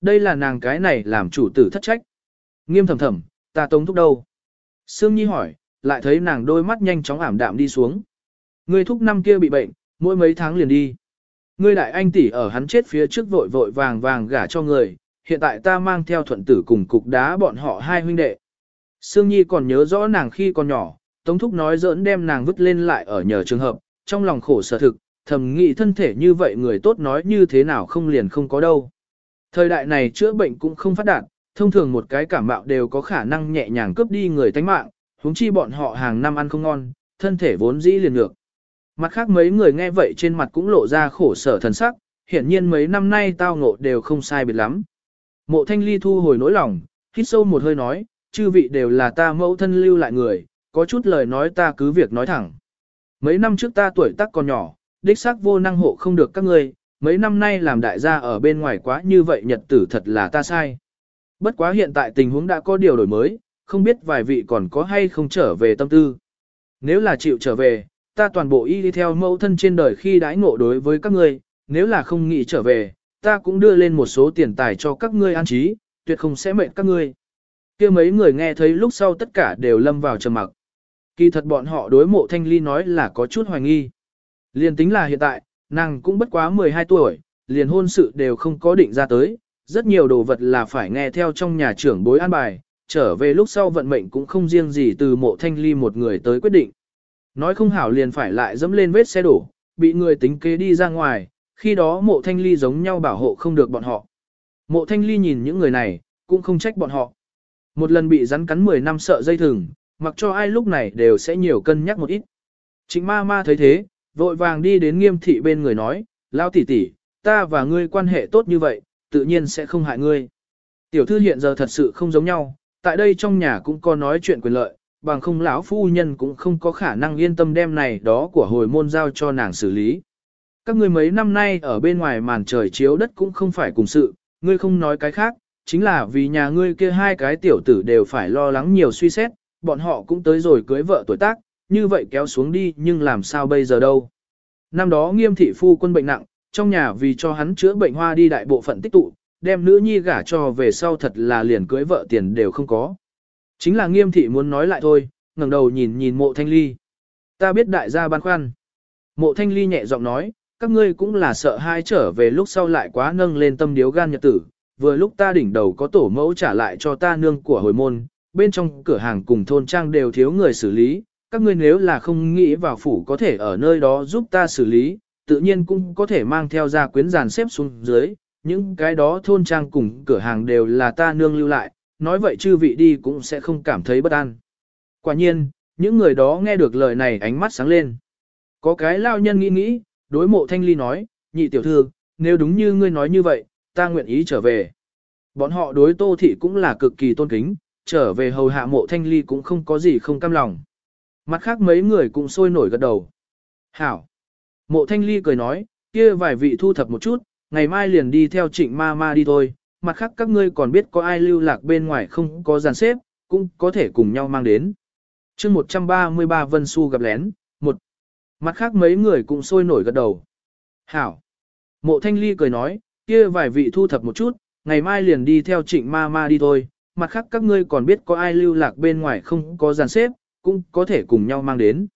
Đây là nàng cái này làm chủ tử thất trách. Nghiêm thầm thầm, ta tống thúc đâu? Sương Nhi hỏi, lại thấy nàng đôi mắt nhanh chóng ảm đạm đi xuống. Ngươi thúc năm kia bị bệnh, mỗi mấy tháng liền đi. Ngươi đại anh tỷ ở hắn chết phía trước vội vội vàng vàng gả cho người, hiện tại ta mang theo thuận tử cùng cục đá bọn họ hai huynh đệ. Sương Nhi còn nhớ rõ nàng khi còn nhỏ, Tống Thúc nói giỡn đem nàng vứt lên lại ở nhờ trường hợp, trong lòng khổ sở thực, thầm nghĩ thân thể như vậy người tốt nói như thế nào không liền không có đâu. Thời đại này chữa bệnh cũng không phát đạt, thông thường một cái cảm mạo đều có khả năng nhẹ nhàng cướp đi người tánh mạng, huống chi bọn họ hàng năm ăn không ngon, thân thể vốn dĩ liền ngược. Mặt khác mấy người nghe vậy trên mặt cũng lộ ra khổ sở thần sắc, hiển nhiên mấy năm nay tao ngộ đều không sai biệt lắm. Mộ thanh ly thu hồi nỗi lòng, hít sâu một hơi nói, chư vị đều là ta mẫu thân lưu lại người, có chút lời nói ta cứ việc nói thẳng. Mấy năm trước ta tuổi tác còn nhỏ, đích xác vô năng hộ không được các ngươi, mấy năm nay làm đại gia ở bên ngoài quá như vậy nhật tử thật là ta sai. Bất quá hiện tại tình huống đã có điều đổi mới, không biết vài vị còn có hay không trở về tâm tư. Nếu là chịu trở về, ta toàn bộ y đi theo mẫu thân trên đời khi đãi ngộ đối với các ngươi, nếu là không nghĩ trở về, ta cũng đưa lên một số tiền tài cho các ngươi an trí, tuyệt không sẽ mệnh các ngươi. kia mấy người nghe thấy lúc sau tất cả đều lâm vào trầm mặc. Kỳ thật bọn họ đối mộ thanh ly nói là có chút hoài nghi. Liền tính là hiện tại, nàng cũng bất quá 12 tuổi, liền hôn sự đều không có định ra tới, rất nhiều đồ vật là phải nghe theo trong nhà trưởng bối an bài, trở về lúc sau vận mệnh cũng không riêng gì từ mộ thanh ly một người tới quyết định. Nói không hảo liền phải lại dẫm lên vết xe đổ, bị người tính kế đi ra ngoài, khi đó mộ thanh ly giống nhau bảo hộ không được bọn họ. Mộ thanh ly nhìn những người này, cũng không trách bọn họ. Một lần bị rắn cắn 10 năm sợ dây thừng, mặc cho ai lúc này đều sẽ nhiều cân nhắc một ít. Trịnh ma ma thấy thế, vội vàng đi đến nghiêm thị bên người nói, lao tỷ tỷ, ta và ngươi quan hệ tốt như vậy, tự nhiên sẽ không hại ngươi. Tiểu thư hiện giờ thật sự không giống nhau, tại đây trong nhà cũng có nói chuyện quyền lợi, bằng không lão phu nhân cũng không có khả năng yên tâm đem này đó của hồi môn giao cho nàng xử lý. Các ngươi mấy năm nay ở bên ngoài màn trời chiếu đất cũng không phải cùng sự, ngươi không nói cái khác, chính là vì nhà ngươi kia hai cái tiểu tử đều phải lo lắng nhiều suy xét, bọn họ cũng tới rồi cưới vợ tuổi tác, như vậy kéo xuống đi nhưng làm sao bây giờ đâu. Năm đó nghiêm thị phu quân bệnh nặng, trong nhà vì cho hắn chữa bệnh hoa đi đại bộ phận tích tụ, đem nữ nhi gả cho về sau thật là liền cưới vợ tiền đều không có. Chính là nghiêm thị muốn nói lại thôi, ngẩng đầu nhìn nhìn mộ thanh ly. Ta biết đại gia băn khoăn. Mộ thanh ly nhẹ giọng nói, các ngươi cũng là sợ hai trở về lúc sau lại quá nâng lên tâm điếu gan nhật tử. Vừa lúc ta đỉnh đầu có tổ mẫu trả lại cho ta nương của hồi môn, bên trong cửa hàng cùng thôn trang đều thiếu người xử lý. Các ngươi nếu là không nghĩ vào phủ có thể ở nơi đó giúp ta xử lý, tự nhiên cũng có thể mang theo ra quyến giàn xếp xuống dưới. Những cái đó thôn trang cùng cửa hàng đều là ta nương lưu lại, nói vậy chư vị đi cũng sẽ không cảm thấy bất an. Quả nhiên, những người đó nghe được lời này ánh mắt sáng lên. Có cái lao nhân nghĩ nghĩ, đối mộ thanh ly nói, nhị tiểu thư, nếu đúng như ngươi nói như vậy, ta nguyện ý trở về. Bọn họ đối tô thị cũng là cực kỳ tôn kính, trở về hầu hạ mộ thanh ly cũng không có gì không cam lòng. Mặt khác mấy người cũng sôi nổi gật đầu. Hảo! Mộ thanh ly cười nói, kia vài vị thu thập một chút, ngày mai liền đi theo trịnh ma ma đi thôi, mặt khác các ngươi còn biết có ai lưu lạc bên ngoài không có dàn xếp, cũng có thể cùng nhau mang đến. chương 133 Vân Xu gặp lén, một Mặt khác mấy người cũng sôi nổi gật đầu. Hảo. Mộ Thanh Ly cười nói, kia vài vị thu thập một chút, ngày mai liền đi theo trịnh ma ma đi thôi. Mặt khác các ngươi còn biết có ai lưu lạc bên ngoài không có dàn xếp, cũng có thể cùng nhau mang đến.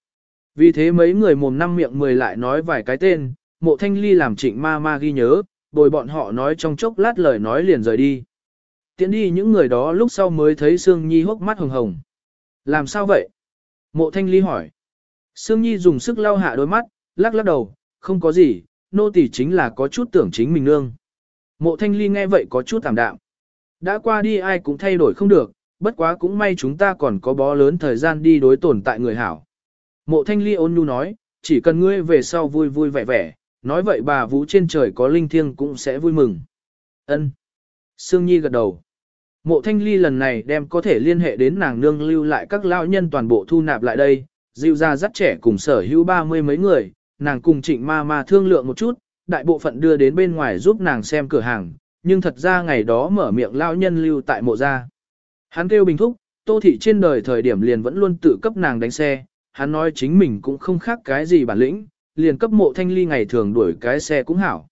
Vì thế mấy người mồm năm miệng mười lại nói vài cái tên, mộ thanh ly làm trịnh ma ma ghi nhớ, bồi bọn họ nói trong chốc lát lời nói liền rời đi. Tiến đi những người đó lúc sau mới thấy Sương Nhi hốc mắt hồng hồng. Làm sao vậy? Mộ thanh ly hỏi. Sương Nhi dùng sức lau hạ đôi mắt, lắc lắc đầu, không có gì, nô tỳ chính là có chút tưởng chính mình nương. Mộ thanh ly nghe vậy có chút tạm đạm. Đã qua đi ai cũng thay đổi không được, bất quá cũng may chúng ta còn có bó lớn thời gian đi đối tồn tại người hảo. Mộ thanh ly ôn nhu nói, chỉ cần ngươi về sau vui vui vẻ vẻ, nói vậy bà vũ trên trời có linh thiêng cũng sẽ vui mừng. Ân. Sương Nhi gật đầu. Mộ thanh ly lần này đem có thể liên hệ đến nàng nương lưu lại các lao nhân toàn bộ thu nạp lại đây, dịu ra dắt trẻ cùng sở hữu ba mươi mấy người, nàng cùng trịnh ma ma thương lượng một chút, đại bộ phận đưa đến bên ngoài giúp nàng xem cửa hàng, nhưng thật ra ngày đó mở miệng lao nhân lưu tại mộ gia. Hắn kêu bình thúc, tô thị trên đời thời điểm liền vẫn luôn tự cấp nàng đánh xe, hắn nói chính mình cũng không khác cái gì bản lĩnh, liền cấp mộ thanh ly ngày thường đuổi cái xe cũng hảo.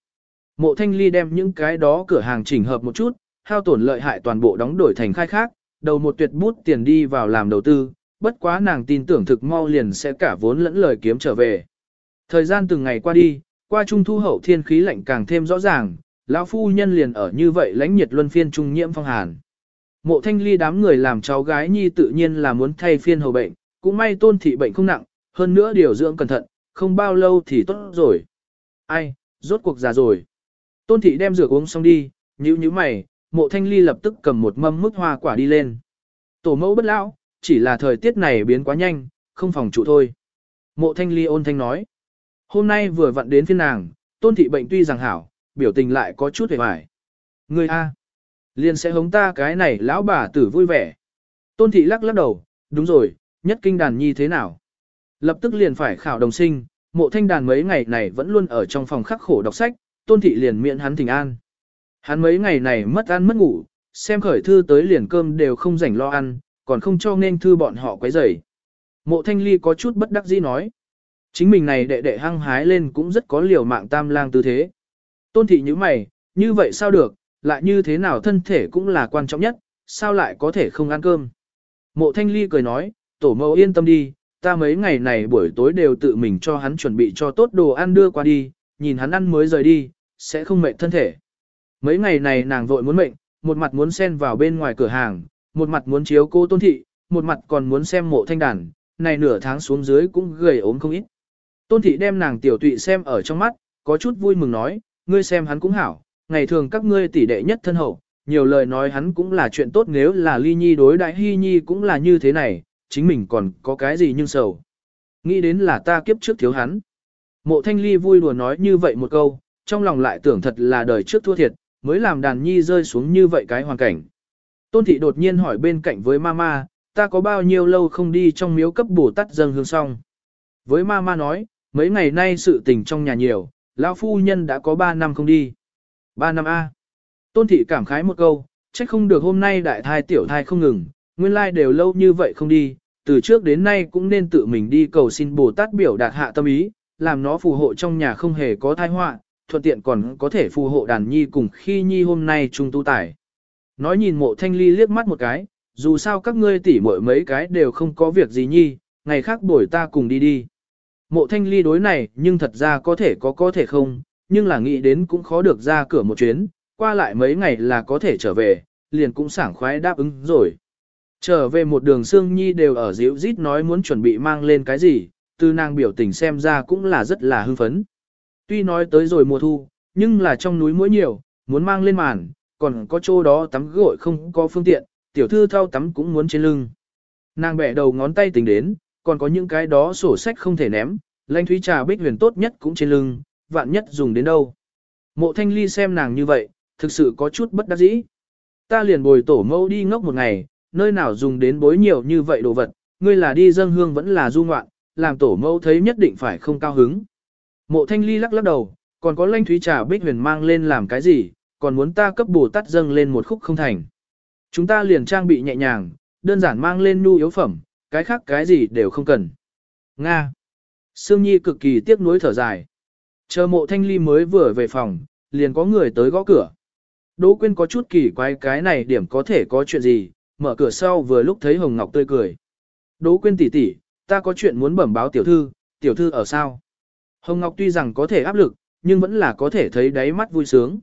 Mộ thanh ly đem những cái đó cửa hàng chỉnh hợp một chút, hao tổn lợi hại toàn bộ đóng đổi thành khai khác, đầu một tuyệt bút tiền đi vào làm đầu tư, bất quá nàng tin tưởng thực mau liền sẽ cả vốn lẫn lời kiếm trở về. Thời gian từng ngày qua đi, qua trung thu hậu thiên khí lạnh càng thêm rõ ràng, lão phu nhân liền ở như vậy lãnh nhiệt luân phiên trung nhiễm phong hàn. Mộ thanh ly đám người làm cháu gái nhi tự nhiên là muốn thay phiên hầu bệnh, cũng may tôn thị bệnh không nặng, hơn nữa điều dưỡng cẩn thận, không bao lâu thì tốt rồi. Ai, rốt cuộc già rồi. Tôn thị đem rửa uống xong đi, nhíu nhíu mày, mộ thanh ly lập tức cầm một mâm mức hoa quả đi lên. Tổ mẫu bất lão, chỉ là thời tiết này biến quá nhanh, không phòng trụ thôi. Mộ thanh ly ôn thanh nói. Hôm nay vừa vặn đến phiên nàng, tôn thị bệnh tuy rằng hảo, biểu tình lại có chút hề hoài. Người A. Liền sẽ hống ta cái này lão bà tử vui vẻ. Tôn thị lắc lắc đầu, đúng rồi, nhất kinh đàn nhi thế nào? Lập tức liền phải khảo đồng sinh, mộ thanh đàn mấy ngày này vẫn luôn ở trong phòng khắc khổ đọc sách, tôn thị liền miệng hắn thỉnh an. Hắn mấy ngày này mất ăn mất ngủ, xem khởi thư tới liền cơm đều không rảnh lo ăn, còn không cho nên thư bọn họ quấy rầy. Mộ thanh ly có chút bất đắc dĩ nói. Chính mình này đệ đệ hăng hái lên cũng rất có liều mạng tam lang tư thế. Tôn thị như mày, như vậy sao được, lại như thế nào thân thể cũng là quan trọng nhất, sao lại có thể không ăn cơm. Mộ thanh ly cười nói, tổ mẫu yên tâm đi, ta mấy ngày này buổi tối đều tự mình cho hắn chuẩn bị cho tốt đồ ăn đưa qua đi, nhìn hắn ăn mới rời đi, sẽ không mệt thân thể. Mấy ngày này nàng vội muốn mệnh, một mặt muốn xen vào bên ngoài cửa hàng, một mặt muốn chiếu cô tôn thị, một mặt còn muốn xem mộ thanh đàn, này nửa tháng xuống dưới cũng gầy ốm không ít. Tôn thị đem nàng tiểu tụy xem ở trong mắt, có chút vui mừng nói, ngươi xem hắn cũng hảo, ngày thường các ngươi tỷ đệ nhất thân hậu, nhiều lời nói hắn cũng là chuyện tốt nếu là ly nhi đối đại hy nhi cũng là như thế này, chính mình còn có cái gì nhưng sầu. Nghĩ đến là ta kiếp trước thiếu hắn. Mộ thanh ly vui đùa nói như vậy một câu, trong lòng lại tưởng thật là đời trước thua thiệt, mới làm đàn nhi rơi xuống như vậy cái hoàn cảnh. Tôn thị đột nhiên hỏi bên cạnh với mama, ta có bao nhiêu lâu không đi trong miếu cấp bổ tắt dâng hương xong. Với mama nói, mấy ngày nay sự tình trong nhà nhiều, lão phu nhân đã có 3 năm không đi. 3 năm A. Tôn thị cảm khái một câu, trách không được hôm nay đại thai tiểu thai không ngừng, nguyên lai đều lâu như vậy không đi, từ trước đến nay cũng nên tự mình đi cầu xin Bồ Tát biểu đạt hạ tâm ý, làm nó phù hộ trong nhà không hề có thai họa, thuận tiện còn có thể phù hộ đàn nhi cùng khi nhi hôm nay trung tu tải. Nói nhìn mộ thanh ly liếc mắt một cái, dù sao các ngươi tỉ muội mấy cái đều không có việc gì nhi, ngày khác buổi ta cùng đi đi. Mộ thanh ly đối này nhưng thật ra có thể có có thể không, nhưng là nghĩ đến cũng khó được ra cửa một chuyến, qua lại mấy ngày là có thể trở về, liền cũng sảng khoái đáp ứng rồi. Trở về một đường xương nhi đều ở dịu rít nói muốn chuẩn bị mang lên cái gì, từ nàng biểu tình xem ra cũng là rất là hưng phấn. Tuy nói tới rồi mùa thu, nhưng là trong núi mũi nhiều, muốn mang lên màn, còn có chỗ đó tắm gội không có phương tiện, tiểu thư thao tắm cũng muốn trên lưng. Nàng bẻ đầu ngón tay tính đến, còn có những cái đó sổ sách không thể ném, lanh thúy trà bích huyền tốt nhất cũng trên lưng, vạn nhất dùng đến đâu. Mộ thanh ly xem nàng như vậy, thực sự có chút bất đắc dĩ. Ta liền bồi tổ mẫu đi ngốc một ngày, nơi nào dùng đến bối nhiều như vậy đồ vật, ngươi là đi dâng hương vẫn là du ngoạn, làm tổ mẫu thấy nhất định phải không cao hứng. Mộ thanh ly lắc lắc đầu, còn có lanh thúy trà bích huyền mang lên làm cái gì, còn muốn ta cấp bồ tát dâng lên một khúc không thành. Chúng ta liền trang bị nhẹ nhàng, đơn giản mang lên nhu yếu phẩm, cái khác cái gì đều không cần. Nga. Sương Nhi cực kỳ tiếc nuối thở dài. Chờ mộ thanh ly mới vừa về phòng, liền có người tới gõ cửa. Đỗ Quyên có chút kỳ quái cái này điểm có thể có chuyện gì, mở cửa sau vừa lúc thấy Hồng Ngọc tươi cười. Đỗ Quyên tỷ tỷ, ta có chuyện muốn bẩm báo tiểu thư, tiểu thư ở sao? Hồng Ngọc tuy rằng có thể áp lực, nhưng vẫn là có thể thấy đáy mắt vui sướng.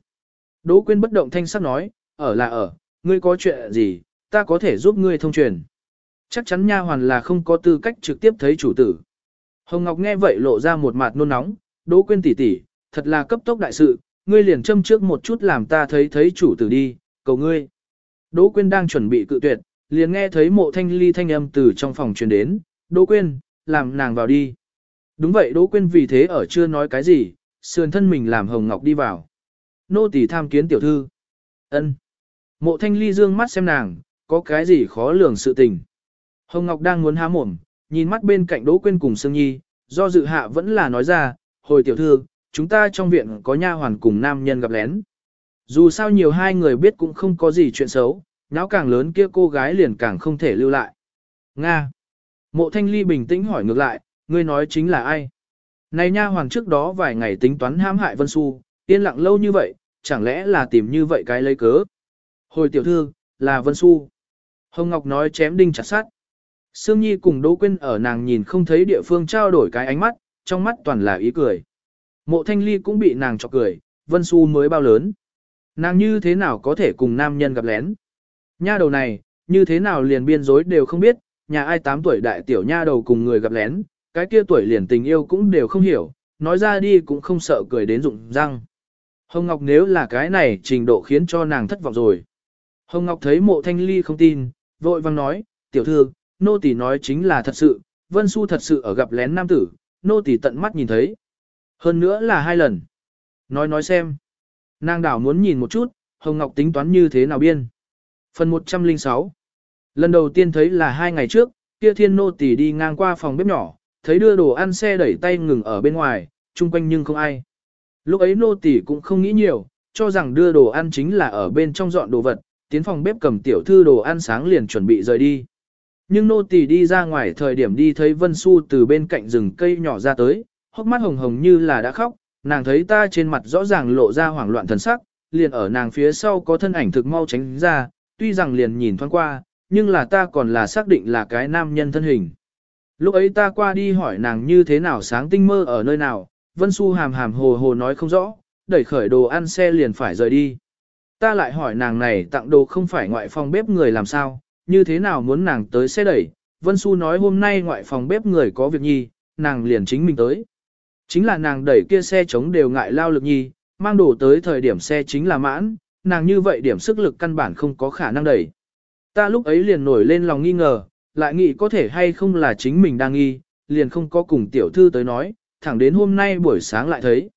Đỗ Quyên bất động thanh sắc nói, ở là ở, ngươi có chuyện gì, ta có thể giúp ngươi thông truyền. Chắc chắn nha hoàn là không có tư cách trực tiếp thấy chủ tử. Hồng Ngọc nghe vậy lộ ra một mặt nôn nóng, Đỗ Quyên tỷ tỷ, thật là cấp tốc đại sự, ngươi liền châm trước một chút làm ta thấy thấy chủ tử đi, cầu ngươi. Đỗ Quyên đang chuẩn bị cự tuyệt, liền nghe thấy mộ thanh ly thanh âm từ trong phòng truyền đến, Đỗ Quyên, làm nàng vào đi. Đúng vậy Đỗ Quyên vì thế ở chưa nói cái gì, sườn thân mình làm Hồng Ngọc đi vào. Nô tỳ tham kiến tiểu thư. ân Mộ thanh ly dương mắt xem nàng, có cái gì khó lường sự tình. Hồng Ngọc đang muốn há mồm, nhìn mắt bên cạnh Đỗ Quyên cùng Sương Nhi, do dự hạ vẫn là nói ra, hồi tiểu thư, chúng ta trong viện có nha hoàn cùng nam nhân gặp lén. Dù sao nhiều hai người biết cũng không có gì chuyện xấu, nháo càng lớn kia cô gái liền càng không thể lưu lại. Nga. Mộ thanh ly bình tĩnh hỏi ngược lại, ngươi nói chính là ai? Này nha hoàng trước đó vài ngày tính toán hãm hại Vân Xu, Yên lặng lâu như vậy, chẳng lẽ là tìm như vậy cái lấy cớ. Hồi tiểu thư, là Vân Xu. Hồng Ngọc nói chém đinh chặt sát. Sương Nhi cùng Đỗ Quyên ở nàng nhìn không thấy địa phương trao đổi cái ánh mắt, trong mắt toàn là ý cười. Mộ Thanh Ly cũng bị nàng chọc cười, Vân su mới bao lớn. Nàng như thế nào có thể cùng nam nhân gặp lén. Nha đầu này, như thế nào liền biên dối đều không biết, nhà ai 8 tuổi đại tiểu nha đầu cùng người gặp lén, cái kia tuổi liền tình yêu cũng đều không hiểu, nói ra đi cũng không sợ cười đến rụng răng. Hồng Ngọc nếu là cái này trình độ khiến cho nàng thất vọng rồi. Hồng Ngọc thấy mộ thanh ly không tin, vội vang nói, tiểu thư, nô tỳ nói chính là thật sự, Vân Xu thật sự ở gặp lén nam tử, nô tỳ tận mắt nhìn thấy. Hơn nữa là hai lần. Nói nói xem. Nàng đảo muốn nhìn một chút, Hồng Ngọc tính toán như thế nào biên. Phần 106 Lần đầu tiên thấy là hai ngày trước, kia thiên nô tỳ đi ngang qua phòng bếp nhỏ, thấy đưa đồ ăn xe đẩy tay ngừng ở bên ngoài, chung quanh nhưng không ai. Lúc ấy nô tỳ cũng không nghĩ nhiều, cho rằng đưa đồ ăn chính là ở bên trong dọn đồ vật, tiến phòng bếp cầm tiểu thư đồ ăn sáng liền chuẩn bị rời đi. Nhưng nô tỳ đi ra ngoài thời điểm đi thấy Vân Xu từ bên cạnh rừng cây nhỏ ra tới, hốc mắt hồng hồng như là đã khóc, nàng thấy ta trên mặt rõ ràng lộ ra hoảng loạn thần sắc, liền ở nàng phía sau có thân ảnh thực mau tránh ra, tuy rằng liền nhìn thoáng qua, nhưng là ta còn là xác định là cái nam nhân thân hình. Lúc ấy ta qua đi hỏi nàng như thế nào sáng tinh mơ ở nơi nào, Vân Xu hàm hàm hồ hồ nói không rõ, đẩy khởi đồ ăn xe liền phải rời đi. Ta lại hỏi nàng này tặng đồ không phải ngoại phòng bếp người làm sao, như thế nào muốn nàng tới xe đẩy, Vân Xu nói hôm nay ngoại phòng bếp người có việc nhi, nàng liền chính mình tới. Chính là nàng đẩy kia xe chống đều ngại lao lực nhi, mang đồ tới thời điểm xe chính là mãn, nàng như vậy điểm sức lực căn bản không có khả năng đẩy. Ta lúc ấy liền nổi lên lòng nghi ngờ, lại nghĩ có thể hay không là chính mình đang nghi, liền không có cùng tiểu thư tới nói, thẳng đến hôm nay buổi sáng lại thấy.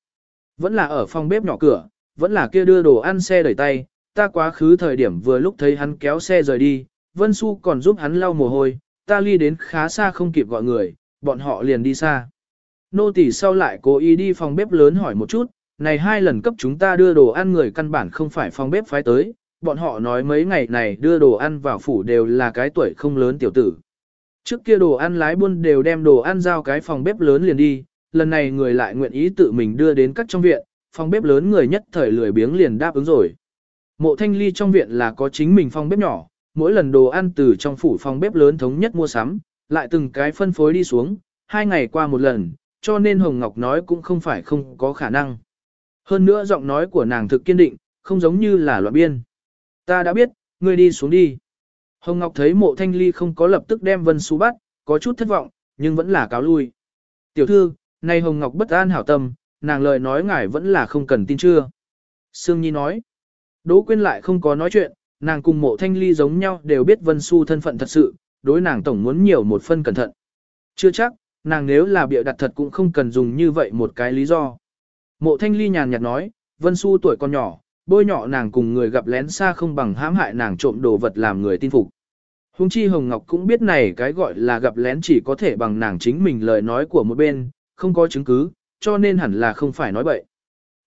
Vẫn là ở phòng bếp nhỏ cửa, vẫn là kia đưa đồ ăn xe đẩy tay, ta quá khứ thời điểm vừa lúc thấy hắn kéo xe rời đi, Vân Xu còn giúp hắn lau mồ hôi, ta ly đến khá xa không kịp gọi người, bọn họ liền đi xa. Nô tỷ sau lại cố ý đi phòng bếp lớn hỏi một chút, này hai lần cấp chúng ta đưa đồ ăn người căn bản không phải phòng bếp phái tới, bọn họ nói mấy ngày này đưa đồ ăn vào phủ đều là cái tuổi không lớn tiểu tử. Trước kia đồ ăn lái buôn đều đem đồ ăn giao cái phòng bếp lớn liền đi, lần này người lại nguyện ý tự mình đưa đến các trong viện, phòng bếp lớn người nhất thời lười biếng liền đáp ứng rồi. Mộ thanh ly trong viện là có chính mình phòng bếp nhỏ, mỗi lần đồ ăn từ trong phủ phòng bếp lớn thống nhất mua sắm, lại từng cái phân phối đi xuống, hai ngày qua một lần, cho nên Hồng Ngọc nói cũng không phải không có khả năng. Hơn nữa giọng nói của nàng thực kiên định, không giống như là loạn biên. Ta đã biết, ngươi đi xuống đi. Hồng Ngọc thấy mộ thanh ly không có lập tức đem Vân Xu bắt, có chút thất vọng, nhưng vẫn là cáo lui. Tiểu thư, nay Hồng Ngọc bất an hảo tâm, nàng lời nói ngài vẫn là không cần tin chưa. Sương Nhi nói, Đỗ Quyên lại không có nói chuyện, nàng cùng mộ thanh ly giống nhau đều biết Vân Xu thân phận thật sự, đối nàng tổng muốn nhiều một phân cẩn thận. Chưa chắc, nàng nếu là bịa đặt thật cũng không cần dùng như vậy một cái lý do. Mộ thanh ly nhàn nhạt nói, Vân Xu tuổi còn nhỏ, bôi nhọ nàng cùng người gặp lén xa không bằng hãm hại nàng trộm đồ vật làm người tin phục. Hùng chi Hồng Ngọc cũng biết này cái gọi là gặp lén chỉ có thể bằng nàng chính mình lời nói của một bên, không có chứng cứ, cho nên hẳn là không phải nói bậy.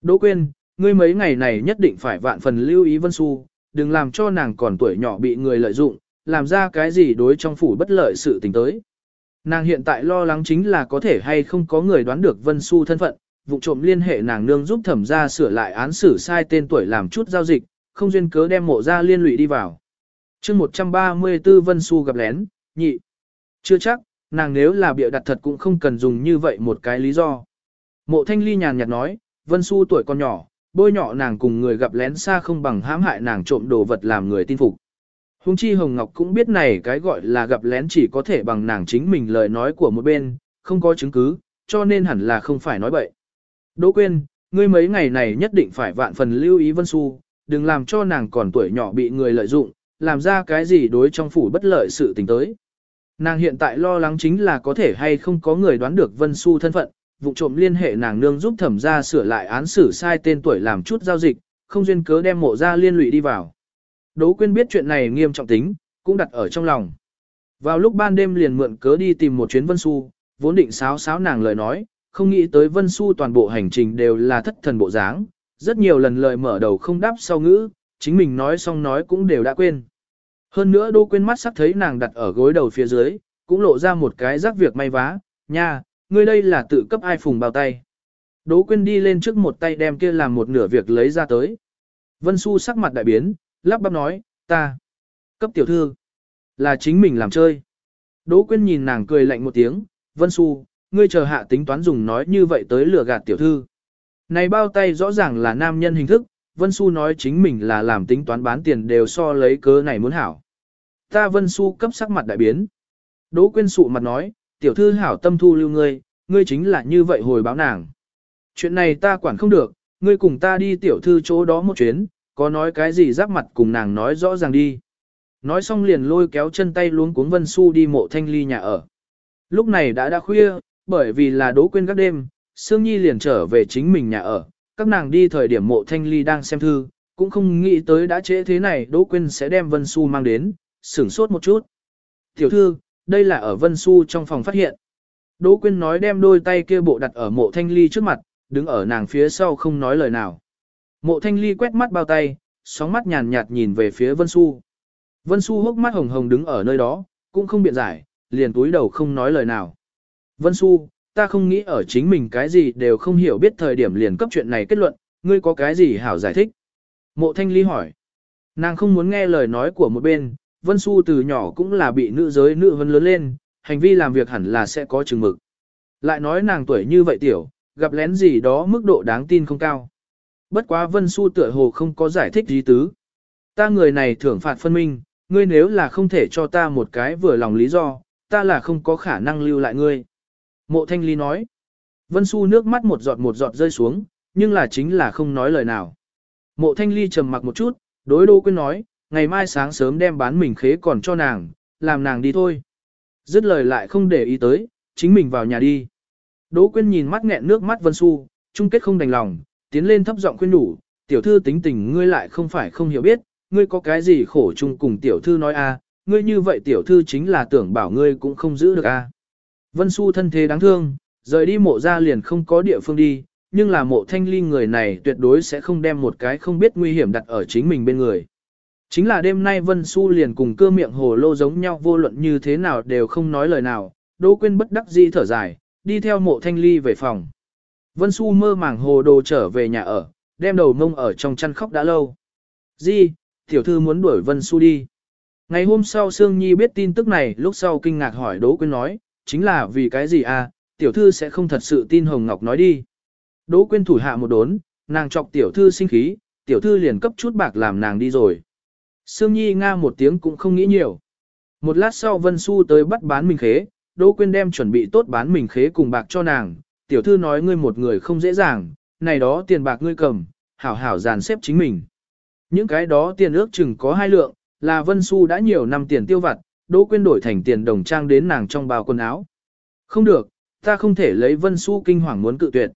Đỗ Quyên, ngươi mấy ngày này nhất định phải vạn phần lưu ý Vân Xu, đừng làm cho nàng còn tuổi nhỏ bị người lợi dụng, làm ra cái gì đối trong phủ bất lợi sự tình tới. Nàng hiện tại lo lắng chính là có thể hay không có người đoán được Vân Xu thân phận, vụ trộm liên hệ nàng nương giúp thẩm ra sửa lại án xử sai tên tuổi làm chút giao dịch, không duyên cớ đem mộ ra liên lụy đi vào. chương 134 Vân Xu gặp lén, nhị. Chưa chắc, nàng nếu là bịa đặt thật cũng không cần dùng như vậy một cái lý do. Mộ thanh ly nhàn nhạt nói, Vân Xu tuổi còn nhỏ, bôi nhọ nàng cùng người gặp lén xa không bằng hãm hại nàng trộm đồ vật làm người tin phục. Hùng chi Hồng Ngọc cũng biết này cái gọi là gặp lén chỉ có thể bằng nàng chính mình lời nói của một bên, không có chứng cứ, cho nên hẳn là không phải nói bậy. Đỗ Quyên, ngươi mấy ngày này nhất định phải vạn phần lưu ý Vân Xu, đừng làm cho nàng còn tuổi nhỏ bị người lợi dụng, làm ra cái gì đối trong phủ bất lợi sự tình tới. Nàng hiện tại lo lắng chính là có thể hay không có người đoán được Vân Xu thân phận, vụ trộm liên hệ nàng nương giúp thẩm ra sửa lại án xử sai tên tuổi làm chút giao dịch, không duyên cớ đem mộ ra liên lụy đi vào. Đỗ Quyên biết chuyện này nghiêm trọng tính, cũng đặt ở trong lòng. Vào lúc ban đêm liền mượn cớ đi tìm một chuyến Vân Xu, vốn định sáo sáo nàng lời nói, không nghĩ tới Vân Xu toàn bộ hành trình đều là thất thần bộ dáng, rất nhiều lần lời mở đầu không đáp sau ngữ, chính mình nói xong nói cũng đều đã quên. Hơn nữa Đỗ Quyên mắt sắc thấy nàng đặt ở gối đầu phía dưới, cũng lộ ra một cái rắc việc may vá, nha, ngươi đây là tự cấp ai phùng bao tay. Đỗ Quyên đi lên trước một tay đem kia làm một nửa việc lấy ra tới. Vân Xu sắc mặt đại biến, lắp bắp nói, ta, cấp tiểu thư, là chính mình làm chơi. Đỗ Quyên nhìn nàng cười lạnh một tiếng, Vân Xu, ngươi chờ hạ tính toán dùng nói như vậy tới lừa gạt tiểu thư. Này bao tay rõ ràng là nam nhân hình thức, Vân Xu nói chính mình là làm tính toán bán tiền đều so lấy cớ này muốn hảo. Ta Vân Xu cấp sắc mặt đại biến. Đỗ Quyên sụ mặt nói, tiểu thư hảo tâm thu lưu ngươi, ngươi chính là như vậy hồi báo nàng. Chuyện này ta quản không được, ngươi cùng ta đi tiểu thư chỗ đó một chuyến, có nói cái gì giáp mặt cùng nàng nói rõ ràng đi. Nói xong liền lôi kéo chân tay luống cuống Vân Xu đi mộ thanh ly nhà ở. Lúc này đã đã khuya, bởi vì là đố quên các đêm, Sương Nhi liền trở về chính mình nhà ở, các nàng đi thời điểm mộ thanh ly đang xem thư, cũng không nghĩ tới đã trễ thế này Đỗ Quyên sẽ đem Vân Xu mang đến, sửng sốt một chút. Tiểu thư, đây là ở Vân Xu trong phòng phát hiện. Đỗ Quyên nói đem đôi tay kia bộ đặt ở mộ thanh ly trước mặt, đứng ở nàng phía sau không nói lời nào. Mộ thanh ly quét mắt bao tay, sóng mắt nhàn nhạt nhìn về phía Vân Xu. Vân Xu hốc mắt hồng hồng đứng ở nơi đó, cũng không biện giải, liền túi đầu không nói lời nào. Vân Xu, ta không nghĩ ở chính mình cái gì đều không hiểu biết thời điểm liền cấp chuyện này kết luận, ngươi có cái gì hảo giải thích. Mộ thanh ly hỏi. Nàng không muốn nghe lời nói của một bên, Vân Xu từ nhỏ cũng là bị nữ giới nữ vân lớn lên, hành vi làm việc hẳn là sẽ có chừng mực. Lại nói nàng tuổi như vậy tiểu, gặp lén gì đó mức độ đáng tin không cao. Bất quá Vân Xu tựa hồ không có giải thích gì tứ. Ta người này thưởng phạt phân minh, ngươi nếu là không thể cho ta một cái vừa lòng lý do, ta là không có khả năng lưu lại ngươi. Mộ Thanh Ly nói. Vân Xu nước mắt một giọt một giọt rơi xuống, nhưng là chính là không nói lời nào. Mộ Thanh Ly trầm mặc một chút, đối Đỗ Quyên nói, ngày mai sáng sớm đem bán mình khế còn cho nàng, làm nàng đi thôi. Dứt lời lại không để ý tới, chính mình vào nhà đi. Đỗ Quyên nhìn mắt nghẹn nước mắt Vân Xu, chung kết không đành lòng, tiến lên thấp giọng khuyên nhủ, tiểu thư tính tình ngươi lại không phải không hiểu biết, ngươi có cái gì khổ chung cùng tiểu thư nói a, ngươi như vậy tiểu thư chính là tưởng bảo ngươi cũng không giữ được a. Vân Xu thân thế đáng thương, rời đi mộ ra liền không có địa phương đi, nhưng là mộ thanh ly người này tuyệt đối sẽ không đem một cái không biết nguy hiểm đặt ở chính mình bên người. Chính là đêm nay Vân Xu liền cùng cơ miệng hồ lô giống nhau vô luận như thế nào đều không nói lời nào, Đỗ Quyên bất đắc dĩ thở dài, đi theo mộ thanh ly về phòng. Vân Xu mơ màng hồ đồ trở về nhà ở, đem đầu mông ở trong chăn khóc đã lâu. Di, tiểu thư muốn đuổi Vân Xu đi. Ngày hôm sau Sương Nhi biết tin tức này lúc sau kinh ngạc hỏi Đỗ Quyên nói, chính là vì cái gì à, tiểu thư sẽ không thật sự tin Hồng Ngọc nói đi. Đỗ Quyên thủ hạ một đốn, nàng chọc tiểu thư sinh khí, tiểu thư liền cấp chút bạc làm nàng đi rồi. Sương Nhi nga một tiếng cũng không nghĩ nhiều. Một lát sau Vân Xu tới bắt bán mình khế, Đỗ Quyên đem chuẩn bị tốt bán mình khế cùng bạc cho nàng, tiểu thư nói ngươi một người không dễ dàng, này đó tiền bạc ngươi cầm, hảo hảo dàn xếp chính mình. Những cái đó tiền ước chừng có hai lượng, là Vân Xu đã nhiều năm tiền tiêu vặt, Đỗ Quyên đổi thành tiền đồng trang đến nàng trong bao quần áo. Không được, ta không thể lấy Vân Xu kinh hoàng muốn cự tuyệt.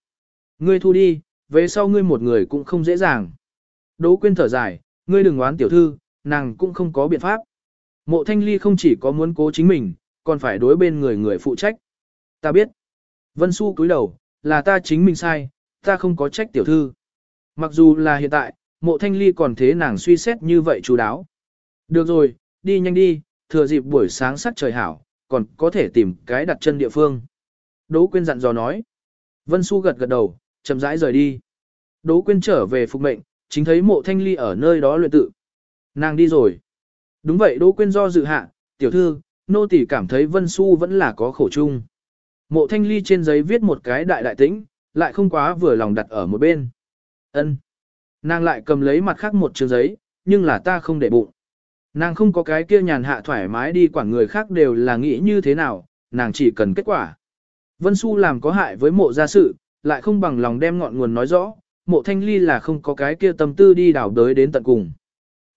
Ngươi thu đi, về sau ngươi một người cũng không dễ dàng. Đỗ Quyên thở dài, ngươi đừng oán tiểu thư, nàng cũng không có biện pháp. Mộ Thanh Ly không chỉ có muốn cố chính mình, còn phải đối bên người người phụ trách. Ta biết. Vân Xu cúi đầu, là ta chính mình sai, ta không có trách tiểu thư. Mặc dù là hiện tại, mộ thanh ly còn thế nàng suy xét như vậy chú đáo. Được rồi, đi nhanh đi, thừa dịp buổi sáng sắc trời hảo, còn có thể tìm cái đặt chân địa phương. Đỗ Quyên dặn dò nói. Vân Xu gật gật đầu, chậm rãi rời đi. Đỗ Quyên trở về phục mệnh, chính thấy mộ thanh ly ở nơi đó luyện tự. Nàng đi rồi. Đúng vậy Đỗ Quyên do dự hạ, tiểu thư, nô tỳ cảm thấy Vân Xu vẫn là có khổ chung. Mộ thanh ly trên giấy viết một cái đại đại tĩnh, lại không quá vừa lòng đặt ở một bên. ân Nàng lại cầm lấy mặt khác một chương giấy, nhưng là ta không để bụng. Nàng không có cái kia nhàn hạ thoải mái đi quản người khác đều là nghĩ như thế nào, nàng chỉ cần kết quả. Vân Xu làm có hại với mộ gia sự, lại không bằng lòng đem ngọn nguồn nói rõ, mộ thanh ly là không có cái kia tâm tư đi đảo đới đến tận cùng.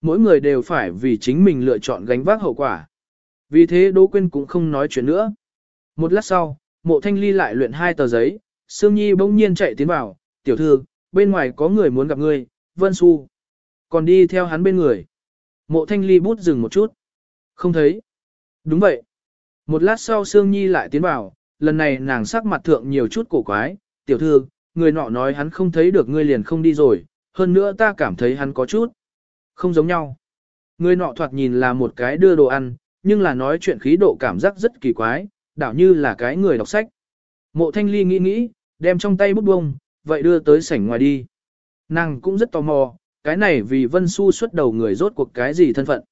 Mỗi người đều phải vì chính mình lựa chọn gánh vác hậu quả. Vì thế Đỗ Quyên cũng không nói chuyện nữa. Một lát sau, mộ thanh ly lại luyện hai tờ giấy, Sương Nhi bỗng nhiên chạy tiến vào, tiểu thư, bên ngoài có người muốn gặp ngươi, Vân Xu. Còn đi theo hắn bên người. Mộ thanh ly bút dừng một chút. Không thấy. Đúng vậy. Một lát sau Sương Nhi lại tiến vào, lần này nàng sắc mặt thượng nhiều chút cổ quái, tiểu thư, người nọ nói hắn không thấy được ngươi liền không đi rồi, hơn nữa ta cảm thấy hắn có chút. Không giống nhau. Người nọ thoạt nhìn là một cái đưa đồ ăn, nhưng là nói chuyện khí độ cảm giác rất kỳ quái, đảo như là cái người đọc sách. Mộ thanh ly nghĩ nghĩ, đem trong tay bút bông, vậy đưa tới sảnh ngoài đi. Nàng cũng rất tò mò, cái này vì Vân Xu xuất đầu người rốt cuộc cái gì thân phận.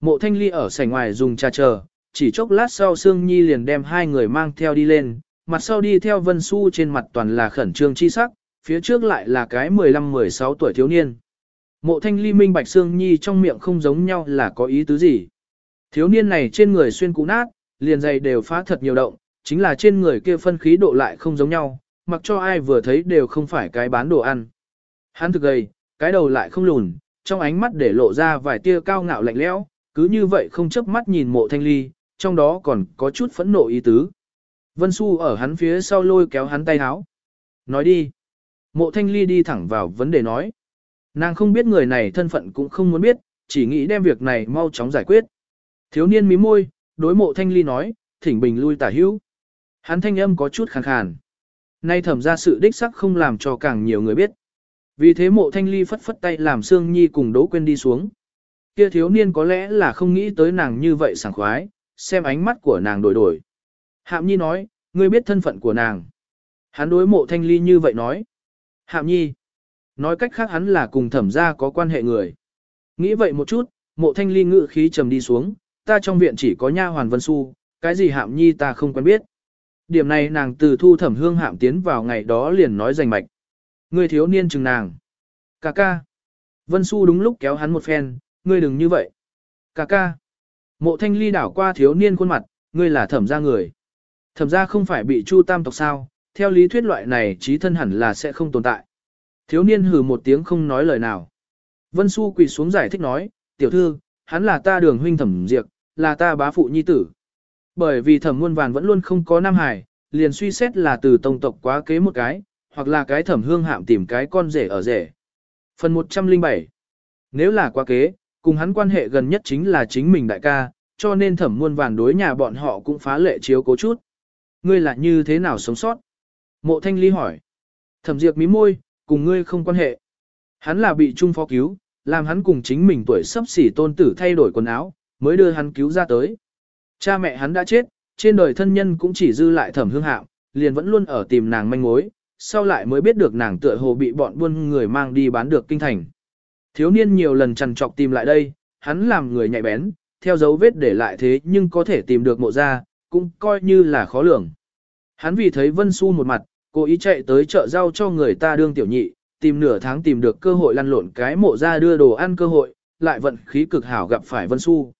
Mộ Thanh Ly ở sảnh ngoài dùng trà chờ, chỉ chốc lát sau Sương Nhi liền đem hai người mang theo đi lên, mặt sau đi theo Vân Xu trên mặt toàn là khẩn trương chi sắc, phía trước lại là cái 15-16 tuổi thiếu niên. Mộ Thanh Ly minh bạch xương Nhi trong miệng không giống nhau là có ý tứ gì. Thiếu niên này trên người xuyên cũ nát, liền dày đều phá thật nhiều động, chính là trên người kia phân khí độ lại không giống nhau, mặc cho ai vừa thấy đều không phải cái bán đồ ăn. Hắn thực gầy, cái đầu lại không lùn, trong ánh mắt để lộ ra vài tia cao ngạo lạnh lẽo, cứ như vậy không chớp mắt nhìn mộ thanh ly, trong đó còn có chút phẫn nộ ý tứ. Vân Xu ở hắn phía sau lôi kéo hắn tay háo. Nói đi. Mộ thanh ly đi thẳng vào vấn đề nói. Nàng không biết người này thân phận cũng không muốn biết, chỉ nghĩ đem việc này mau chóng giải quyết. Thiếu niên mí môi, đối mộ thanh ly nói, thỉnh bình lui tả hữu. Hắn thanh âm có chút khàn khàn. Nay thẩm ra sự đích sắc không làm cho càng nhiều người biết. Vì thế mộ thanh ly phất phất tay làm Sương Nhi cùng Đỗ Quyên đi xuống. Kia thiếu niên có lẽ là không nghĩ tới nàng như vậy sảng khoái, xem ánh mắt của nàng đổi đổi. Hạm Nhi nói, ngươi biết thân phận của nàng. Hắn đối mộ thanh ly như vậy nói. Hạm Nhi. Nói cách khác hắn là cùng thẩm gia có quan hệ người. Nghĩ vậy một chút, mộ thanh ly ngự khí trầm đi xuống, ta trong viện chỉ có nha hoàn vân su, cái gì hạm nhi ta không quen biết. Điểm này nàng từ thu thẩm hương hạm tiến vào ngày đó liền nói rành mạch. người thiếu niên chừng nàng. Cà ca. Vân su đúng lúc kéo hắn một phen, ngươi đừng như vậy. Cà ca. Mộ thanh ly đảo qua thiếu niên khuôn mặt, ngươi là thẩm gia người. Thẩm gia không phải bị chu tam tộc sao, theo lý thuyết loại này trí thân hẳn là sẽ không tồn tại. Thiếu niên hừ một tiếng không nói lời nào. Vân Xu quỳ xuống giải thích nói, tiểu thư, hắn là ta đường huynh thẩm diệt, là ta bá phụ nhi tử. Bởi vì thẩm muôn vàn vẫn luôn không có nam hải, liền suy xét là từ tông tộc quá kế một cái, hoặc là cái thẩm hương hạm tìm cái con rể ở rể. Phần 107 Nếu là quá kế, cùng hắn quan hệ gần nhất chính là chính mình đại ca, cho nên thẩm muôn vàn đối nhà bọn họ cũng phá lệ chiếu cố chút. Ngươi là như thế nào sống sót? Mộ thanh ly hỏi. Thẩm diệt mí môi, cùng ngươi không quan hệ. Hắn là bị trung phó cứu, làm hắn cùng chính mình tuổi sắp xỉ tôn tử thay đổi quần áo, mới đưa hắn cứu ra tới. Cha mẹ hắn đã chết, trên đời thân nhân cũng chỉ dư lại thẩm hương hạo, liền vẫn luôn ở tìm nàng manh mối, sau lại mới biết được nàng tựa hồ bị bọn buôn người mang đi bán được kinh thành. Thiếu niên nhiều lần trằn trọc tìm lại đây, hắn làm người nhạy bén, theo dấu vết để lại thế nhưng có thể tìm được mộ ra, cũng coi như là khó lường. Hắn vì thấy Vân Xu một mặt, cố ý chạy tới chợ rau cho người ta đương tiểu nhị, tìm nửa tháng tìm được cơ hội lăn lộn cái mộ ra đưa đồ ăn cơ hội, lại vận khí cực hảo gặp phải Vân Xu.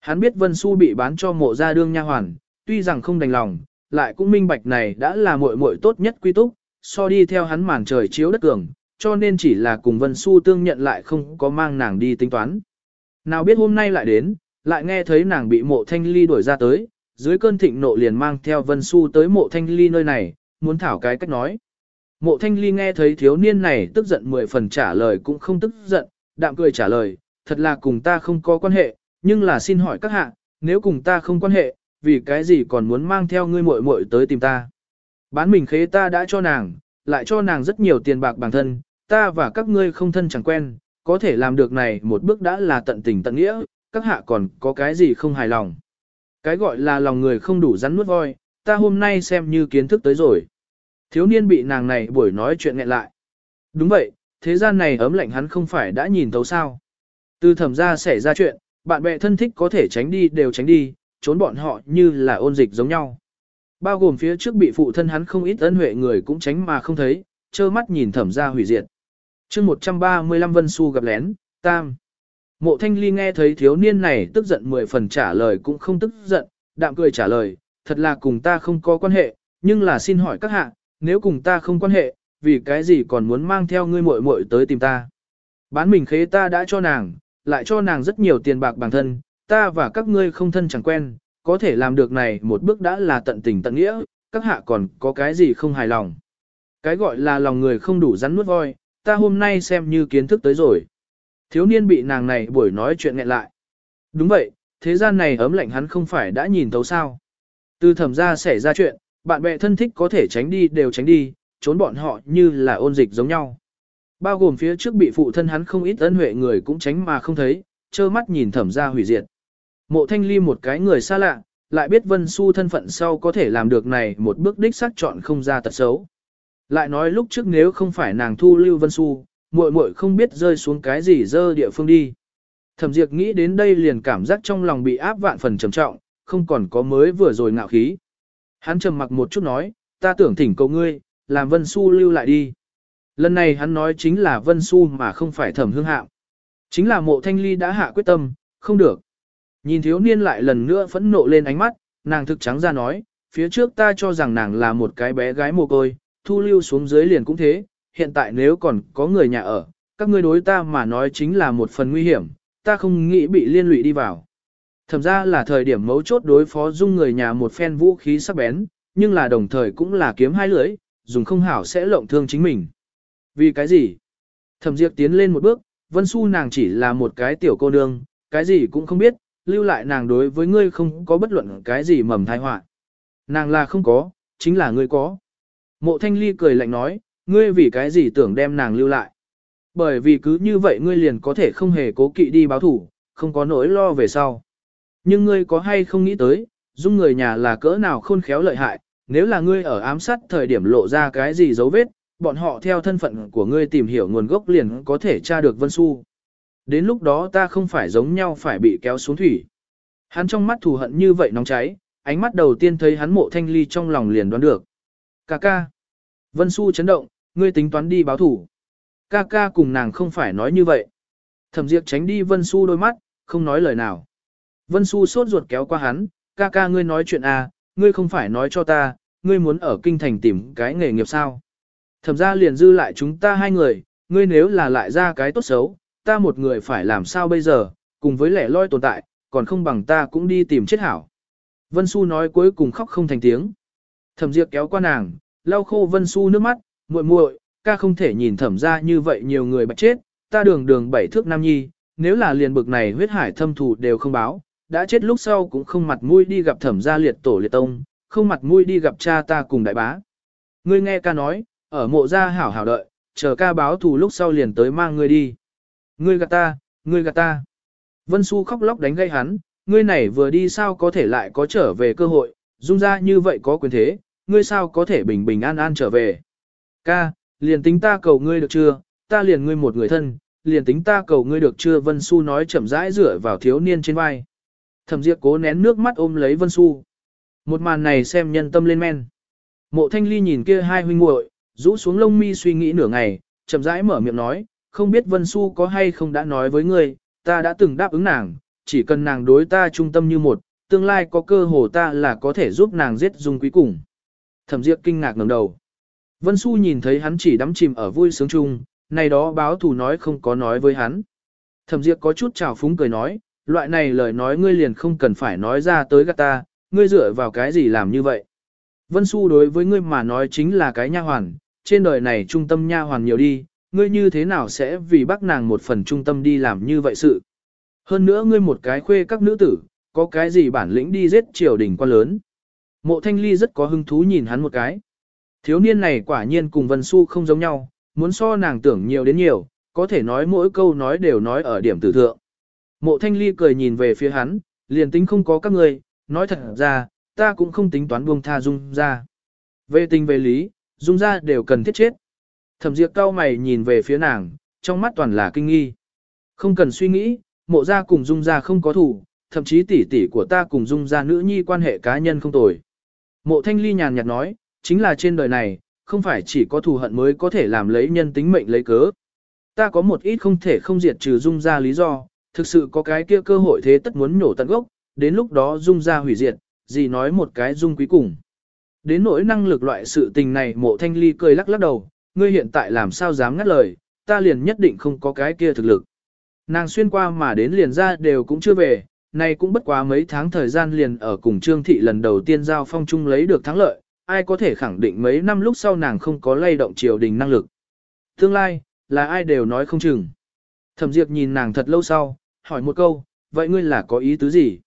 Hắn biết Vân Xu bị bán cho mộ ra đương nha hoàn, tuy rằng không đành lòng, lại cũng minh bạch này đã là muội muội tốt nhất quy túc, so đi theo hắn màn trời chiếu đất cường, cho nên chỉ là cùng Vân Xu tương nhận lại không có mang nàng đi tính toán. Nào biết hôm nay lại đến, lại nghe thấy nàng bị mộ thanh ly đuổi ra tới, dưới cơn thịnh nộ liền mang theo Vân Xu tới mộ thanh ly nơi này, muốn thảo cái cách nói. Mộ thanh ly nghe thấy thiếu niên này tức giận mười phần trả lời cũng không tức giận, đạm cười trả lời, thật là cùng ta không có quan hệ, nhưng là xin hỏi các hạ, nếu cùng ta không quan hệ, vì cái gì còn muốn mang theo ngươi muội muội tới tìm ta. Bán mình khế ta đã cho nàng, lại cho nàng rất nhiều tiền bạc bản thân, ta và các ngươi không thân chẳng quen, có thể làm được này một bước đã là tận tình tận nghĩa, các hạ còn có cái gì không hài lòng. Cái gọi là lòng người không đủ rắn nuốt voi, ta hôm nay xem như kiến thức tới rồi. Thiếu niên bị nàng này buổi nói chuyện nghẹn lại. Đúng vậy, thế gian này ấm lạnh hắn không phải đã nhìn thấu sao. Từ thẩm ra xảy ra chuyện, bạn bè thân thích có thể tránh đi đều tránh đi, trốn bọn họ như là ôn dịch giống nhau. Bao gồm phía trước bị phụ thân hắn không ít ân huệ người cũng tránh mà không thấy, trơ mắt nhìn thẩm ra hủy diệt. chương 135 Vân Xu gặp lén, tam. Mộ thanh ly nghe thấy thiếu niên này tức giận mười phần trả lời cũng không tức giận, đạm cười trả lời, thật là cùng ta không có quan hệ, nhưng là xin hỏi các hạ, nếu cùng ta không quan hệ, vì cái gì còn muốn mang theo ngươi muội muội tới tìm ta. Bán mình khế ta đã cho nàng, lại cho nàng rất nhiều tiền bạc bản thân, ta và các ngươi không thân chẳng quen, có thể làm được này một bước đã là tận tình tận nghĩa, các hạ còn có cái gì không hài lòng. Cái gọi là lòng người không đủ rắn nuốt voi, ta hôm nay xem như kiến thức tới rồi. Thiếu niên bị nàng này buổi nói chuyện nghẹn lại. Đúng vậy, thế gian này ấm lạnh hắn không phải đã nhìn thấu sao. Từ thẩm ra xảy ra chuyện, bạn bè thân thích có thể tránh đi đều tránh đi, trốn bọn họ như là ôn dịch giống nhau. Bao gồm phía trước bị phụ thân hắn không ít ân huệ người cũng tránh mà không thấy, trơ mắt nhìn thẩm ra hủy diệt. Mộ thanh ly một cái người xa lạ, lại biết Vân Su thân phận sau có thể làm được này một bước đích xác chọn không ra tật xấu. Lại nói lúc trước nếu không phải nàng thu Lưu Vân Su, muội muội không biết rơi xuống cái gì dơ địa phương đi. Thẩm Diệp nghĩ đến đây liền cảm giác trong lòng bị áp vạn phần trầm trọng, không còn có mới vừa rồi ngạo khí. Hắn trầm mặc một chút nói, ta tưởng thỉnh cầu ngươi, làm Vân Xu lưu lại đi. Lần này hắn nói chính là Vân Xu mà không phải thẩm hương hạo. Chính là mộ thanh ly đã hạ quyết tâm, không được. Nhìn thiếu niên lại lần nữa phẫn nộ lên ánh mắt, nàng thực trắng ra nói, phía trước ta cho rằng nàng là một cái bé gái mồ côi, thu lưu xuống dưới liền cũng thế, hiện tại nếu còn có người nhà ở, các ngươi đối ta mà nói chính là một phần nguy hiểm, ta không nghĩ bị liên lụy đi vào. Thẩm ra là thời điểm mấu chốt đối phó dung người nhà một phen vũ khí sắc bén, nhưng là đồng thời cũng là kiếm hai lưỡi, dùng không hảo sẽ lộng thương chính mình. Vì cái gì? Thẩm Diệp tiến lên một bước, Vân Xu nàng chỉ là một cái tiểu cô nương, cái gì cũng không biết, lưu lại nàng đối với ngươi không có bất luận cái gì mầm thai họa. Nàng là không có, chính là ngươi có. Mộ Thanh Ly cười lạnh nói, ngươi vì cái gì tưởng đem nàng lưu lại. Bởi vì cứ như vậy ngươi liền có thể không hề cố kỵ đi báo thủ, không có nỗi lo về sau. Nhưng ngươi có hay không nghĩ tới, dung người nhà là cỡ nào khôn khéo lợi hại, nếu là ngươi ở ám sát thời điểm lộ ra cái gì dấu vết, bọn họ theo thân phận của ngươi tìm hiểu nguồn gốc liền có thể tra được Vân Xu. Đến lúc đó ta không phải giống nhau phải bị kéo xuống thủy. Hắn trong mắt thù hận như vậy nóng cháy, ánh mắt đầu tiên thấy hắn mộ thanh ly trong lòng liền đoán được. Cà ca. Vân Xu chấn động, ngươi tính toán đi báo thủ. Ca ca cùng nàng không phải nói như vậy. Thẩm Diệp tránh đi Vân Xu đôi mắt, không nói lời nào. Vân Xu sốt ruột kéo qua hắn, ca ca ngươi nói chuyện à, ngươi không phải nói cho ta, ngươi muốn ở kinh thành tìm cái nghề nghiệp sao. Thẩm ra liền dư lại chúng ta hai người, ngươi nếu là lại ra cái tốt xấu, ta một người phải làm sao bây giờ, cùng với lẻ loi tồn tại, còn không bằng ta cũng đi tìm chết hảo. Vân Xu nói cuối cùng khóc không thành tiếng. Thẩm Diệp kéo qua nàng, lau khô Vân Xu nước mắt, muội muội, ca không thể nhìn thẩm ra như vậy nhiều người bạch chết, ta đường đường bảy thước nam nhi, nếu là liền bực này huyết hải thâm thù đều không báo, đã chết lúc sau cũng không mặt mũi đi gặp thẩm gia liệt tổ liệt tông, không mặt mũi đi gặp cha ta cùng đại bá. Ngươi nghe ca nói, ở mộ gia hảo hảo đợi, chờ ca báo thù lúc sau liền tới mang ngươi đi. Ngươi gạt ta, ngươi gạt ta. Vân Xu khóc lóc đánh gây hắn, ngươi này vừa đi sao có thể lại có trở về cơ hội, dung ra như vậy có quyền thế, ngươi sao có thể bình bình an an trở về. Ca, liền tính ta cầu ngươi được chưa, ta liền ngươi một người thân, liền tính ta cầu ngươi được chưa Vân Xu nói chậm rãi rửa vào thiếu niên trên vai. Thẩm Diệp cố nén nước mắt ôm lấy Vân Xu. Một màn này xem nhân tâm lên men. Mộ Thanh Ly nhìn kia hai huynh muội, rũ xuống lông mi suy nghĩ nửa ngày, chậm rãi mở miệng nói, không biết Vân Xu có hay không đã nói với ngươi, ta đã từng đáp ứng nàng, chỉ cần nàng đối ta trung tâm như một, tương lai có cơ hồ ta là có thể giúp nàng giết dung quý cùng. Thẩm Diệp kinh ngạc ngẩng đầu. Vân Xu nhìn thấy hắn chỉ đắm chìm ở vui sướng chung, này đó báo thù nói không có nói với hắn. Thẩm Diệp có chút trào phúng cười nói, loại này lời nói ngươi liền không cần phải nói ra tới gắt ta, ngươi dựa vào cái gì làm như vậy. Vân Xu đối với ngươi mà nói chính là cái nha hoàn, trên đời này trung tâm nha hoàn nhiều đi, ngươi như thế nào sẽ vì bác nàng một phần trung tâm đi làm như vậy sự. Hơn nữa ngươi một cái khuê các nữ tử, có cái gì bản lĩnh đi giết triều đình quan lớn. Mộ thanh ly rất có hứng thú nhìn hắn một cái. Thiếu niên này quả nhiên cùng Vân Xu không giống nhau, muốn so nàng tưởng nhiều đến nhiều, có thể nói mỗi câu nói đều nói ở điểm tử thượng. Mộ thanh ly cười nhìn về phía hắn, liền tính không có các người, nói thật ra, ta cũng không tính toán buông tha dung ra. Về tình về lý, dung ra đều cần thiết chết. Thẩm diệt cao mày nhìn về phía nàng, trong mắt toàn là kinh nghi. Không cần suy nghĩ, mộ ra cùng dung ra không có thủ, thậm chí tỷ tỷ của ta cùng dung ra nữ nhi quan hệ cá nhân không tồi. Mộ thanh ly nhàn nhạt nói, chính là trên đời này, không phải chỉ có thù hận mới có thể làm lấy nhân tính mệnh lấy cớ. Ta có một ít không thể không diệt trừ dung ra lý do, thực sự có cái kia cơ hội thế tất muốn nổ tận gốc, đến lúc đó dung ra hủy diệt, gì nói một cái dung quý cùng. Đến nỗi năng lực loại sự tình này mộ thanh ly cười lắc lắc đầu, ngươi hiện tại làm sao dám ngắt lời, ta liền nhất định không có cái kia thực lực. Nàng xuyên qua mà đến liền ra đều cũng chưa về, nay cũng bất quá mấy tháng thời gian liền ở cùng Trương Thị lần đầu tiên giao phong chung lấy được thắng lợi, ai có thể khẳng định mấy năm lúc sau nàng không có lay động triều đình năng lực. Tương lai, là ai đều nói không chừng. Thẩm Diệp nhìn nàng thật lâu sau, hỏi một câu, vậy ngươi là có ý tứ gì?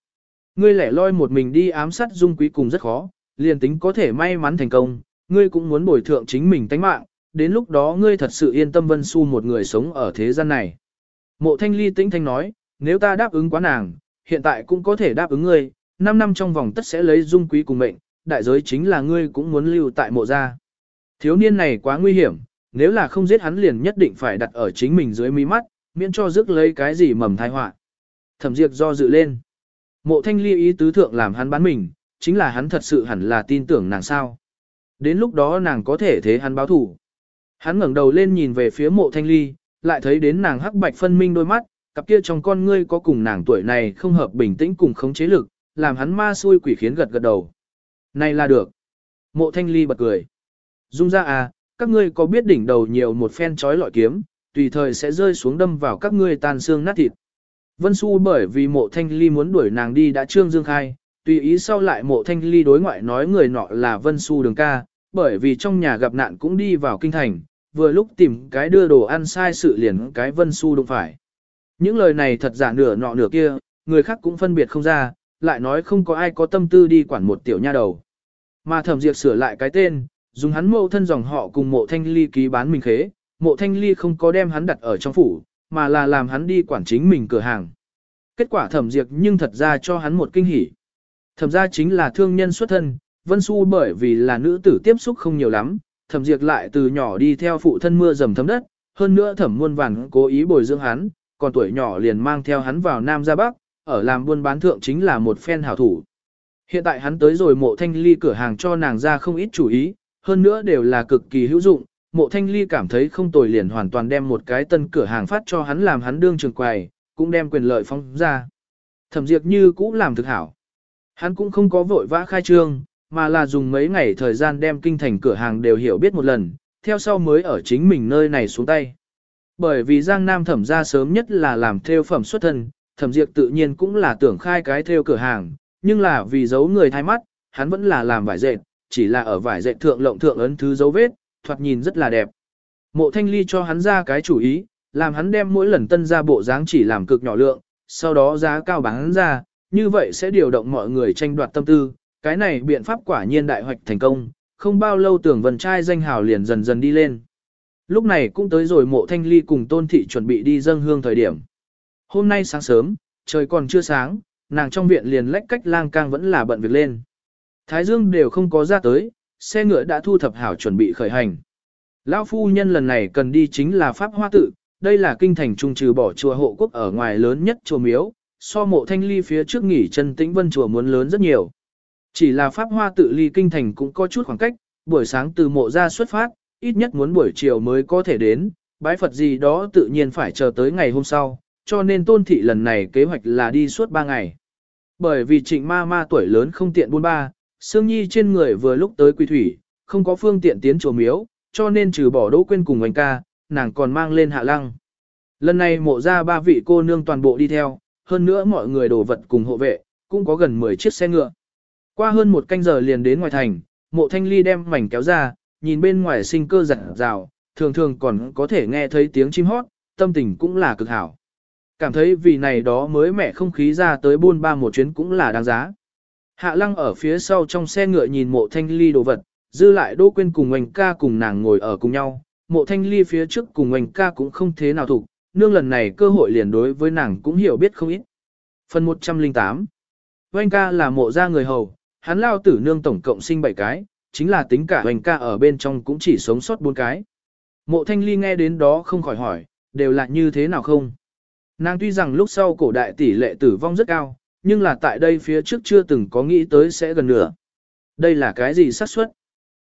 Ngươi lẻ loi một mình đi ám sát dung quý cùng rất khó, liền tính có thể may mắn thành công, ngươi cũng muốn bồi thượng chính mình tánh mạng, đến lúc đó ngươi thật sự yên tâm Vân su một người sống ở thế gian này. Mộ thanh ly tĩnh thanh nói, nếu ta đáp ứng quá nàng, hiện tại cũng có thể đáp ứng ngươi, 5 năm trong vòng tất sẽ lấy dung quý cùng mệnh, đại giới chính là ngươi cũng muốn lưu tại mộ gia. Thiếu niên này quá nguy hiểm, nếu là không giết hắn liền nhất định phải đặt ở chính mình dưới mí mắt, miễn cho rước lấy cái gì mầm thai họa. Thẩm Diệp do dự lên. Mộ thanh ly ý tứ thượng làm hắn bán mình, chính là hắn thật sự hẳn là tin tưởng nàng sao. Đến lúc đó nàng có thể thế hắn báo thủ. Hắn ngẩng đầu lên nhìn về phía mộ thanh ly, lại thấy đến nàng hắc bạch phân minh đôi mắt, cặp kia trong con ngươi có cùng nàng tuổi này không hợp bình tĩnh cùng khống chế lực, làm hắn ma xui quỷ khiến gật gật đầu. Này là được. Mộ thanh ly bật cười. Dung ra à, các ngươi có biết đỉnh đầu nhiều một phen chói lọi kiếm, tùy thời sẽ rơi xuống đâm vào các ngươi tan xương nát thịt. Vân Xu bởi vì mộ thanh ly muốn đuổi nàng đi đã trương dương khai, tùy ý sau lại mộ thanh ly đối ngoại nói người nọ là Vân Xu đường ca, bởi vì trong nhà gặp nạn cũng đi vào kinh thành, vừa lúc tìm cái đưa đồ ăn sai sự liền cái Vân Xu đụng phải. Những lời này thật giả nửa nọ nửa kia, người khác cũng phân biệt không ra, lại nói không có ai có tâm tư đi quản một tiểu nha đầu. Mà thẩm diệt sửa lại cái tên, dùng hắn mộ thân dòng họ cùng mộ thanh ly ký bán mình khế, mộ thanh ly không có đem hắn đặt ở trong phủ, mà là làm hắn đi quản chính mình cửa hàng. Kết quả thẩm diệt nhưng thật ra cho hắn một kinh hỉ. Thẩm ra chính là thương nhân xuất thân, Vân Xu bởi vì là nữ tử tiếp xúc không nhiều lắm, thẩm diệt lại từ nhỏ đi theo phụ thân mưa dầm thấm đất, hơn nữa thẩm muôn vàng cố ý bồi dưỡng hắn, còn tuổi nhỏ liền mang theo hắn vào Nam ra Bắc, ở làm buôn bán thượng chính là một phen hảo thủ. Hiện tại hắn tới rồi mộ thanh ly cửa hàng cho nàng ra không ít chủ ý, hơn nữa đều là cực kỳ hữu dụng, mộ thanh ly cảm thấy không tồi liền hoàn toàn đem một cái tân cửa hàng phát cho hắn làm hắn đương trường quầy, cũng đem quyền lợi phong ra. Thẩm diệt như cũ làm thực hảo. Hắn cũng không có vội vã khai trương, mà là dùng mấy ngày thời gian đem kinh thành cửa hàng đều hiểu biết một lần, theo sau mới ở chính mình nơi này xuống tay. Bởi vì Giang Nam thẩm ra sớm nhất là làm theo phẩm xuất thân, thẩm diệt tự nhiên cũng là tưởng khai cái theo cửa hàng, nhưng là vì giấu người thay mắt, hắn vẫn là làm vải dệt, chỉ là ở vải dệt thượng lộng thượng ấn thứ dấu vết, thoạt nhìn rất là đẹp. Mộ thanh ly cho hắn ra cái chủ ý, làm hắn đem mỗi lần tân ra bộ dáng chỉ làm cực nhỏ lượng, sau đó giá cao bán ra, như vậy sẽ điều động mọi người tranh đoạt tâm tư, cái này biện pháp quả nhiên đại hoạch thành công, không bao lâu tưởng vần trai danh hào liền dần dần đi lên. Lúc này cũng tới rồi mộ thanh ly cùng tôn thị chuẩn bị đi dâng hương thời điểm. Hôm nay sáng sớm, trời còn chưa sáng, nàng trong viện liền lách cách lang cang vẫn là bận việc lên. Thái dương đều không có ra tới, xe ngựa đã thu thập hảo chuẩn bị khởi hành. Lão phu nhân lần này cần đi chính là Pháp Hoa Tự, đây là kinh thành trung trừ bỏ chùa hộ quốc ở ngoài lớn nhất chùa miếu, so mộ thanh ly phía trước nghỉ chân tĩnh vân chùa muốn lớn rất nhiều. Chỉ là Pháp Hoa Tự ly kinh thành cũng có chút khoảng cách, buổi sáng từ mộ ra xuất phát, ít nhất muốn buổi chiều mới có thể đến, bái Phật gì đó tự nhiên phải chờ tới ngày hôm sau, cho nên tôn thị lần này kế hoạch là đi suốt 3 ngày. Bởi vì trịnh ma ma tuổi lớn không tiện buôn ba, Sương Nhi trên người vừa lúc tới quy thủy, không có phương tiện tiến chùa miếu, cho nên trừ bỏ đỗ quên cùng anh ca, nàng còn mang lên hạ lăng. Lần này mộ ra ba vị cô nương toàn bộ đi theo, hơn nữa mọi người đồ vật cùng hộ vệ, cũng có gần 10 chiếc xe ngựa. Qua hơn một canh giờ liền đến ngoài thành, mộ thanh ly đem mảnh kéo ra, nhìn bên ngoài sinh cơ rạng rào, thường thường còn có thể nghe thấy tiếng chim hót, tâm tình cũng là cực hảo. Cảm thấy vì này đó mới mẻ không khí ra tới buôn ba một chuyến cũng là đáng giá. Hạ lăng ở phía sau trong xe ngựa nhìn mộ thanh ly đồ vật, dư lại đỗ quên cùng oanh ca cùng nàng ngồi ở cùng nhau. Mộ thanh ly phía trước cùng oanh ca cũng không thế nào thủ, nương lần này cơ hội liền đối với nàng cũng hiểu biết không ít. Phần 108 Oanh ca là mộ gia người hầu, hắn lao tử nương tổng cộng sinh 7 cái, chính là tính cả oanh ca ở bên trong cũng chỉ sống sót 4 cái. Mộ thanh ly nghe đến đó không khỏi hỏi, đều là như thế nào không? Nàng tuy rằng lúc sau cổ đại tỷ lệ tử vong rất cao, nhưng là tại đây phía trước chưa từng có nghĩ tới sẽ gần nửa. Đây là cái gì xác suất?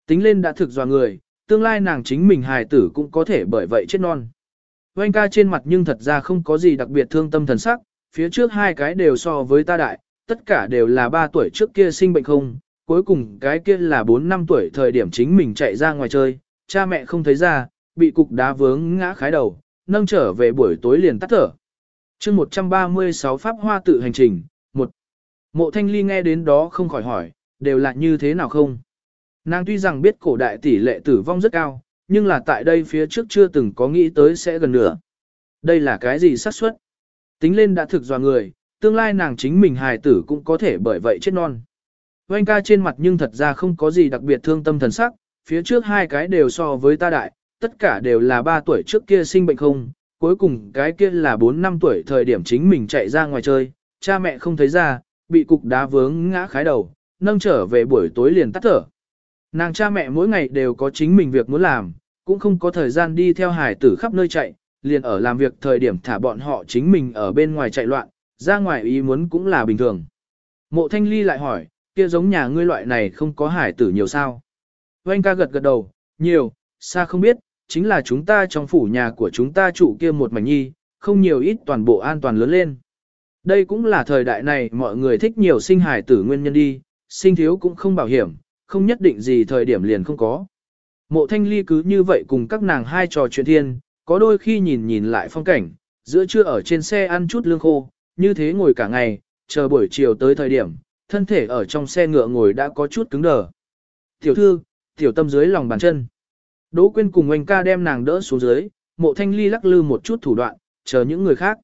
Tính lên đã thực dò người, tương lai nàng chính mình hài tử cũng có thể bởi vậy chết non. Oanh ca trên mặt nhưng thật ra không có gì đặc biệt thương tâm thần sắc, phía trước hai cái đều so với ta đại, tất cả đều là ba tuổi trước kia sinh bệnh không, cuối cùng cái kia là 4 năm tuổi thời điểm chính mình chạy ra ngoài chơi, cha mẹ không thấy ra, bị cục đá vướng ngã khái đầu, nâng trở về buổi tối liền tắt thở. chương 136 Pháp Hoa tự hành trình, Mộ thanh ly nghe đến đó không khỏi hỏi, đều là như thế nào không? Nàng tuy rằng biết cổ đại tỷ lệ tử vong rất cao, nhưng là tại đây phía trước chưa từng có nghĩ tới sẽ gần nửa. Đây là cái gì xác suất? Tính lên đã thực dò người, tương lai nàng chính mình hài tử cũng có thể bởi vậy chết non. Oanh ca trên mặt nhưng thật ra không có gì đặc biệt thương tâm thần sắc, phía trước hai cái đều so với ta đại, tất cả đều là ba tuổi trước kia sinh bệnh không, cuối cùng cái kia là 4 năm tuổi thời điểm chính mình chạy ra ngoài chơi, cha mẹ không thấy ra, bị cục đá vướng ngã khái đầu, nâng trở về buổi tối liền tắt thở. Nàng cha mẹ mỗi ngày đều có chính mình việc muốn làm, cũng không có thời gian đi theo hải tử khắp nơi chạy, liền ở làm việc thời điểm thả bọn họ chính mình ở bên ngoài chạy loạn, ra ngoài ý muốn cũng là bình thường. Mộ thanh ly lại hỏi, kia giống nhà ngươi loại này không có hải tử nhiều sao? Oanh ca gật gật đầu, nhiều, xa không biết, chính là chúng ta trong phủ nhà của chúng ta trụ kia một mảnh nhi, không nhiều ít toàn bộ an toàn lớn lên. Đây cũng là thời đại này mọi người thích nhiều sinh hải tử nguyên nhân đi, sinh thiếu cũng không bảo hiểm, không nhất định gì thời điểm liền không có. Mộ thanh ly cứ như vậy cùng các nàng hai trò chuyện thiên, có đôi khi nhìn nhìn lại phong cảnh, giữa trưa ở trên xe ăn chút lương khô, như thế ngồi cả ngày, chờ buổi chiều tới thời điểm, thân thể ở trong xe ngựa ngồi đã có chút cứng đờ. Tiểu thư, tiểu tâm dưới lòng bàn chân. Đỗ Quyên cùng anh ca đem nàng đỡ xuống dưới, mộ thanh ly lắc lư một chút thủ đoạn, chờ những người khác.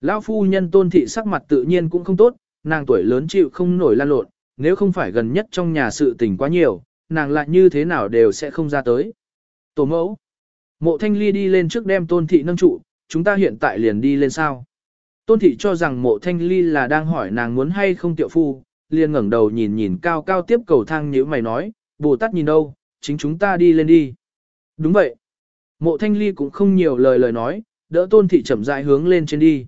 Lão phu nhân tôn thị sắc mặt tự nhiên cũng không tốt, nàng tuổi lớn chịu không nổi lan lộn, nếu không phải gần nhất trong nhà sự tình quá nhiều, nàng lại như thế nào đều sẽ không ra tới. Tổ mẫu. Mộ thanh ly đi lên trước đem tôn thị nâng trụ, chúng ta hiện tại liền đi lên sao. Tôn thị cho rằng mộ thanh ly là đang hỏi nàng muốn hay không tiệu phu, liền ngẩng đầu nhìn nhìn cao cao tiếp cầu thang như mày nói, Bồ Tát nhìn đâu, chính chúng ta đi lên đi. Đúng vậy. Mộ thanh ly cũng không nhiều lời lời nói, đỡ tôn thị chậm rãi hướng lên trên đi.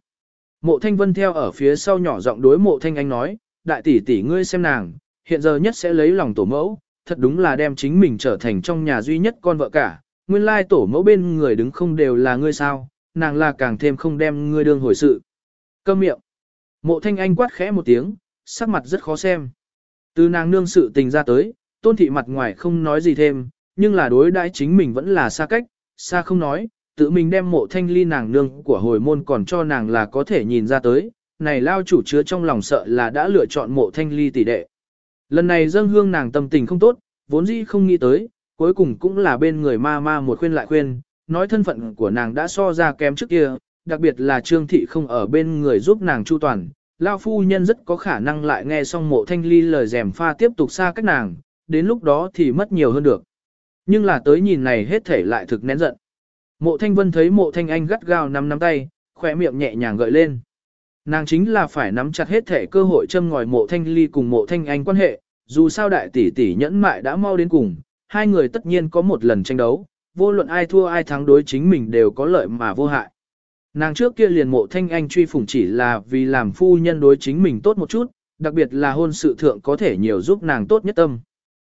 Mộ thanh vân theo ở phía sau nhỏ giọng đối mộ thanh anh nói, đại tỷ tỷ ngươi xem nàng, hiện giờ nhất sẽ lấy lòng tổ mẫu, thật đúng là đem chính mình trở thành trong nhà duy nhất con vợ cả, nguyên lai tổ mẫu bên người đứng không đều là ngươi sao, nàng là càng thêm không đem ngươi đương hồi sự. Câm miệng. Mộ thanh anh quát khẽ một tiếng, sắc mặt rất khó xem. Từ nàng nương sự tình ra tới, tôn thị mặt ngoài không nói gì thêm, nhưng là đối đãi chính mình vẫn là xa cách, xa không nói, tự mình đem mộ thanh ly nàng nương của hồi môn còn cho nàng là có thể nhìn ra tới, này lao chủ chứa trong lòng sợ là đã lựa chọn mộ thanh ly tỷ đệ. Lần này dâng hương nàng tâm tình không tốt, vốn dĩ không nghĩ tới, cuối cùng cũng là bên người ma ma một khuyên lại khuyên, nói thân phận của nàng đã so ra kém trước kia, đặc biệt là trương thị không ở bên người giúp nàng chu toàn. Lao phu nhân rất có khả năng lại nghe xong mộ thanh ly lời rèm pha tiếp tục xa cách nàng, đến lúc đó thì mất nhiều hơn được. Nhưng là tới nhìn này hết thể lại thực nén giận. Mộ thanh vân thấy mộ thanh anh gắt gao nắm nắm tay, khỏe miệng nhẹ nhàng gợi lên. Nàng chính là phải nắm chặt hết thể cơ hội châm ngòi mộ thanh ly cùng mộ thanh anh quan hệ, dù sao đại tỷ tỷ nhẫn mại đã mau đến cùng, hai người tất nhiên có một lần tranh đấu, vô luận ai thua ai thắng đối chính mình đều có lợi mà vô hại. Nàng trước kia liền mộ thanh anh truy phủng chỉ là vì làm phu nhân đối chính mình tốt một chút, đặc biệt là hôn sự thượng có thể nhiều giúp nàng tốt nhất tâm.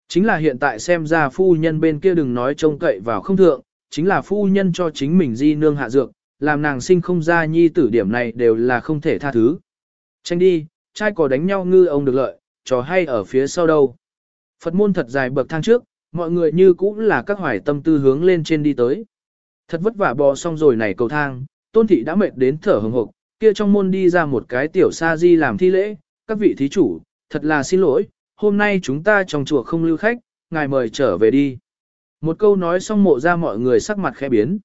Chính là hiện tại xem ra phu nhân bên kia đừng nói trông cậy vào không thượng, chính là phu nhân cho chính mình di nương hạ dược, làm nàng sinh không ra nhi tử điểm này đều là không thể tha thứ. Tranh đi, trai có đánh nhau ngư ông được lợi, trò hay ở phía sau đâu. Phật môn thật dài bậc thang trước, mọi người như cũng là các hoài tâm tư hướng lên trên đi tới. Thật vất vả bò xong rồi này cầu thang, tôn thị đã mệt đến thở hừng hực, kia trong môn đi ra một cái tiểu sa di làm thi lễ, các vị thí chủ, thật là xin lỗi, hôm nay chúng ta trong chùa không lưu khách, ngài mời trở về đi. Một câu nói xong mộ ra mọi người sắc mặt khẽ biến.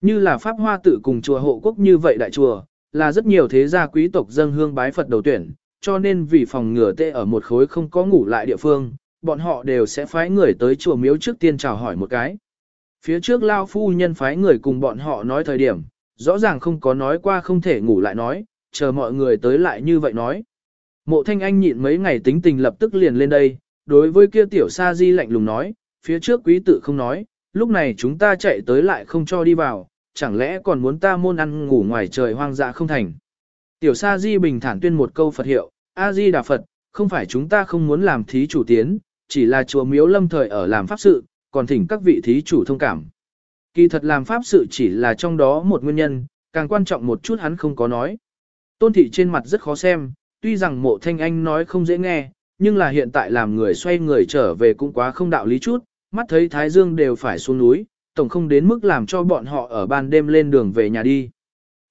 Như là Pháp Hoa tự cùng chùa hộ quốc như vậy đại chùa, là rất nhiều thế gia quý tộc dân hương bái Phật đầu tuyển, cho nên vì phòng ngừa tệ ở một khối không có ngủ lại địa phương, bọn họ đều sẽ phái người tới chùa miếu trước tiên chào hỏi một cái. Phía trước Lao Phu Nhân phái người cùng bọn họ nói thời điểm, rõ ràng không có nói qua không thể ngủ lại nói, chờ mọi người tới lại như vậy nói. Mộ Thanh Anh nhịn mấy ngày tính tình lập tức liền lên đây, đối với kia tiểu sa di lạnh lùng nói, phía trước quý tự không nói, lúc này chúng ta chạy tới lại không cho đi vào, chẳng lẽ còn muốn ta môn ăn ngủ ngoài trời hoang dã không thành. Tiểu sa di bình thản tuyên một câu Phật hiệu, A-di Đà Phật, không phải chúng ta không muốn làm thí chủ tiến, chỉ là chùa miếu lâm thời ở làm pháp sự, còn thỉnh các vị thí chủ thông cảm. Kỳ thật làm pháp sự chỉ là trong đó một nguyên nhân, càng quan trọng một chút hắn không có nói. Tôn thị trên mặt rất khó xem, tuy rằng mộ thanh anh nói không dễ nghe, nhưng là hiện tại làm người xoay người trở về cũng quá không đạo lý chút, mắt thấy Thái Dương đều phải xuống núi, tổng không đến mức làm cho bọn họ ở ban đêm lên đường về nhà đi.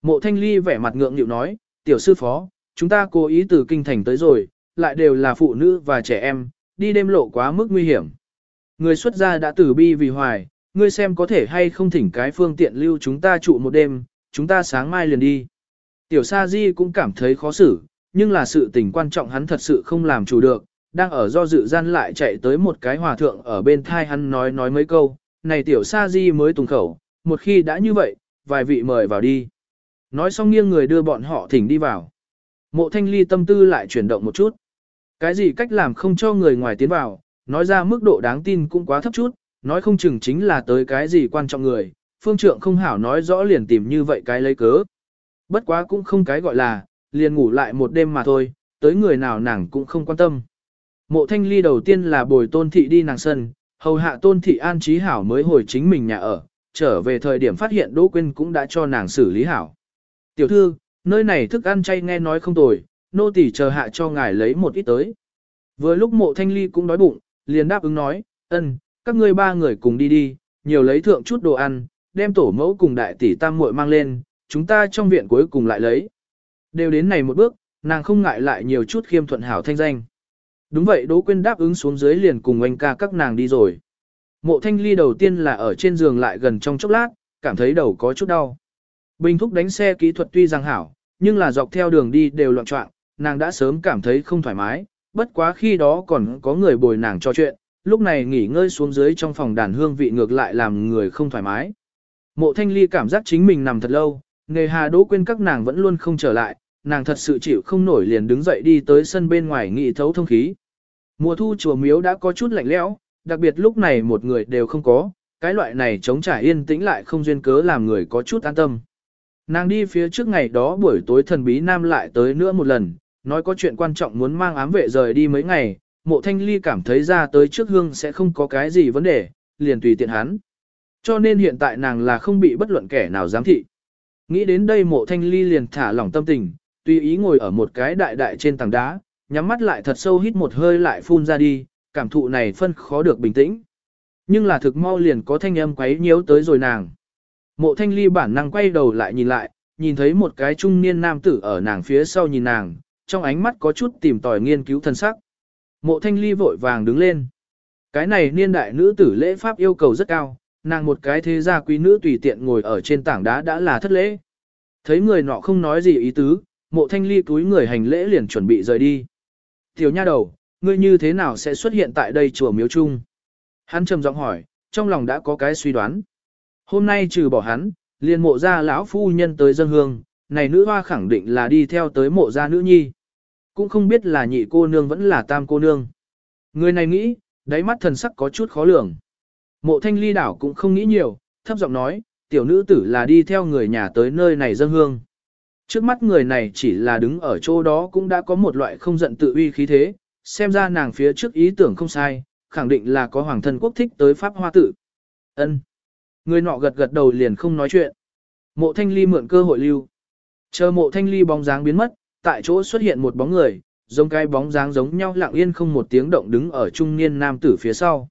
Mộ thanh ly vẻ mặt ngượng nghịu nói, tiểu sư phó, chúng ta cố ý từ kinh thành tới rồi, lại đều là phụ nữ và trẻ em, đi đêm lộ quá mức nguy hiểm. Người xuất gia đã tử bi vì hoài, ngươi xem có thể hay không thỉnh cái phương tiện lưu chúng ta trụ một đêm, chúng ta sáng mai liền đi. Tiểu Sa Di cũng cảm thấy khó xử, nhưng là sự tình quan trọng hắn thật sự không làm chủ được, đang ở do dự gian lại chạy tới một cái hòa thượng ở bên thai hắn nói nói mấy câu, này tiểu sa di mới tùng khẩu, một khi đã như vậy, vài vị mời vào đi. Nói xong nghiêng người đưa bọn họ thỉnh đi vào. Mộ thanh ly tâm tư lại chuyển động một chút. Cái gì cách làm không cho người ngoài tiến vào, nói ra mức độ đáng tin cũng quá thấp chút, nói không chừng chính là tới cái gì quan trọng người, phương trượng không hảo nói rõ liền tìm như vậy cái lấy cớ. Bất quá cũng không cái gọi là, liền ngủ lại một đêm mà thôi, tới người nào nàng cũng không quan tâm. Mộ thanh ly đầu tiên là bồi tôn thị đi nàng sân, hầu hạ tôn thị an trí hảo mới hồi chính mình nhà ở, trở về thời điểm phát hiện Đỗ Quyên cũng đã cho nàng xử lý hảo. Tiểu thư, nơi này thức ăn chay nghe nói không tồi, nô tỳ chờ hạ cho ngài lấy một ít tới. Vừa lúc mộ thanh ly cũng đói bụng, liền đáp ứng nói, ân, các ngươi ba người cùng đi đi, nhiều lấy thượng chút đồ ăn, đem tổ mẫu cùng đại tỷ tam muội mang lên, chúng ta trong viện cuối cùng lại lấy. Đều đến này một bước, nàng không ngại lại nhiều chút khiêm thuận hảo thanh danh. Đúng vậy Đỗ Quyên đáp ứng xuống dưới liền cùng anh ca các nàng đi rồi. Mộ thanh ly đầu tiên là ở trên giường lại gần trong chốc lát, cảm thấy đầu có chút đau. Bình thúc đánh xe kỹ thuật tuy rằng hảo, nhưng là dọc theo đường đi đều loạn trọng, nàng đã sớm cảm thấy không thoải mái, bất quá khi đó còn có người bồi nàng cho chuyện, lúc này nghỉ ngơi xuống dưới trong phòng đàn hương vị ngược lại làm người không thoải mái. Mộ thanh ly cảm giác chính mình nằm thật lâu, nghề hà đỗ quên các nàng vẫn luôn không trở lại, nàng thật sự chịu không nổi liền đứng dậy đi tới sân bên ngoài nghị thấu thông khí. Mùa thu chùa miếu đã có chút lạnh lẽo, đặc biệt lúc này một người đều không có, cái loại này chống trải yên tĩnh lại không duyên cớ làm người có chút an tâm. Nàng đi phía trước ngày đó buổi tối thần bí nam lại tới nữa một lần, nói có chuyện quan trọng muốn mang ám vệ rời đi mấy ngày, mộ thanh ly cảm thấy ra tới trước hương sẽ không có cái gì vấn đề, liền tùy tiện hắn. Cho nên hiện tại nàng là không bị bất luận kẻ nào giám thị. Nghĩ đến đây mộ thanh ly liền thả lỏng tâm tình, tùy ý ngồi ở một cái đại đại trên tảng đá, nhắm mắt lại thật sâu hít một hơi lại phun ra đi, cảm thụ này phân khó được bình tĩnh. Nhưng là thực mau liền có thanh âm quấy nhiễu tới rồi nàng. Mộ thanh ly bản năng quay đầu lại nhìn lại, nhìn thấy một cái trung niên nam tử ở nàng phía sau nhìn nàng, trong ánh mắt có chút tìm tòi nghiên cứu thân sắc. Mộ thanh ly vội vàng đứng lên. Cái này niên đại nữ tử lễ pháp yêu cầu rất cao, nàng một cái thế gia quý nữ tùy tiện ngồi ở trên tảng đá đã là thất lễ. Thấy người nọ không nói gì ý tứ, mộ thanh ly túi người hành lễ liền chuẩn bị rời đi. Tiểu nha đầu, ngươi như thế nào sẽ xuất hiện tại đây chùa miếu chung? Hắn trầm giọng hỏi, trong lòng đã có cái suy đoán. Hôm nay trừ bỏ hắn, liền mộ gia lão phu nhân tới dân hương, này nữ hoa khẳng định là đi theo tới mộ gia nữ nhi. Cũng không biết là nhị cô nương vẫn là tam cô nương. Người này nghĩ, đáy mắt thần sắc có chút khó lường. Mộ thanh ly đảo cũng không nghĩ nhiều, thấp giọng nói, tiểu nữ tử là đi theo người nhà tới nơi này dân hương. Trước mắt người này chỉ là đứng ở chỗ đó cũng đã có một loại không giận tự uy khí thế, xem ra nàng phía trước ý tưởng không sai, khẳng định là có hoàng thân quốc thích tới pháp hoa tử Ân. Người nọ gật gật đầu liền không nói chuyện. Mộ thanh ly mượn cơ hội lưu. Chờ mộ thanh ly bóng dáng biến mất, tại chỗ xuất hiện một bóng người, giống cái bóng dáng giống nhau lặng yên không một tiếng động đứng ở trung niên nam tử phía sau.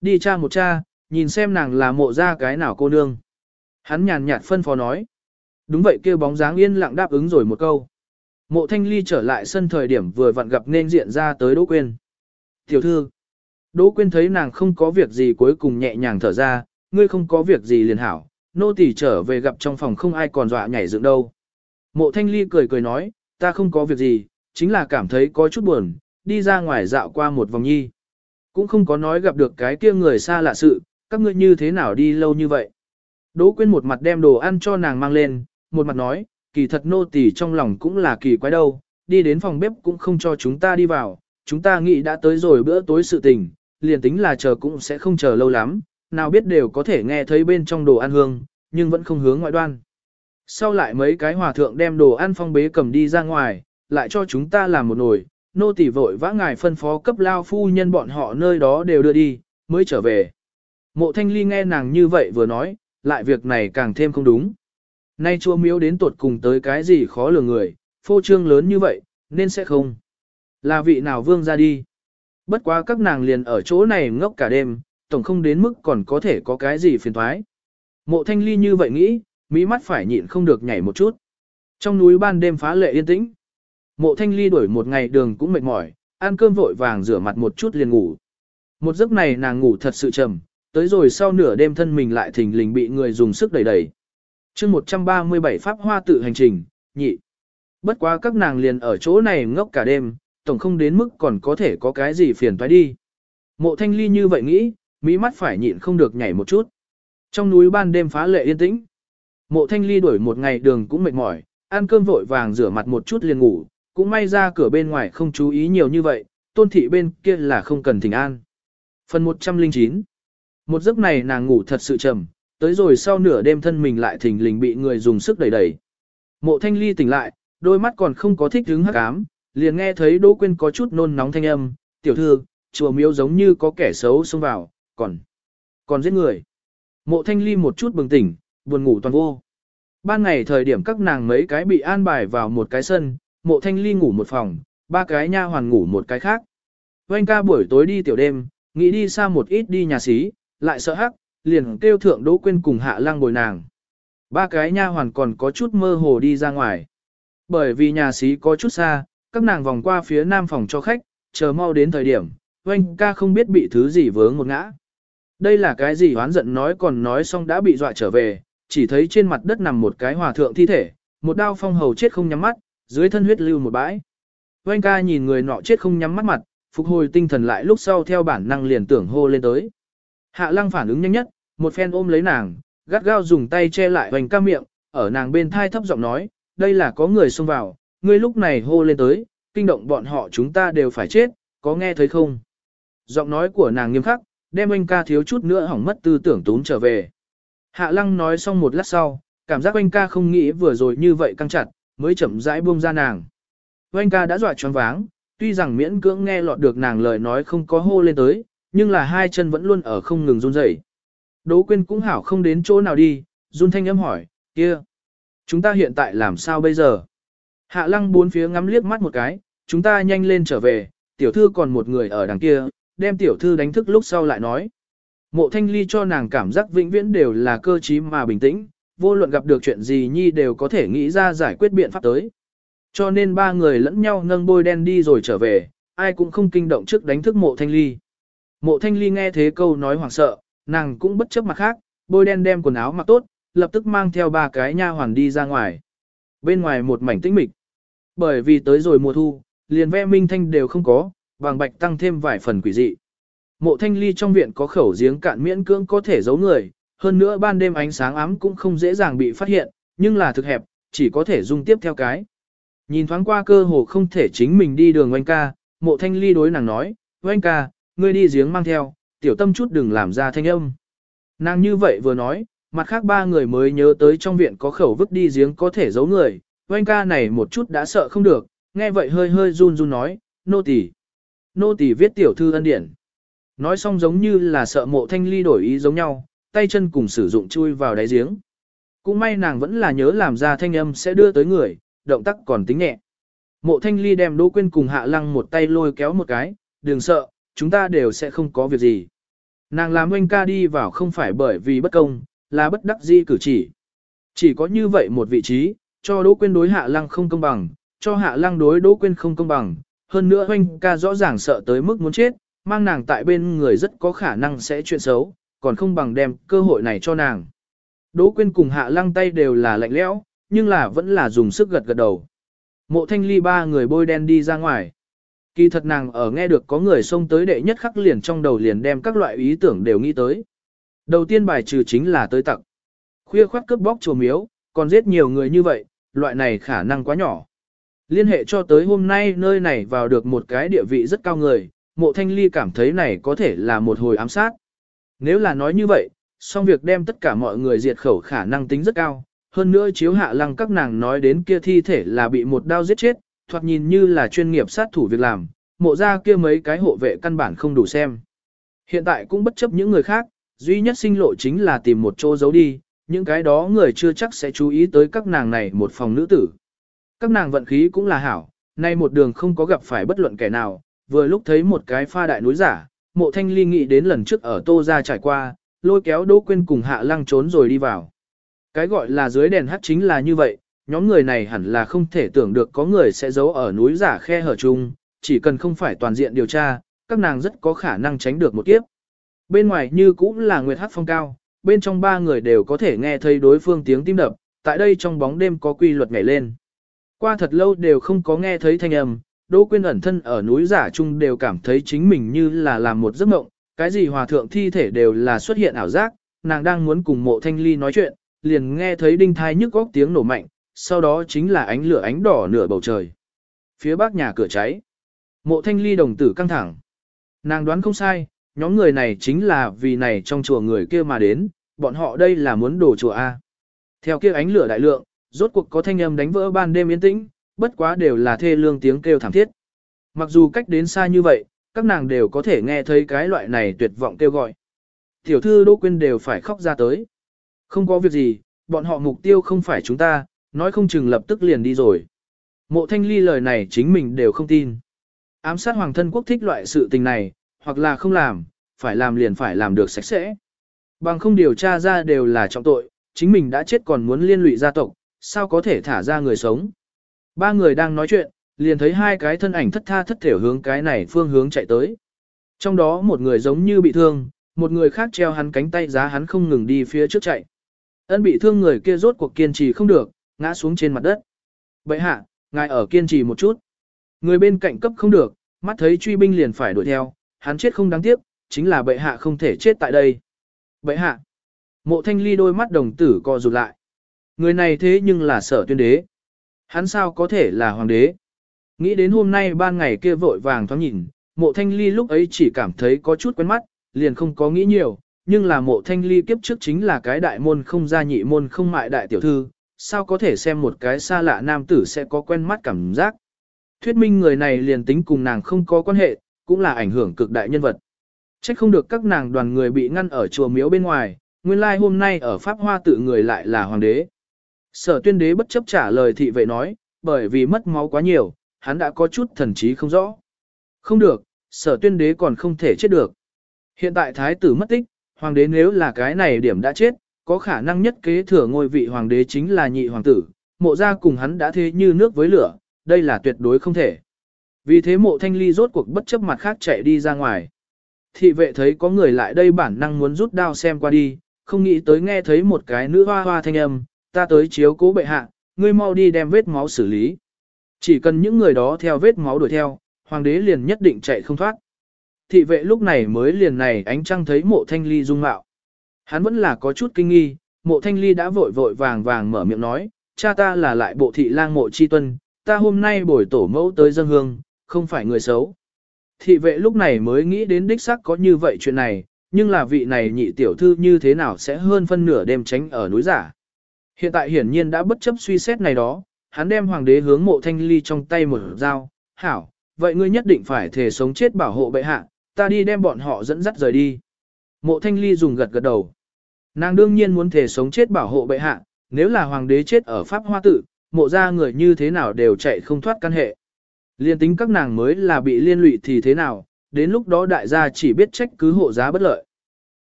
Đi cha một cha, nhìn xem nàng là mộ ra cái nào cô nương. Hắn nhàn nhạt phân phó nói. Đúng vậy kêu bóng dáng yên lặng đáp ứng rồi một câu. Mộ thanh ly trở lại sân thời điểm vừa vặn gặp nên diện ra tới Đỗ Quyên. Tiểu thư, Đỗ Quyên thấy nàng không có việc gì cuối cùng nhẹ nhàng thở ra, ngươi không có việc gì liền hảo, nô tỳ trở về gặp trong phòng không ai còn dọa nhảy dựng đâu. Mộ thanh ly cười cười nói, ta không có việc gì, chính là cảm thấy có chút buồn, đi ra ngoài dạo qua một vòng nhi. Cũng không có nói gặp được cái kia người xa lạ sự, các ngươi như thế nào đi lâu như vậy. Đỗ Quyên một mặt đem đồ ăn cho nàng mang lên, một mặt nói, kỳ thật nô tỳ trong lòng cũng là kỳ quái đâu, đi đến phòng bếp cũng không cho chúng ta đi vào, chúng ta nghĩ đã tới rồi bữa tối sự tình, liền tính là chờ cũng sẽ không chờ lâu lắm, nào biết đều có thể nghe thấy bên trong đồ ăn hương, nhưng vẫn không hướng ngoại đoan. Sau lại mấy cái hòa thượng đem đồ ăn phong bế cầm đi ra ngoài, lại cho chúng ta làm một nồi, nô tỳ vội vã ngài phân phó cấp lao phu nhân bọn họ nơi đó đều đưa đi, mới trở về. Mộ thanh ly nghe nàng như vậy vừa nói, lại việc này càng thêm không đúng. Nay chùa miếu đến tuột cùng tới cái gì khó lường người, phô trương lớn như vậy, nên sẽ không. Là vị nào vương ra đi. Bất quá các nàng liền ở chỗ này ngốc cả đêm, tổng không đến mức còn có thể có cái gì phiền thoái. Mộ thanh ly như vậy nghĩ, mỹ mắt phải nhịn không được nhảy một chút. Trong núi ban đêm phá lệ yên tĩnh. Mộ thanh ly đuổi một ngày đường cũng mệt mỏi, ăn cơm vội vàng rửa mặt một chút liền ngủ. Một giấc này nàng ngủ thật sự trầm, tới rồi sau nửa đêm thân mình lại thình lình bị người dùng sức đẩy đẩy chương 137 pháp hoa tự hành trình, nhị. Bất quá các nàng liền ở chỗ này ngốc cả đêm, tổng không đến mức còn có thể có cái gì phiền toái đi. Mộ thanh ly như vậy nghĩ, mỹ mắt phải nhịn không được nhảy một chút. Trong núi ban đêm phá lệ yên tĩnh. Mộ thanh ly đuổi một ngày đường cũng mệt mỏi, ăn cơm vội vàng rửa mặt một chút liền ngủ, cũng may ra cửa bên ngoài không chú ý nhiều như vậy, tôn thị bên kia là không cần thỉnh an. Phần 109 Một giấc này nàng ngủ thật sự trầm, tới rồi sau nửa đêm thân mình lại thình lình bị người dùng sức đẩy đẩy. Mộ thanh ly tỉnh lại, đôi mắt còn không có thích hứng hắc ám, liền nghe thấy Đỗ Quyên có chút nôn nóng thanh âm, tiểu thư, chùa miếu giống như có kẻ xấu xông vào, còn, còn giết người. Mộ thanh ly một chút bừng tỉnh, buồn ngủ toàn vô. Ban ngày thời điểm các nàng mấy cái bị an bài vào một cái sân, mộ thanh ly ngủ một phòng, ba cái nha hoàn ngủ một cái khác. Oanh ca buổi tối đi tiểu đêm, nghĩ đi xa một ít đi nhà xí, lại sợ hắc, liền kêu thượng Đỗ Quyên cùng hạ lăng bồi nàng. Ba cái nha hoàn còn có chút mơ hồ đi ra ngoài. Bởi vì nhà xí có chút xa, các nàng vòng qua phía nam phòng cho khách, chờ mau đến thời điểm, oanh ca không biết bị thứ gì vướng một ngã. Đây là cái gì hoán giận nói còn nói xong đã bị dọa trở về, chỉ thấy trên mặt đất nằm một cái hòa thượng thi thể, một đao phong hầu chết không nhắm mắt, dưới thân huyết lưu một bãi. Oanh ca nhìn người nọ chết không nhắm mắt mặt, phục hồi tinh thần lại lúc sau theo bản năng liền tưởng hô lên tới. Hạ lăng phản ứng nhanh nhất, một phen ôm lấy nàng, gắt gao dùng tay che lại hoành ca miệng, ở nàng bên thai thấp giọng nói, đây là có người xông vào, ngươi lúc này hô lên tới, kinh động bọn họ chúng ta đều phải chết, có nghe thấy không? Giọng nói của nàng nghiêm khắc, đem anh ca thiếu chút nữa hỏng mất tư tưởng tún trở về. Hạ lăng nói xong một lát sau, cảm giác anh ca không nghĩ vừa rồi như vậy căng chặt, mới chậm rãi buông ra nàng. Anh ca đã dọa choáng váng, tuy rằng miễn cưỡng nghe lọt được nàng lời nói không có hô lên tới, nhưng là hai chân vẫn luôn ở không ngừng run rẩy. Đỗ Quyên cũng hảo không đến chỗ nào đi, run thanh âm hỏi, kia, chúng ta hiện tại làm sao bây giờ? Hạ lăng bốn phía ngắm liếc mắt một cái, chúng ta nhanh lên trở về, tiểu thư còn một người ở đằng kia, đem tiểu thư đánh thức lúc sau lại nói. Mộ thanh ly cho nàng cảm giác vĩnh viễn đều là cơ trí mà bình tĩnh, vô luận gặp được chuyện gì nhi đều có thể nghĩ ra giải quyết biện pháp tới. Cho nên ba người lẫn nhau nâng bôi đen đi rồi trở về, ai cũng không kinh động trước đánh thức mộ thanh ly. Mộ thanh ly nghe thế câu nói hoảng sợ, nàng cũng bất chấp mặt khác, bôi đen đem quần áo mặc tốt, lập tức mang theo ba cái nha hoàn đi ra ngoài. Bên ngoài một mảnh tĩnh mịch. Bởi vì tới rồi mùa thu, liền ve minh thanh đều không có, vàng bạch tăng thêm vài phần quỷ dị. Mộ thanh ly trong viện có khẩu giếng cạn miễn cưỡng có thể giấu người, hơn nữa ban đêm ánh sáng ám cũng không dễ dàng bị phát hiện, nhưng là thực hẹp, chỉ có thể dung tiếp theo cái. Nhìn thoáng qua cơ hồ không thể chính mình đi đường oanh ca, mộ thanh ly đối nàng nói, oanh ca, ngươi đi giếng mang theo, tiểu tâm chút đừng làm ra thanh âm. Nàng như vậy vừa nói, mặt khác ba người mới nhớ tới trong viện có khẩu vứt đi giếng có thể giấu người, oanh ca này một chút đã sợ không được, nghe vậy hơi hơi run run nói, nô tỳ, nô tỳ viết tiểu thư ân điển. Nói xong giống như là sợ mộ thanh ly đổi ý giống nhau, tay chân cùng sử dụng chui vào đáy giếng. Cũng may nàng vẫn là nhớ làm ra thanh âm sẽ đưa tới người, động tác còn tính nhẹ. Mộ thanh ly đem Đỗ Quyên cùng hạ lăng một tay lôi kéo một cái, đừng sợ, chúng ta đều sẽ không có việc gì. Nàng làm oanh ca đi vào không phải bởi vì bất công, là bất đắc di cử chỉ. Chỉ có như vậy một vị trí, cho Đỗ Quyên đối hạ lăng không công bằng, cho hạ lăng đối Đỗ Quyên không công bằng. Hơn nữa oanh ca rõ ràng sợ tới mức muốn chết, mang nàng tại bên người rất có khả năng sẽ chuyện xấu, còn không bằng đem cơ hội này cho nàng. Đỗ Quyên cùng hạ lăng tay đều là lạnh lẽo, nhưng là vẫn là dùng sức gật gật đầu. Mộ thanh ly ba người bôi đen đi ra ngoài. Kỳ thật nàng ở nghe được có người xông tới đệ nhất khắc liền trong đầu liền đem các loại ý tưởng đều nghĩ tới. Đầu tiên bài trừ chính là tới tặc. Khuya khoát cướp bóc chùa miếu, còn giết nhiều người như vậy, loại này khả năng quá nhỏ. Liên hệ cho tới hôm nay nơi này vào được một cái địa vị rất cao người, mộ thanh ly cảm thấy này có thể là một hồi ám sát. Nếu là nói như vậy, song việc đem tất cả mọi người diệt khẩu khả năng tính rất cao, hơn nữa chiếu hạ lăng các nàng nói đến kia thi thể là bị một đao giết chết, thoạt nhìn như là chuyên nghiệp sát thủ việc làm, mộ ra kia mấy cái hộ vệ căn bản không đủ xem. Hiện tại cũng bất chấp những người khác, duy nhất sinh lộ chính là tìm một chỗ giấu đi, những cái đó người chưa chắc sẽ chú ý tới các nàng này một phòng nữ tử. Các nàng vận khí cũng là hảo, nay một đường không có gặp phải bất luận kẻ nào, vừa lúc thấy một cái pha đại núi giả, mộ thanh ly nghĩ đến lần trước ở tô ra trải qua, lôi kéo Đỗ quên cùng hạ lăng trốn rồi đi vào. Cái gọi là dưới đèn hắt chính là như vậy, nhóm người này hẳn là không thể tưởng được có người sẽ giấu ở núi giả khe hở chung, chỉ cần không phải toàn diện điều tra, các nàng rất có khả năng tránh được một kiếp. Bên ngoài như cũng là nguyệt hát phong cao, bên trong ba người đều có thể nghe thấy đối phương tiếng tim đập, tại đây trong bóng đêm có quy luật nhảy lên. Qua thật lâu đều không có nghe thấy thanh âm, Đỗ Quyên ẩn thân ở núi giả chung đều cảm thấy chính mình như là làm một giấc mộng, cái gì hòa thượng thi thể đều là xuất hiện ảo giác, nàng đang muốn cùng mộ thanh ly nói chuyện, liền nghe thấy đinh thai nhức góc tiếng nổ mạnh, sau đó chính là ánh lửa ánh đỏ nửa bầu trời. Phía bắc nhà cửa cháy, mộ thanh ly đồng tử căng thẳng. Nàng đoán không sai, nhóm người này chính là vì này trong chùa người kia mà đến, bọn họ đây là muốn đổ chùa A. Theo kia ánh lửa đại lượng, rốt cuộc có thanh âm đánh vỡ ban đêm yên tĩnh, bất quá đều là thê lương tiếng kêu thảm thiết. Mặc dù cách đến xa như vậy, các nàng đều có thể nghe thấy cái loại này tuyệt vọng kêu gọi. Tiểu thư Đỗ Quyên đều phải khóc ra tới. Không có việc gì, bọn họ mục tiêu không phải chúng ta, nói không chừng lập tức liền đi rồi. Mộ thanh ly lời này chính mình đều không tin. Ám sát hoàng thân quốc thích loại sự tình này, hoặc là không làm, phải làm liền phải làm được sạch sẽ. Bằng không điều tra ra đều là trọng tội, chính mình đã chết còn muốn liên lụy gia tộc, sao có thể thả ra người sống. Ba người đang nói chuyện, liền thấy hai cái thân ảnh thất tha thất thể hướng cái này phương hướng chạy tới. Trong đó một người giống như bị thương, một người khác treo hắn cánh tay giá hắn không ngừng đi phía trước chạy. Ân bị thương người kia rốt cuộc kiên trì không được, ngã xuống trên mặt đất. Bệ hạ, ngài ở kiên trì một chút. Người bên cạnh cấp không được, mắt thấy truy binh liền phải đuổi theo, hắn chết không đáng tiếc, chính là bệ hạ không thể chết tại đây. Bệ hạ. Mộ thanh ly đôi mắt đồng tử co rụt lại. Người này thế nhưng là sở tuyên đế. Hắn sao có thể là hoàng đế? Nghĩ đến hôm nay ban ngày kia vội vàng thoáng nhìn, mộ thanh ly lúc ấy chỉ cảm thấy có chút quen mắt, liền không có nghĩ nhiều, nhưng là mộ thanh ly kiếp trước chính là cái đại môn không gia nhị môn không mại đại tiểu thư, sao có thể xem một cái xa lạ nam tử sẽ có quen mắt cảm giác. Thuyết minh người này liền tính cùng nàng không có quan hệ, cũng là ảnh hưởng cực đại nhân vật. Chắc không được các nàng đoàn người bị ngăn ở chùa miếu bên ngoài, nguyên lai hôm nay ở Pháp Hoa tự người lại là hoàng đế. Sở tuyên đế bất chấp trả lời thị vệ nói, bởi vì mất máu quá nhiều, hắn đã có chút thần trí không rõ. Không được, sở tuyên đế còn không thể chết được. Hiện tại thái tử mất tích, hoàng đế nếu là cái này điểm đã chết, có khả năng nhất kế thừa ngôi vị hoàng đế chính là nhị hoàng tử, mộ ra cùng hắn đã thế như nước với lửa, đây là tuyệt đối không thể. Vì thế mộ thanh ly rốt cuộc bất chấp mặt khác chạy đi ra ngoài. Thị vệ thấy có người lại đây bản năng muốn rút đao xem qua đi, không nghĩ tới nghe thấy một cái nữ hoa hoa thanh âm, ta tới chiếu cố bệ hạ, ngươi mau đi đem vết máu xử lý. Chỉ cần những người đó theo vết máu đuổi theo, hoàng đế liền nhất định chạy không thoát. Thị vệ lúc này mới liền này ánh trăng thấy mộ thanh ly dung mạo. Hắn vẫn là có chút kinh nghi, mộ thanh ly đã vội vội vàng vàng mở miệng nói, cha ta là lại bộ thị lang mộ chi tuân, ta hôm nay bồi tổ mẫu tới dân hương, không phải người xấu. Thị vệ lúc này mới nghĩ đến đích xác có như vậy chuyện này, nhưng là vị này nhị tiểu thư như thế nào sẽ hơn phân nửa đêm tránh ở núi giả. Hiện tại hiển nhiên đã bất chấp suy xét này đó, hắn đem hoàng đế hướng mộ thanh ly trong tay một dao, hảo, vậy ngươi nhất định phải thể sống chết bảo hộ bệ hạ, ta đi đem bọn họ dẫn dắt rời đi. Mộ thanh ly dùng gật gật đầu. Nàng đương nhiên muốn thể sống chết bảo hộ bệ hạ, nếu là hoàng đế chết ở Pháp Hoa Tự, mộ ra người như thế nào đều chạy không thoát căn hệ. Liên tính các nàng mới là bị liên lụy thì thế nào, đến lúc đó đại gia chỉ biết trách cứ hộ giá bất lợi.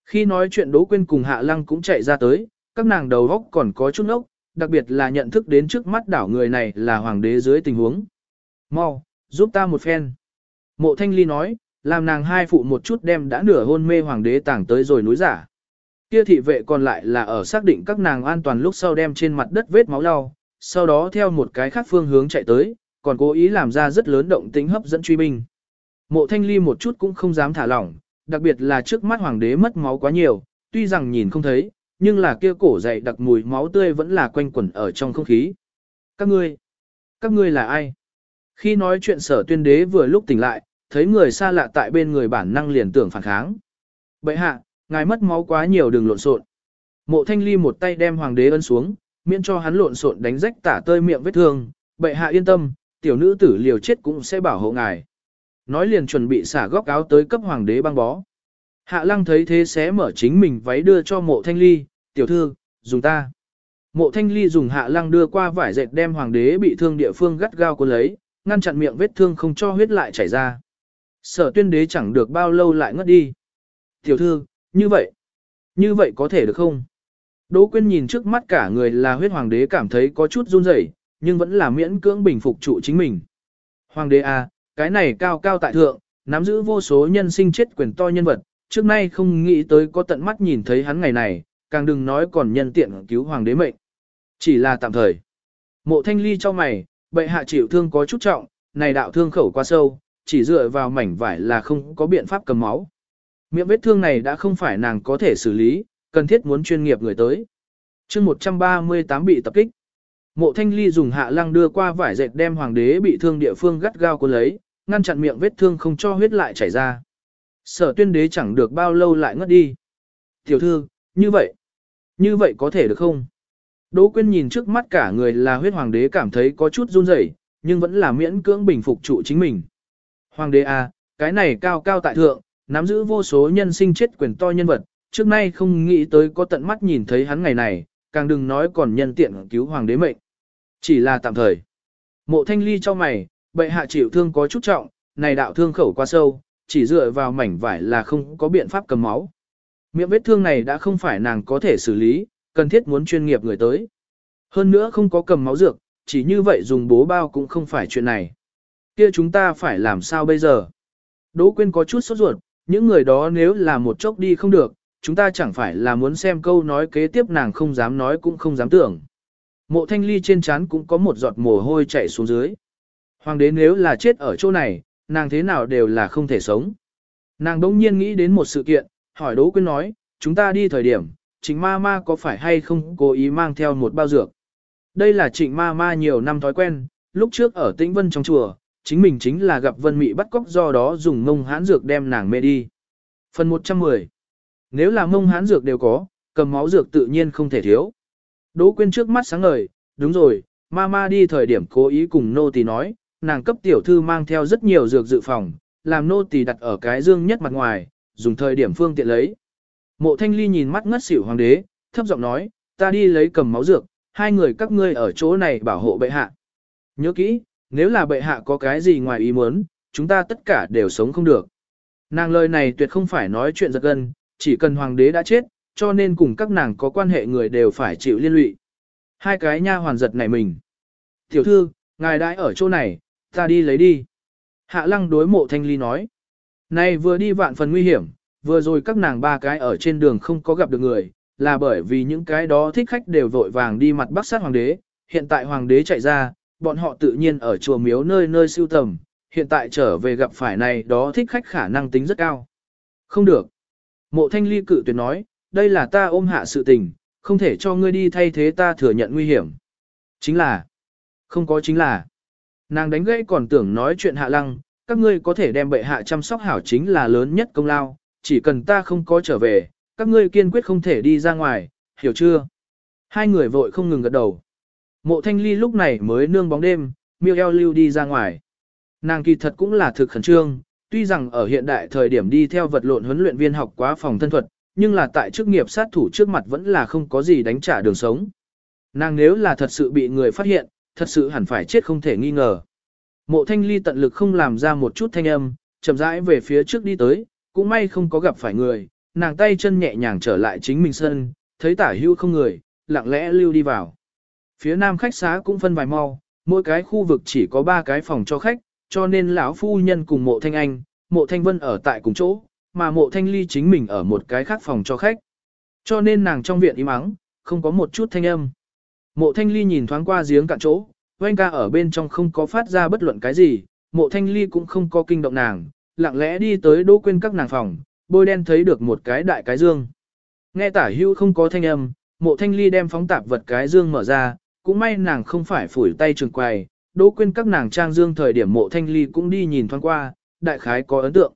Khi nói chuyện Đỗ Quyên cùng Hạ Lăng cũng chạy ra tới, các nàng đầu góc còn có chút ốc, đặc biệt là nhận thức đến trước mắt đảo người này là hoàng đế dưới tình huống. Mau, giúp ta một phen. Mộ Thanh Ly nói, làm nàng hai phụ một chút đem đã nửa hôn mê hoàng đế tàng tới rồi núi giả. Kia thị vệ còn lại là ở xác định các nàng an toàn lúc sau đem trên mặt đất vết máu lau, sau đó theo một cái khác phương hướng chạy tới, còn cố ý làm ra rất lớn động tính hấp dẫn truy binh. Mộ thanh ly một chút cũng không dám thả lỏng, đặc biệt là trước mắt hoàng đế mất máu quá nhiều, tuy rằng nhìn không thấy, nhưng là kia cổ dậy đặc mùi máu tươi vẫn là quanh quẩn ở trong không khí. Các ngươi, các ngươi là ai? Khi nói chuyện sở tuyên đế vừa lúc tỉnh lại, thấy người xa lạ tại bên người bản năng liền tưởng phản kháng. Bệ hạ, ngài mất máu quá nhiều đừng lộn xộn. Mộ thanh ly một tay đem hoàng đế ấn xuống, miễn cho hắn lộn xộn đánh rách tả tơi miệng vết thương. Bệ hạ yên tâm, tiểu nữ tử liều chết cũng sẽ bảo hộ ngài. Nói liền chuẩn bị xả góc áo tới cấp hoàng đế băng bó. Hạ lăng thấy thế xé mở chính mình váy đưa cho mộ thanh ly, tiểu thư, dùng ta. Mộ thanh ly dùng hạ lăng đưa qua vải dệt đem hoàng đế bị thương địa phương gắt gao cuốn lấy, ngăn chặn miệng vết thương không cho huyết lại chảy ra. Sở tuyên đế chẳng được bao lâu lại ngất đi. Tiểu thư, như vậy, như vậy có thể được không? Đỗ Quyên nhìn trước mắt cả người là huyết hoàng đế cảm thấy có chút run rẩy, nhưng vẫn là miễn cưỡng bình phục trụ chính mình. Hoàng đế à, cái này cao cao tại thượng, nắm giữ vô số nhân sinh chết quyền to nhân vật, trước nay không nghĩ tới có tận mắt nhìn thấy hắn ngày này, càng đừng nói còn nhân tiện cứu hoàng đế mệnh. Chỉ là tạm thời. Mộ thanh ly cho mày, bệ hạ chịu thương có chút trọng, này đạo thương khẩu quá sâu, chỉ dựa vào mảnh vải là không có biện pháp cầm máu. Miệng vết thương này đã không phải nàng có thể xử lý, cần thiết muốn chuyên nghiệp người tới. chương 138 bị tập kích. Mộ thanh ly dùng hạ lăng đưa qua vải dệt đem hoàng đế bị thương địa phương gắt gao cuốn lấy, ngăn chặn miệng vết thương không cho huyết lại chảy ra. Sở tuyên đế chẳng được bao lâu lại ngất đi. Tiểu thư, như vậy, như vậy có thể được không? Đỗ Quyên nhìn trước mắt cả người là huyết hoàng đế cảm thấy có chút run rẩy, nhưng vẫn là miễn cưỡng bình phục trụ chính mình. Hoàng đế à, cái này cao cao tại thượng, nắm giữ vô số nhân sinh chết quyền to nhân vật, trước nay không nghĩ tới có tận mắt nhìn thấy hắn ngày này, càng đừng nói còn nhân tiện cứu hoàng đế mệnh. Chỉ là tạm thời. Mộ thanh ly cho mày, bệ hạ chịu thương có chút trọng, này đạo thương khẩu quá sâu, chỉ dựa vào mảnh vải là không có biện pháp cầm máu. Miệng vết thương này đã không phải nàng có thể xử lý, cần thiết muốn chuyên nghiệp người tới. Hơn nữa không có cầm máu dược, chỉ như vậy dùng bố bao cũng không phải chuyện này. Kia chúng ta phải làm sao bây giờ? Đỗ Quyên có chút sốt ruột, những người đó nếu là một chốc đi không được, chúng ta chẳng phải là muốn xem câu nói kế tiếp nàng không dám nói cũng không dám tưởng. Mộ thanh ly trên trán cũng có một giọt mồ hôi chảy xuống dưới. Hoàng đế nếu là chết ở chỗ này, nàng thế nào đều là không thể sống. Nàng đông nhiên nghĩ đến một sự kiện, hỏi Đỗ Quyên nói, chúng ta đi thời điểm, trịnh ma ma có phải hay không cố ý mang theo một bao dược. Đây là trịnh ma ma nhiều năm thói quen, lúc trước ở Tĩnh Vân trong chùa, chính mình chính là gặp Vân Mị bắt cóc do đó dùng mông hãn dược đem nàng mê đi. Phần 110 Nếu là mông hãn dược đều có, cầm máu dược tự nhiên không thể thiếu. Đỗ Quyên trước mắt sáng ngời, đúng rồi, mama đi thời điểm cố ý cùng nô tỳ nói, nàng cấp tiểu thư mang theo rất nhiều dược dự phòng, làm nô tỳ đặt ở cái dương nhất mặt ngoài, dùng thời điểm phương tiện lấy. Mộ thanh ly nhìn mắt ngất xỉu hoàng đế, thấp giọng nói, ta đi lấy cầm máu dược, hai người các ngươi ở chỗ này bảo hộ bệ hạ. Nhớ kỹ, nếu là bệ hạ có cái gì ngoài ý muốn, chúng ta tất cả đều sống không được. Nàng lời này tuyệt không phải nói chuyện giật gân, chỉ cần hoàng đế đã chết, cho nên cùng các nàng có quan hệ người đều phải chịu liên lụy. Hai cái nha hoàn giật này mình. Tiểu thư, ngài đãi ở chỗ này, ta đi lấy đi. Hạ lăng đối mộ thanh ly nói. Này vừa đi vạn phần nguy hiểm, vừa rồi các nàng ba cái ở trên đường không có gặp được người, là bởi vì những cái đó thích khách đều vội vàng đi mặt bắc sát hoàng đế, hiện tại hoàng đế chạy ra, bọn họ tự nhiên ở chùa miếu nơi nơi siêu tầm, hiện tại trở về gặp phải này đó thích khách khả năng tính rất cao. Không được. Mộ thanh ly cự tuyệt nói, đây là ta ôm hạ sự tình, không thể cho ngươi đi thay thế ta thừa nhận nguy hiểm. Chính là, không có chính là, nàng đánh gãy còn tưởng nói chuyện hạ lăng, các ngươi có thể đem bệ hạ chăm sóc hảo chính là lớn nhất công lao, chỉ cần ta không có trở về, các ngươi kiên quyết không thể đi ra ngoài, hiểu chưa? Hai người vội không ngừng gật đầu. Mộ thanh ly lúc này mới nương bóng đêm, miêu eo lưu đi ra ngoài. Nàng kỳ thật cũng là thực khẩn trương, tuy rằng ở hiện đại thời điểm đi theo vật lộn huấn luyện viên học quá phòng thân thuật, nhưng là tại chức nghiệp sát thủ trước mặt vẫn là không có gì đánh trả đường sống. Nàng nếu là thật sự bị người phát hiện, thật sự hẳn phải chết không thể nghi ngờ. Mộ thanh ly tận lực không làm ra một chút thanh âm, chậm rãi về phía trước đi tới, cũng may không có gặp phải người, nàng tay chân nhẹ nhàng trở lại chính mình sân, thấy tả hưu không người, lặng lẽ lưu đi vào. Phía nam khách xá cũng phân vài mau, mỗi cái khu vực chỉ có ba cái phòng cho khách, cho nên lão phu nhân cùng mộ thanh anh, mộ thanh vân ở tại cùng chỗ, mà mộ thanh ly chính mình ở một cái khác phòng cho khách. Cho nên nàng trong viện im ắng, không có một chút thanh âm. Mộ thanh ly nhìn thoáng qua giếng cạn chỗ, oanh ca ở bên trong không có phát ra bất luận cái gì, mộ thanh ly cũng không có kinh động nàng, lặng lẽ đi tới đỗ quên các nàng phòng, bôi đen thấy được một cái đại cái dương. Nghe tả hưu không có thanh âm, mộ thanh ly đem phóng tạp vật cái dương mở ra, cũng may nàng không phải phủi tay trường quầy, đỗ quên các nàng trang dương thời điểm mộ thanh ly cũng đi nhìn thoáng qua, đại khái có ấn tượng.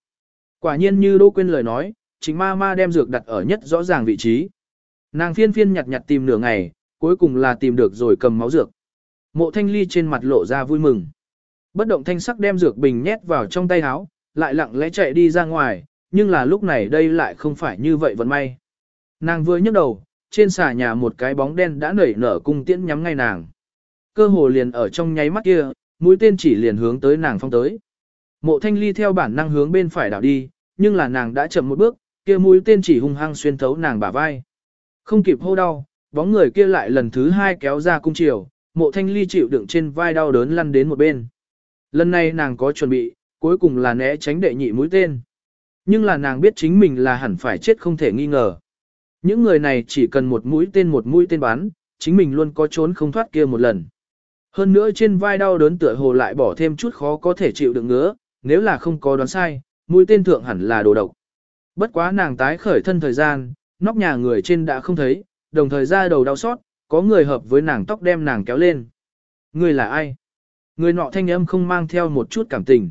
Quả nhiên như đỗ quên lời nói, chính ma ma đem dược đặt ở nhất rõ ràng vị trí. Nàng phiên phiên nhặt nhặt tìm nửa ngày, cuối cùng là tìm được rồi cầm máu dược. Mộ thanh ly trên mặt lộ ra vui mừng. Bất động thanh sắc đem dược bình nhét vào trong tay áo, lại lặng lẽ chạy đi ra ngoài, nhưng là lúc này đây lại không phải như vậy vẫn may. Nàng vừa nhấc đầu, trên xà nhà một cái bóng đen đã nảy nở cung tiễn nhắm ngay nàng. Cơ hồ liền ở trong nháy mắt kia, mũi tên chỉ liền hướng tới nàng phong tới. Mộ thanh ly theo bản năng hướng bên phải đảo đi, nhưng là nàng đã chậm một bước, kia mũi tên chỉ hung hăng xuyên thấu nàng bả vai. Không kịp hô đau, bóng người kia lại lần thứ hai kéo ra cung chiều, mộ thanh ly chịu đựng trên vai đau đớn lăn đến một bên. Lần này nàng có chuẩn bị, cuối cùng là né tránh đệ nhị mũi tên. Nhưng là nàng biết chính mình là hẳn phải chết không thể nghi ngờ. Những người này chỉ cần một mũi tên một mũi tên bắn, chính mình luôn có trốn không thoát kia một lần. Hơn nữa trên vai đau đớn tựa hồ lại bỏ thêm chút khó có thể chịu đựng ngứa, nếu là không có đoán sai, mũi tên thượng hẳn là đồ độc. Bất quá nàng tái khởi thân thời gian, nóc nhà người trên đã không thấy, đồng thời ra đầu đau xót, có người hợp với nàng tóc đem nàng kéo lên. Người là ai? Người nọ thanh âm không mang theo một chút cảm tình.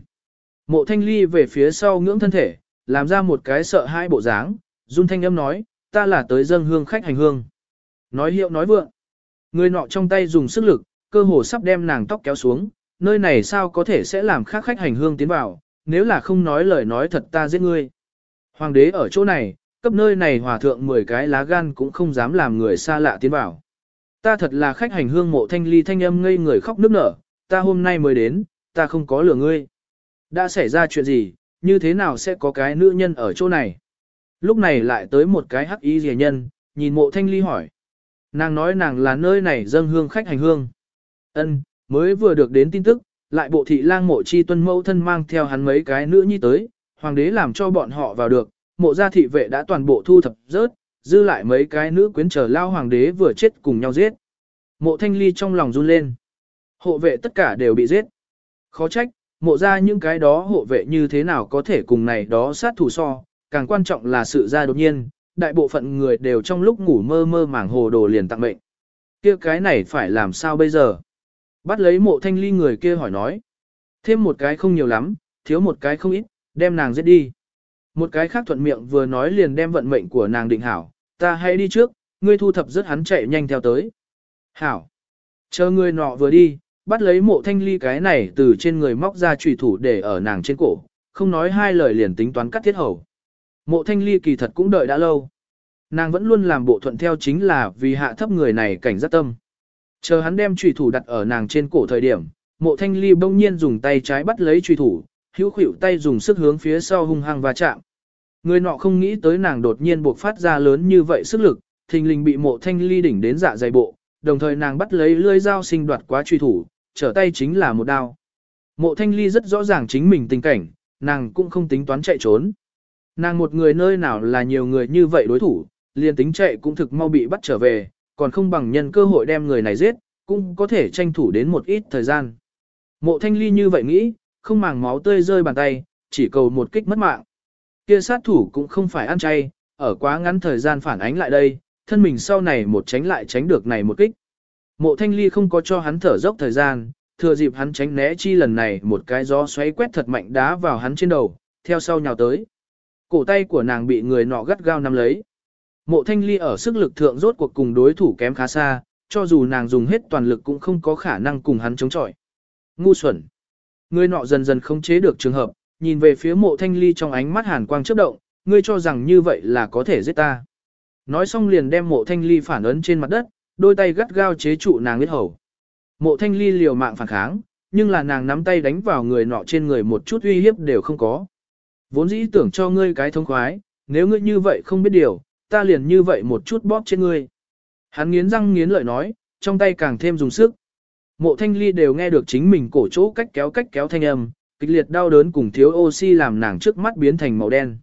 Mộ thanh ly về phía sau ngưỡng thân thể, làm ra một cái sợ hai bộ dáng, run thanh âm nói, ta là tới dâng hương khách hành hương. Nói hiệu nói vượng. Người nọ trong tay dùng sức lực, cơ hồ sắp đem nàng tóc kéo xuống, nơi này sao có thể sẽ làm khác khách hành hương tiến vào, nếu là không nói lời nói thật ta giết ngươi. Hoàng đế ở chỗ này, cấp nơi này hòa thượng 10 cái lá gan cũng không dám làm người xa lạ tiến vào. Ta thật là khách hành hương mộ thanh ly thanh âm ngây người khóc nức nở, ta hôm nay mới đến, ta không có lừa ngươi. Đã xảy ra chuyện gì, như thế nào sẽ có cái nữ nhân ở chỗ này? Lúc này lại tới một cái hắc y rìa nhân, nhìn mộ thanh ly hỏi. Nàng nói nàng là nơi này dâng hương khách hành hương. ân mới vừa được đến tin tức, lại bộ thị lang mộ chi tuân mẫu thân mang theo hắn mấy cái nữ nhi tới, hoàng đế làm cho bọn họ vào được, mộ gia thị vệ đã toàn bộ thu thập rớt, dư lại mấy cái nữ quyến trở lao hoàng đế vừa chết cùng nhau giết. Mộ thanh ly trong lòng run lên. Hộ vệ tất cả đều bị giết. Khó trách, mộ ra những cái đó hộ vệ như thế nào có thể cùng này đó sát thủ so, càng quan trọng là sự ra đột nhiên, đại bộ phận người đều trong lúc ngủ mơ mơ màng hồ đồ liền tặng mệnh. kia cái này phải làm sao bây giờ? Bắt lấy mộ thanh ly người kia hỏi nói. Thêm một cái không nhiều lắm, thiếu một cái không ít, đem nàng giết đi. Một cái khác thuận miệng vừa nói liền đem vận mệnh của nàng định hảo, ta hãy đi trước, ngươi thu thập rất hắn chạy nhanh theo tới. Hảo. Chờ ngươi nọ vừa đi, bắt lấy mộ thanh ly cái này từ trên người móc ra trùy thủ để ở nàng trên cổ, không nói hai lời liền tính toán cắt thiết hầu. Mộ thanh ly kỳ thật cũng đợi đã lâu. Nàng vẫn luôn làm bộ thuận theo chính là vì hạ thấp người này cảnh giác tâm. Chờ hắn đem trùy thủ đặt ở nàng trên cổ thời điểm, mộ thanh ly bỗng nhiên dùng tay trái bắt lấy trùy thủ, hữu khỉu tay dùng sức hướng phía sau hung hăng và chạm. Người nọ không nghĩ tới nàng đột nhiên buộc phát ra lớn như vậy sức lực, thình lình bị mộ thanh ly đỉnh đến dạ dày bộ, đồng thời nàng bắt lấy lưỡi dao sinh đoạt quá truy thủ, trở tay chính là một đao. Mộ thanh ly rất rõ ràng chính mình tình cảnh, nàng cũng không tính toán chạy trốn. Nàng một người nơi nào là nhiều người như vậy đối thủ, liền tính chạy cũng thực mau bị bắt trở về, còn không bằng nhân cơ hội đem người này giết, cũng có thể tranh thủ đến một ít thời gian. Mộ thanh ly như vậy nghĩ, không màng máu tươi rơi bàn tay, chỉ cầu một kích mất mạng. Kia sát thủ cũng không phải ăn chay, ở quá ngắn thời gian phản ánh lại đây, thân mình sau này một tránh lại tránh được này một kích. Mộ thanh ly không có cho hắn thở dốc thời gian, thừa dịp hắn tránh né chi lần này một cái gió xoáy quét thật mạnh đá vào hắn trên đầu, theo sau nhào tới. Cổ tay của nàng bị người nọ gắt gao nắm lấy. Mộ thanh ly ở sức lực thượng rốt cuộc cùng đối thủ kém khá xa, cho dù nàng dùng hết toàn lực cũng không có khả năng cùng hắn chống chọi. Ngu xuẩn. Người nọ dần dần không chế được trường hợp, nhìn về phía mộ thanh ly trong ánh mắt hàn quang chớp động, ngươi cho rằng như vậy là có thể giết ta. Nói xong liền đem mộ thanh ly phản ấn trên mặt đất, đôi tay gắt gao chế trụ nàng huyết hầu. Mộ thanh ly liều mạng phản kháng, nhưng là nàng nắm tay đánh vào người nọ trên người một chút uy hiếp đều không có. Vốn dĩ tưởng cho ngươi cái thông khoái, nếu ngươi như vậy không biết điều, ta liền như vậy một chút bóp trên ngươi. Hắn nghiến răng nghiến lợi nói, trong tay càng thêm dùng sức. Mộ thanh ly đều nghe được chính mình cổ chỗ cách kéo cách kéo thanh âm, kịch liệt đau đớn cùng thiếu oxy làm nàng trước mắt biến thành màu đen.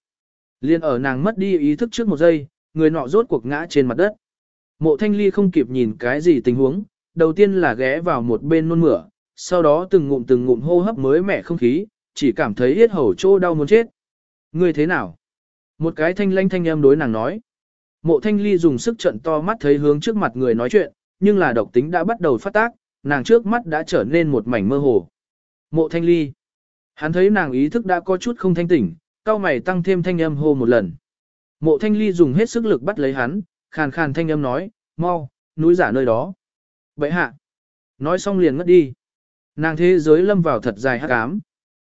Liên ở nàng mất đi ý thức trước một giây, người nọ rốt cuộc ngã trên mặt đất. Mộ thanh ly không kịp nhìn cái gì tình huống, đầu tiên là ghé vào một bên nôn mửa, sau đó từng ngụm từng ngụm hô hấp mới mẻ không khí, chỉ cảm thấy yết hầu trô đau muốn chết. Người thế nào? Một cái thanh lanh thanh em đối nàng nói. Mộ thanh ly dùng sức trận to mắt thấy hướng trước mặt người nói chuyện, nhưng là độc tính đã bắt đầu phát tác, nàng trước mắt đã trở nên một mảnh mơ hồ. Mộ thanh ly. Hắn thấy nàng ý thức đã có chút không thanh tỉnh, cao mày tăng thêm thanh âm hô một lần. Mộ thanh ly dùng hết sức lực bắt lấy hắn, khàn khàn thanh âm nói, mau, núi giả nơi đó. Vậy hạ. Nói xong liền ngất đi. Nàng thế giới lâm vào thật dài hát cám.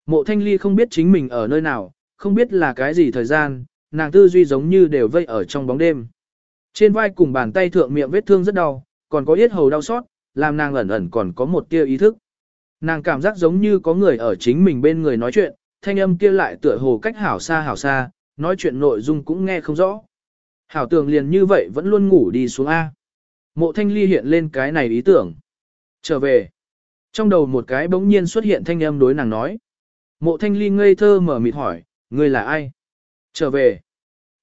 Mộ thanh ly không biết chính mình ở nơi nào, không biết là cái gì thời gian, nàng tư duy giống như đều vây ở trong bóng đêm. Trên vai cùng bàn tay thượng miệng vết thương rất đau, còn có yết hầu đau xót, làm nàng ẩn ẩn còn có một tia ý thức. Nàng cảm giác giống như có người ở chính mình bên người nói chuyện, thanh âm kia lại tựa hồ cách hảo xa hảo xa, nói chuyện nội dung cũng nghe không rõ. Hảo tưởng liền như vậy vẫn luôn ngủ đi xuống A. Mộ thanh ly hiện lên cái này ý tưởng. Trở về. Trong đầu một cái bỗng nhiên xuất hiện thanh âm đối nàng nói. Mộ thanh ly ngây thơ mở mịt hỏi, ngươi là ai? Trở về.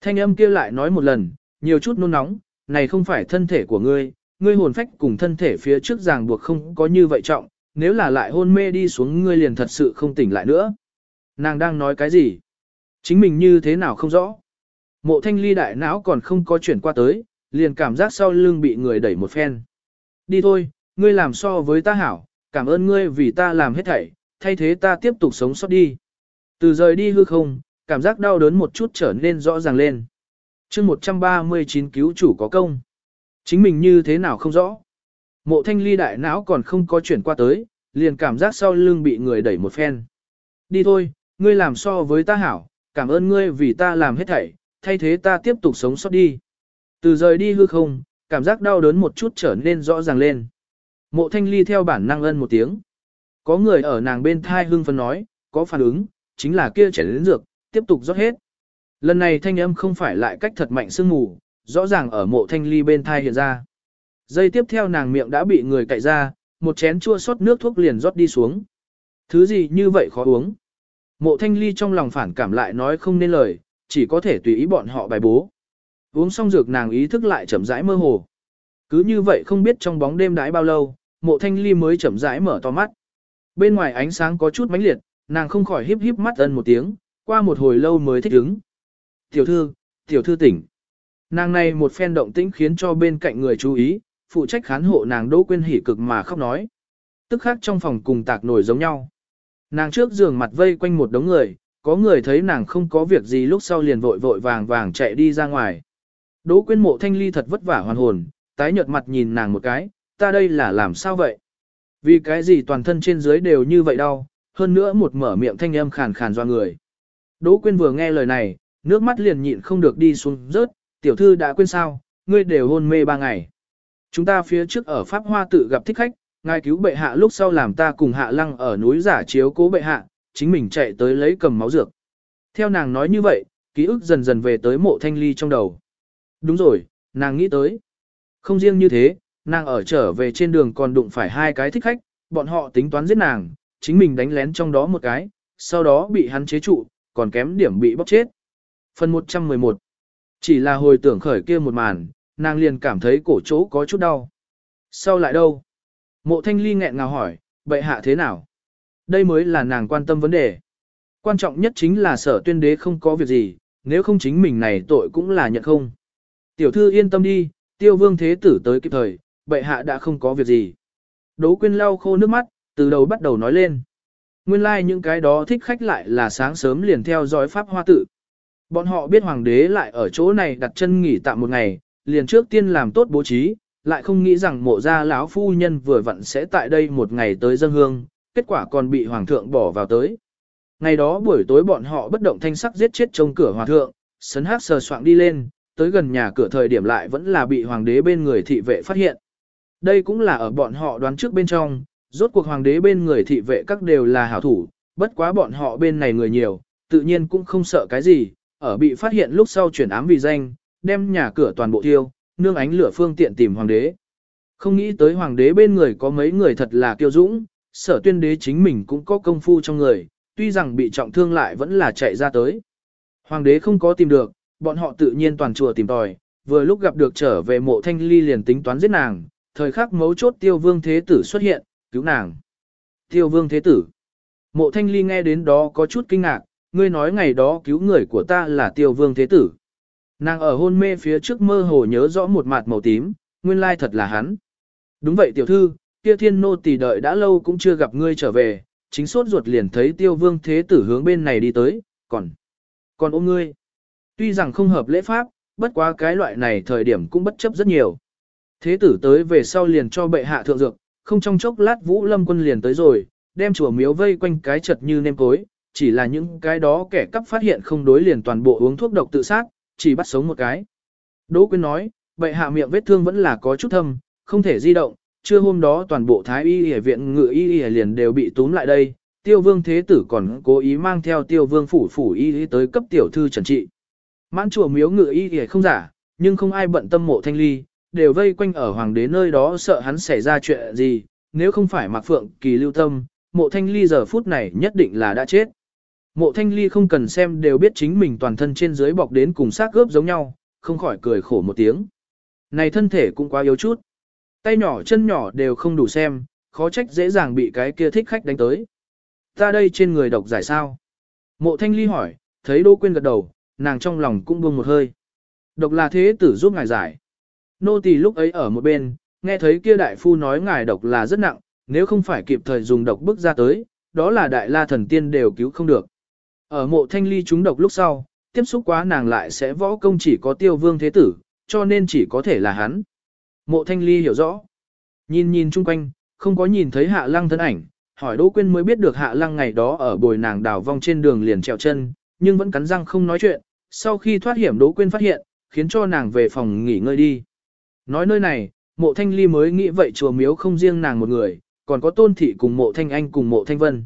Thanh âm kia lại nói một lần, nhiều chút nôn nóng, này không phải thân thể của ngươi, ngươi hồn phách cùng thân thể phía trước ràng buộc không có như vậy trọng, nếu là lại hôn mê đi xuống ngươi liền thật sự không tỉnh lại nữa. Nàng đang nói cái gì? Chính mình như thế nào không rõ. Mộ thanh ly đại não còn không có chuyển qua tới, liền cảm giác sau lưng bị người đẩy một phen. Đi thôi, ngươi làm so với ta hảo, cảm ơn ngươi vì ta làm hết thảy, thay thế ta tiếp tục sống sót đi. Từ rời đi hư không, cảm giác đau đớn một chút trở nên rõ ràng lên. chương 139 cứu chủ có công. Chính mình như thế nào không rõ. Mộ thanh ly đại não còn không có chuyển qua tới, liền cảm giác sau lưng bị người đẩy một phen. Đi thôi, ngươi làm so với ta hảo, cảm ơn ngươi vì ta làm hết thảy, thay thế ta tiếp tục sống sót đi. Từ rời đi hư không, cảm giác đau đớn một chút trở nên rõ ràng lên. Mộ thanh ly theo bản năng ân một tiếng. Có người ở nàng bên thai hưng phấn nói, có phản ứng, chính là kia chảy đến dược, tiếp tục rót hết. Lần này thanh âm không phải lại cách thật mạnh sương mù, rõ ràng ở mộ thanh ly bên thai hiện ra. dây tiếp theo nàng miệng đã bị người cạy ra, một chén chua sót nước thuốc liền rót đi xuống. Thứ gì như vậy khó uống. Mộ thanh ly trong lòng phản cảm lại nói không nên lời, chỉ có thể tùy ý bọn họ bài bố. Uống xong dược nàng ý thức lại chậm rãi mơ hồ. Cứ như vậy không biết trong bóng đêm đãi bao lâu, mộ thanh ly mới chậm rãi mở to mắt. Bên ngoài ánh sáng có chút mãnh liệt, nàng không khỏi híp híp mắt ân một tiếng, qua một hồi lâu mới thích ứng. Tiểu thư, tiểu thư tỉnh. Nàng này một phen động tĩnh khiến cho bên cạnh người chú ý, phụ trách khán hộ nàng Đỗ Quyên hỉ cực mà khóc nói. Tức khác trong phòng cùng tạc nổi giống nhau. Nàng trước giường mặt vây quanh một đống người, có người thấy nàng không có việc gì lúc sau liền vội vội vàng vàng chạy đi ra ngoài. Đỗ Quyên mộ thanh ly thật vất vả hoàn hồn, tái nhợt mặt nhìn nàng một cái, ta đây là làm sao vậy? Vì cái gì toàn thân trên dưới đều như vậy đau, hơn nữa một mở miệng thanh âm khàn khàn do người. Đỗ Quyên vừa nghe lời này, nước mắt liền nhịn không được đi xuống rớt, tiểu thư đã quên sao, ngươi đều hôn mê ba ngày. Chúng ta phía trước ở Pháp Hoa tự gặp thích khách, ngài cứu bệ hạ lúc sau làm ta cùng hạ lăng ở núi giả chiếu cố bệ hạ, chính mình chạy tới lấy cầm máu dược. Theo nàng nói như vậy, ký ức dần dần về tới mộ thanh ly trong đầu. Đúng rồi, nàng nghĩ tới. Không riêng như thế, nàng ở trở về trên đường còn đụng phải hai cái thích khách, bọn họ tính toán giết nàng, chính mình đánh lén trong đó một cái, sau đó bị hắn chế trụ, còn kém điểm bị bóc chết. Phần 111 Chỉ là hồi tưởng khởi kia một màn, nàng liền cảm thấy cổ chỗ có chút đau. Sau lại đâu? Mộ thanh ly nghẹn ngào hỏi, bệ hạ thế nào? Đây mới là nàng quan tâm vấn đề. Quan trọng nhất chính là sở tuyên đế không có việc gì, nếu không chính mình này tội cũng là nhận không. Tiểu thư yên tâm đi, tiêu vương thế tử tới kịp thời, bệ hạ đã không có việc gì. Đỗ quyên lau khô nước mắt, từ đầu bắt đầu nói lên. Nguyên lai like những cái đó thích khách lại là sáng sớm liền theo dõi pháp hoa tự. Bọn họ biết hoàng đế lại ở chỗ này đặt chân nghỉ tạm một ngày, liền trước tiên làm tốt bố trí, lại không nghĩ rằng mộ gia lão phu nhân vừa vặn sẽ tại đây một ngày tới dân hương, kết quả còn bị hoàng thượng bỏ vào tới. Ngày đó buổi tối bọn họ bất động thanh sắc giết chết trong cửa hòa thượng, sấn hát sờ soạng đi lên, tới gần nhà cửa thời điểm lại vẫn là bị hoàng đế bên người thị vệ phát hiện. Đây cũng là ở bọn họ đoán trước bên trong, rốt cuộc hoàng đế bên người thị vệ các đều là hảo thủ, bất quá bọn họ bên này người nhiều, tự nhiên cũng không sợ cái gì, ở bị phát hiện lúc sau chuyển ám vì danh, đem nhà cửa toàn bộ tiêu, nương ánh lửa phương tiện tìm hoàng đế. Không nghĩ tới hoàng đế bên người có mấy người thật là kiêu dũng, sở tuyên đế chính mình cũng có công phu trong người, tuy rằng bị trọng thương lại vẫn là chạy ra tới. Hoàng đế không có tìm được, bọn họ tự nhiên toàn chùa tìm tòi, vừa lúc gặp được trở về mộ thanh ly liền tính toán giết nàng, thời khắc mấu chốt tiêu vương thế tử xuất hiện, cứu nàng. Tiêu vương thế tử. Mộ thanh ly nghe đến đó có chút kinh ngạc, ngươi nói ngày đó cứu người của ta là tiêu vương thế tử. Nàng ở hôn mê phía trước mơ hồ nhớ rõ một mặt màu tím, nguyên lai thật là hắn. Đúng vậy tiểu thư, kia thiên nô tỷ đợi đã lâu cũng chưa gặp ngươi trở về, chính sốt ruột liền thấy tiêu vương thế tử hướng bên này đi tới, còn, còn ôm ngươi. Tuy rằng không hợp lễ pháp, bất quá cái loại này thời điểm cũng bất chấp rất nhiều. Thế tử tới về sau liền cho bệ hạ thượng dược, không trong chốc lát vũ lâm quân liền tới rồi, đem chùa miếu vây quanh cái chật như nêm cối, chỉ là những cái đó kẻ cắp phát hiện không đối liền toàn bộ uống thuốc độc tự sát, chỉ bắt sống một cái. Đỗ Quyên nói, vậy hạ miệng vết thương vẫn là có chút thâm, không thể di động, trưa hôm đó toàn bộ thái y y viện ngự y y liền đều bị túm lại đây, tiêu vương thế tử còn cố ý mang theo tiêu vương phủ phủ y y tới cấp tiểu thư trần trị. Mãn chùa miếu ngự y y không giả, nhưng không ai bận tâm mộ thanh ly, đều vây quanh ở hoàng đế nơi đó sợ hắn xảy ra chuyện gì, nếu không phải mặc phượng kỳ lưu tâm, mộ thanh ly giờ phút này nhất định là đã chết. Mộ thanh ly không cần xem đều biết chính mình toàn thân trên dưới bọc đến cùng xác gớp giống nhau, không khỏi cười khổ một tiếng. Này thân thể cũng quá yếu chút. Tay nhỏ chân nhỏ đều không đủ xem, khó trách dễ dàng bị cái kia thích khách đánh tới. Ta đây trên người độc giải sao? Mộ thanh ly hỏi, thấy Đỗ Quyên gật đầu, nàng trong lòng cũng buông một hơi. Độc là thế tử giúp ngài giải. Nô tỳ lúc ấy ở một bên, nghe thấy kia đại phu nói ngài độc là rất nặng, nếu không phải kịp thời dùng độc bức ra tới, đó là đại la thần tiên đều cứu không được. Ở mộ thanh ly trúng độc lúc sau, tiếp xúc quá nàng lại sẽ võ công chỉ có tiêu vương thế tử, cho nên chỉ có thể là hắn. Mộ thanh ly hiểu rõ. Nhìn nhìn chung quanh, không có nhìn thấy hạ lăng thân ảnh, hỏi Đỗ Quyên mới biết được hạ lăng ngày đó ở bồi nàng đào vong trên đường liền trèo chân, nhưng vẫn cắn răng không nói chuyện, sau khi thoát hiểm Đỗ Quyên phát hiện, khiến cho nàng về phòng nghỉ ngơi đi. Nói nơi này, mộ thanh ly mới nghĩ vậy chùa miếu không riêng nàng một người, còn có tôn thị cùng mộ thanh anh cùng mộ thanh vân.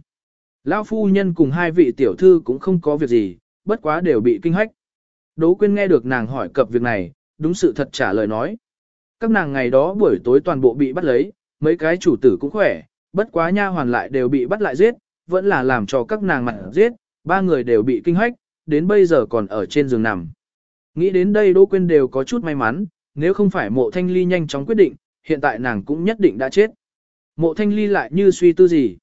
Lão phu nhân cùng hai vị tiểu thư cũng không có việc gì, bất quá đều bị kinh hách. Đỗ Quyên nghe được nàng hỏi cập việc này, đúng sự thật trả lời nói. Các nàng ngày đó buổi tối toàn bộ bị bắt lấy, mấy cái chủ tử cũng khỏe, bất quá nha hoàn lại đều bị bắt lại giết, vẫn là làm cho các nàng mặt giết, ba người đều bị kinh hách, đến bây giờ còn ở trên giường nằm. Nghĩ đến đây Đỗ Quyên đều có chút may mắn, nếu không phải mộ thanh ly nhanh chóng quyết định, hiện tại nàng cũng nhất định đã chết. Mộ thanh ly lại như suy tư gì.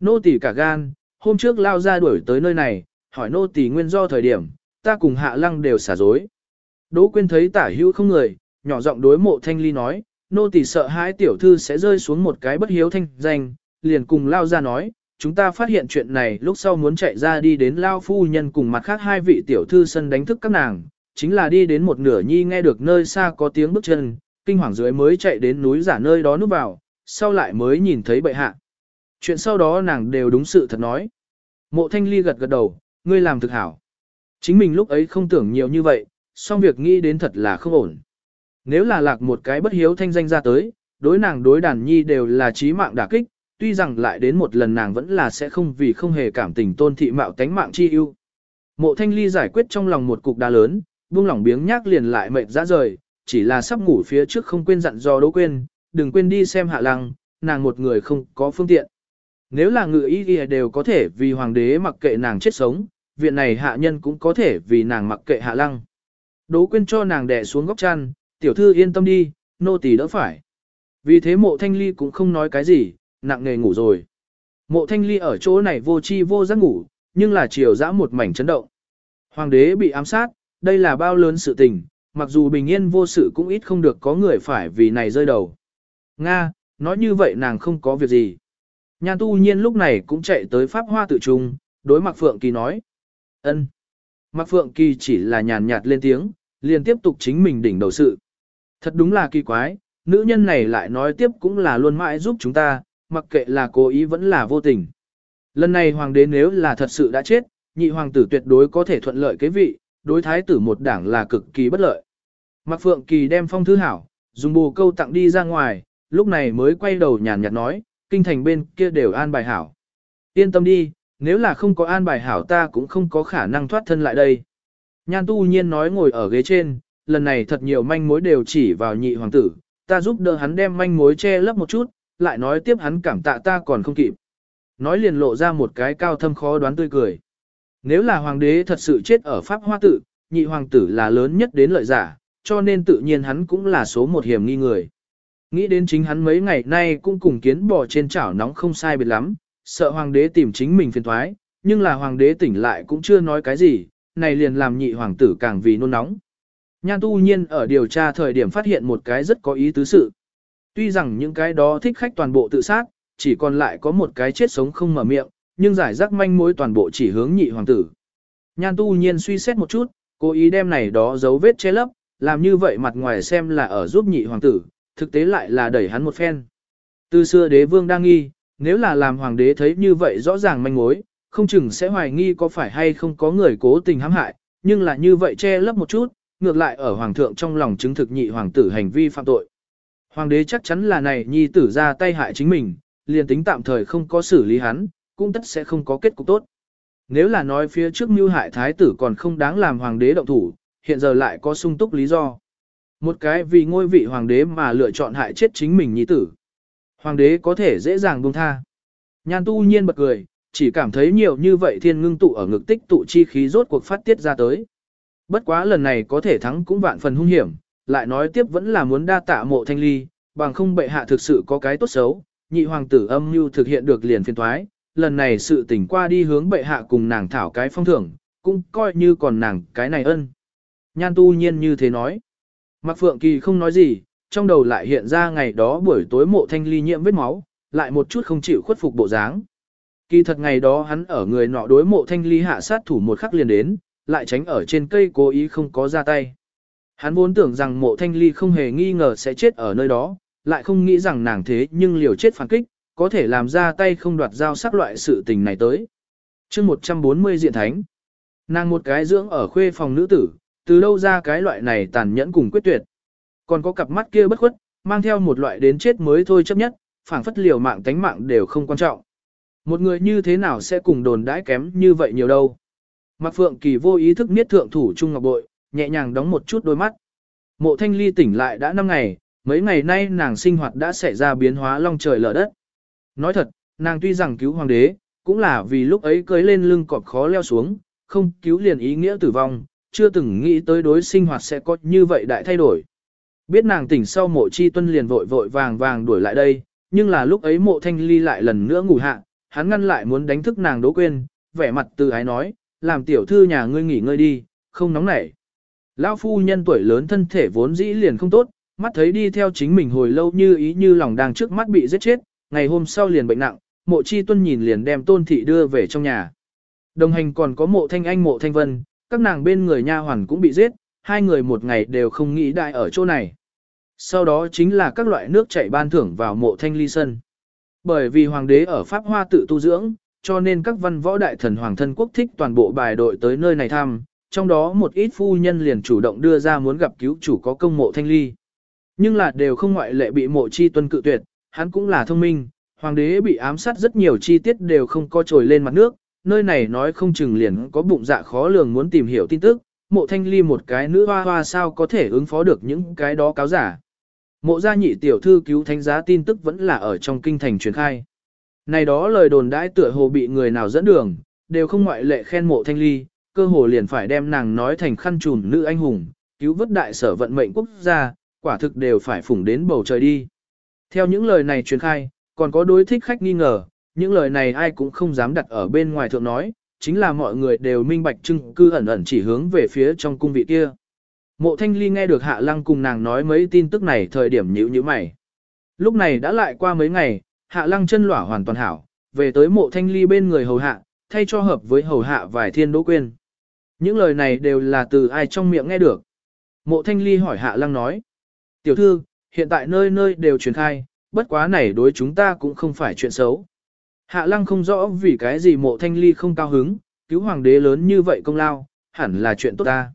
Nô tỳ cả gan, hôm trước lao ra đuổi tới nơi này, hỏi nô tỳ nguyên do thời điểm, ta cùng hạ lăng đều xả dối. Đỗ Quyên thấy tả hữu không người, nhỏ giọng đối mộ thanh ly nói, nô tỳ sợ hãi tiểu thư sẽ rơi xuống một cái bất hiếu thanh danh, liền cùng lao ra nói, chúng ta phát hiện chuyện này lúc sau muốn chạy ra đi đến lao phu nhân cùng mặt khác hai vị tiểu thư sân đánh thức các nàng, chính là đi đến một nửa nhi nghe được nơi xa có tiếng bước chân, kinh hoàng dưới mới chạy đến núi giả nơi đó núp vào, sau lại mới nhìn thấy bệ hạ. Chuyện sau đó nàng đều đúng sự thật nói. Mộ thanh ly gật gật đầu, ngươi làm thực hảo. Chính mình lúc ấy không tưởng nhiều như vậy, song việc nghĩ đến thật là không ổn. Nếu là lạc một cái bất hiếu thanh danh ra tới, đối nàng đối đàn nhi đều là trí mạng đả kích, tuy rằng lại đến một lần nàng vẫn là sẽ không vì không hề cảm tình tôn thị mạo tánh mạng chi ưu. Mộ thanh ly giải quyết trong lòng một cục đá lớn, buông lỏng biếng nhác liền lại mệt ra rời, chỉ là sắp ngủ phía trước không quên dặn dò đỗ quên, đừng quên đi xem hạ lăng, nàng một người không có phương tiện. Nếu là ngự ý ghi đều có thể vì hoàng đế mặc kệ nàng chết sống, viện này hạ nhân cũng có thể vì nàng mặc kệ hạ lăng. Đỗ quên cho nàng đè xuống góc chăn, tiểu thư yên tâm đi, nô tỳ đỡ phải. Vì thế mộ thanh ly cũng không nói cái gì, nặng nề ngủ rồi. Mộ thanh ly ở chỗ này vô chi vô giác ngủ, nhưng là chiều dã một mảnh chấn động. Hoàng đế bị ám sát, đây là bao lớn sự tình, mặc dù bình yên vô sự cũng ít không được có người phải vì này rơi đầu. Nga, nói như vậy nàng không có việc gì. Nhan tu nhiên lúc này cũng chạy tới pháp hoa tự trung, đối mặt Phượng Kỳ nói. ân. Mạc Phượng Kỳ chỉ là nhàn nhạt lên tiếng, liền tiếp tục chính mình đỉnh đầu sự. Thật đúng là kỳ quái, nữ nhân này lại nói tiếp cũng là luôn mãi giúp chúng ta, mặc kệ là cố ý vẫn là vô tình. Lần này hoàng đế nếu là thật sự đã chết, nhị hoàng tử tuyệt đối có thể thuận lợi cái vị, đối thái tử một đảng là cực kỳ bất lợi. Mạc Phượng Kỳ đem phong thư hảo, dùng bù câu tặng đi ra ngoài, lúc này mới quay đầu nhàn nhạt nói, kinh thành bên kia đều an bài hảo. Yên tâm đi, nếu là không có an bài hảo ta cũng không có khả năng thoát thân lại đây. Nhan tu nhiên nói ngồi ở ghế trên, lần này thật nhiều manh mối đều chỉ vào nhị hoàng tử, ta giúp đỡ hắn đem manh mối che lấp một chút, lại nói tiếp hắn cảm tạ ta còn không kịp. Nói liền lộ ra một cái cao thâm khó đoán tươi cười. Nếu là hoàng đế thật sự chết ở Pháp Hoa Tự, nhị hoàng tử là lớn nhất đến lợi giả, cho nên tự nhiên hắn cũng là số một hiểm nghi người. Nghĩ đến chính hắn mấy ngày nay cũng cùng kiến bò trên chảo nóng không sai biệt lắm, sợ hoàng đế tìm chính mình phiền thoái, nhưng là hoàng đế tỉnh lại cũng chưa nói cái gì, này liền làm nhị hoàng tử càng vì nôn nóng. Nhan tu nhiên ở điều tra thời điểm phát hiện một cái rất có ý tứ sự. Tuy rằng những cái đó thích khách toàn bộ tự sát, chỉ còn lại có một cái chết sống không mở miệng, nhưng giải rắc manh mối toàn bộ chỉ hướng nhị hoàng tử. Nhan tu nhiên suy xét một chút, cố ý đem này đó dấu vết che lấp, làm như vậy mặt ngoài xem là ở giúp nhị hoàng tử, thực tế lại là đẩy hắn một phen. Từ xưa đế vương đang nghi, nếu là làm hoàng đế thấy như vậy rõ ràng manh mối, không chừng sẽ hoài nghi có phải hay không có người cố tình hãm hại, nhưng là như vậy che lấp một chút, ngược lại ở hoàng thượng trong lòng chứng thực nhị hoàng tử hành vi phạm tội. Hoàng đế chắc chắn là này nhi tử ra tay hại chính mình, liền tính tạm thời không có xử lý hắn, cũng tất sẽ không có kết cục tốt. Nếu là nói phía trước mưu hại thái tử còn không đáng làm hoàng đế động thủ, hiện giờ lại có sung túc lý do. Một cái vì ngôi vị hoàng đế mà lựa chọn hại chết chính mình nhi tử. Hoàng đế có thể dễ dàng buông tha. Nhan tu nhiên bật cười, chỉ cảm thấy nhiều như vậy thiên ngưng tụ ở ngực tích tụ chi khí rốt cuộc phát tiết ra tới. Bất quá lần này có thể thắng cũng vạn phần hung hiểm, lại nói tiếp vẫn là muốn đa tạ mộ thanh ly, bằng không bệ hạ thực sự có cái tốt xấu, nhị hoàng tử âm mưu thực hiện được liền phiền thoái, lần này sự tỉnh qua đi hướng bệ hạ cùng nàng thảo cái phong thưởng, cũng coi như còn nàng cái này ân. Nhan tu nhiên như thế nói. Mạc Phượng Kỳ không nói gì, trong đầu lại hiện ra ngày đó buổi tối mộ thanh ly nhiễm vết máu, lại một chút không chịu khuất phục bộ dáng. Kỳ thật ngày đó hắn ở người nọ đối mộ thanh ly hạ sát thủ một khắc liền đến, lại tránh ở trên cây cố ý không có ra tay. Hắn vốn tưởng rằng mộ thanh ly không hề nghi ngờ sẽ chết ở nơi đó, lại không nghĩ rằng nàng thế nhưng liều chết phản kích, có thể làm ra tay không đoạt giao sắc loại sự tình này tới. chương 140 diện thánh, nàng một cái dưỡng ở khuê phòng nữ tử, từ đâu ra cái loại này tàn nhẫn cùng quyết tuyệt. Còn có cặp mắt kia bất khuất, mang theo một loại đến chết mới thôi chấp nhất, phản phất liều mạng tánh mạng đều không quan trọng. Một người như thế nào sẽ cùng đồn đãi kém như vậy nhiều đâu. Mạc Phượng Kỳ vô ý thức niết thượng thủ Trung Ngọc Bội, nhẹ nhàng đóng một chút đôi mắt. Mộ Thanh Ly tỉnh lại đã 5 ngày, mấy ngày nay nàng sinh hoạt đã xảy ra biến hóa long trời lở đất. Nói thật, nàng tuy rằng cứu hoàng đế, cũng là vì lúc ấy cưới lên lưng cọp khó leo xuống, không cứu liền ý nghĩa tử vong, chưa từng nghĩ tới đối sinh hoạt sẽ có như vậy đại thay đổi. Biết nàng tỉnh sau mộ chi tuân liền vội vội vàng vàng đuổi lại đây, nhưng là lúc ấy mộ thanh ly lại lần nữa ngủ hạ, hắn ngăn lại muốn đánh thức nàng đố quên, vẻ mặt từ ái nói, làm tiểu thư nhà ngươi nghỉ ngơi đi, không nóng nảy. Lão phu nhân tuổi lớn thân thể vốn dĩ liền không tốt, mắt thấy đi theo chính mình hồi lâu như ý như lòng đang trước mắt bị giết chết, ngày hôm sau liền bệnh nặng, mộ chi tuân nhìn liền đem tôn thị đưa về trong nhà. Đồng hành còn có mộ thanh anh mộ thanh vân, các nàng bên người nha hoàn cũng bị giết, hai người một ngày đều không nghĩ đại ở chỗ này. Sau đó chính là các loại nước chảy ban thưởng vào mộ thanh ly sân. Bởi vì hoàng đế ở Pháp Hoa tự tu dưỡng, cho nên các văn võ đại thần hoàng thân quốc thích toàn bộ bài đội tới nơi này thăm, trong đó một ít phu nhân liền chủ động đưa ra muốn gặp cứu chủ có công mộ thanh ly. Nhưng là đều không ngoại lệ bị mộ chi tuân cự tuyệt, hắn cũng là thông minh, hoàng đế bị ám sát rất nhiều chi tiết đều không có trồi lên mặt nước, nơi này nói không chừng liền có bụng dạ khó lường muốn tìm hiểu tin tức, mộ thanh ly một cái nữ hoa hoa sao có thể ứng phó được những cái đó cáo giả. Mộ gia nhị tiểu thư cứu thánh giá tin tức vẫn là ở trong kinh thành truyền khai. Này đó lời đồn đãi tựa hồ bị người nào dẫn đường, đều không ngoại lệ khen mộ thanh ly, cơ hồ liền phải đem nàng nói thành khăn trùn nữ anh hùng, cứu vớt đại sở vận mệnh quốc gia, quả thực đều phải phủng đến bầu trời đi. Theo những lời này truyền khai, còn có đối thích khách nghi ngờ, những lời này ai cũng không dám đặt ở bên ngoài thượng nói, chính là mọi người đều minh bạch trưng cư ẩn ẩn chỉ hướng về phía trong cung vị kia. Mộ thanh ly nghe được hạ lăng cùng nàng nói mấy tin tức này thời điểm nhữ như mày. Lúc này đã lại qua mấy ngày, hạ lăng chân lỏa hoàn toàn hảo, về tới mộ thanh ly bên người hầu hạ, thay cho hợp với hầu hạ vài thiên đỗ quên. Những lời này đều là từ ai trong miệng nghe được. Mộ thanh ly hỏi hạ lăng nói. Tiểu thư, hiện tại nơi nơi đều truyền khai, bất quá này đối chúng ta cũng không phải chuyện xấu. Hạ lăng không rõ vì cái gì mộ thanh ly không cao hứng, cứu hoàng đế lớn như vậy công lao, hẳn là chuyện tốt ta.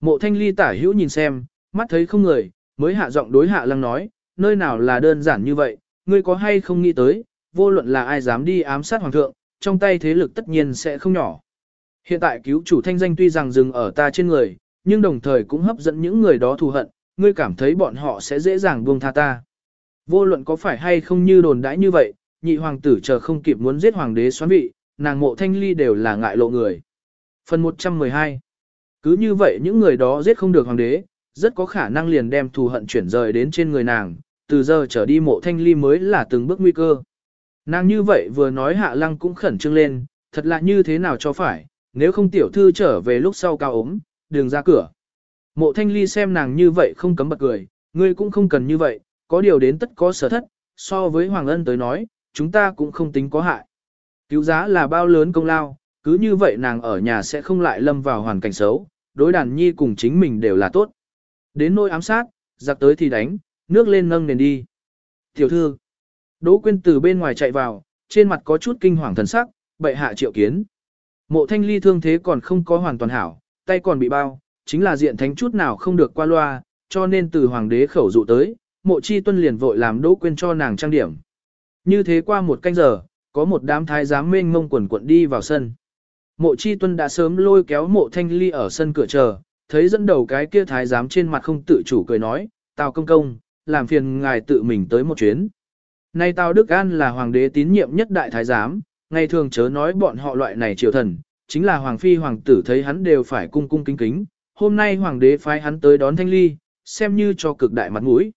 Mộ thanh ly tả hữu nhìn xem, mắt thấy không người, mới hạ giọng đối hạ lăng nói, nơi nào là đơn giản như vậy, ngươi có hay không nghĩ tới, vô luận là ai dám đi ám sát hoàng thượng, trong tay thế lực tất nhiên sẽ không nhỏ. Hiện tại cứu chủ thanh danh tuy rằng dừng ở ta trên người, nhưng đồng thời cũng hấp dẫn những người đó thù hận, ngươi cảm thấy bọn họ sẽ dễ dàng buông tha ta. Vô luận có phải hay không như đồn đãi như vậy, nhị hoàng tử chờ không kịp muốn giết hoàng đế xoán vị, nàng mộ thanh ly đều là ngại lộ người. Phần 112 Cứ như vậy những người đó giết không được hoàng đế, rất có khả năng liền đem thù hận chuyển rời đến trên người nàng, từ giờ trở đi mộ thanh ly mới là từng bước nguy cơ. Nàng như vậy vừa nói hạ lăng cũng khẩn trương lên, thật là như thế nào cho phải, nếu không tiểu thư trở về lúc sau cao ốm, đường ra cửa. Mộ thanh ly xem nàng như vậy không cấm bật cười, ngươi cũng không cần như vậy, có điều đến tất có sở thất, so với Hoàng Ân tới nói, chúng ta cũng không tính có hại. Cứu giá là bao lớn công lao, cứ như vậy nàng ở nhà sẽ không lại lâm vào hoàn cảnh xấu, đối đàn nhi cùng chính mình đều là tốt. Đến nỗi ám sát, giặc tới thì đánh, nước lên nâng nền đi. Tiểu thư, Đỗ Quyên từ bên ngoài chạy vào, trên mặt có chút kinh hoàng thần sắc, bệ hạ triệu kiến. Mộ thanh ly thương thế còn không có hoàn toàn hảo, tay còn bị bao, chính là diện thánh chút nào không được qua loa, cho nên từ hoàng đế khẩu dụ tới, mộ chi tuân liền vội làm Đỗ quên cho nàng trang điểm. Như thế qua một canh giờ, có một đám thái giám mênh mông quần quận đi vào sân. Mộ chi tuân đã sớm lôi kéo mộ thanh ly ở sân cửa chờ, thấy dẫn đầu cái kia thái giám trên mặt không tự chủ cười nói, tào công công, làm phiền ngài tự mình tới một chuyến. Nay tào Đức An là hoàng đế tín nhiệm nhất đại thái giám, ngày thường chớ nói bọn họ loại này triều thần, chính là hoàng phi hoàng tử thấy hắn đều phải cung cung kính kính, hôm nay hoàng đế phái hắn tới đón thanh ly, xem như cho cực đại mặt mũi.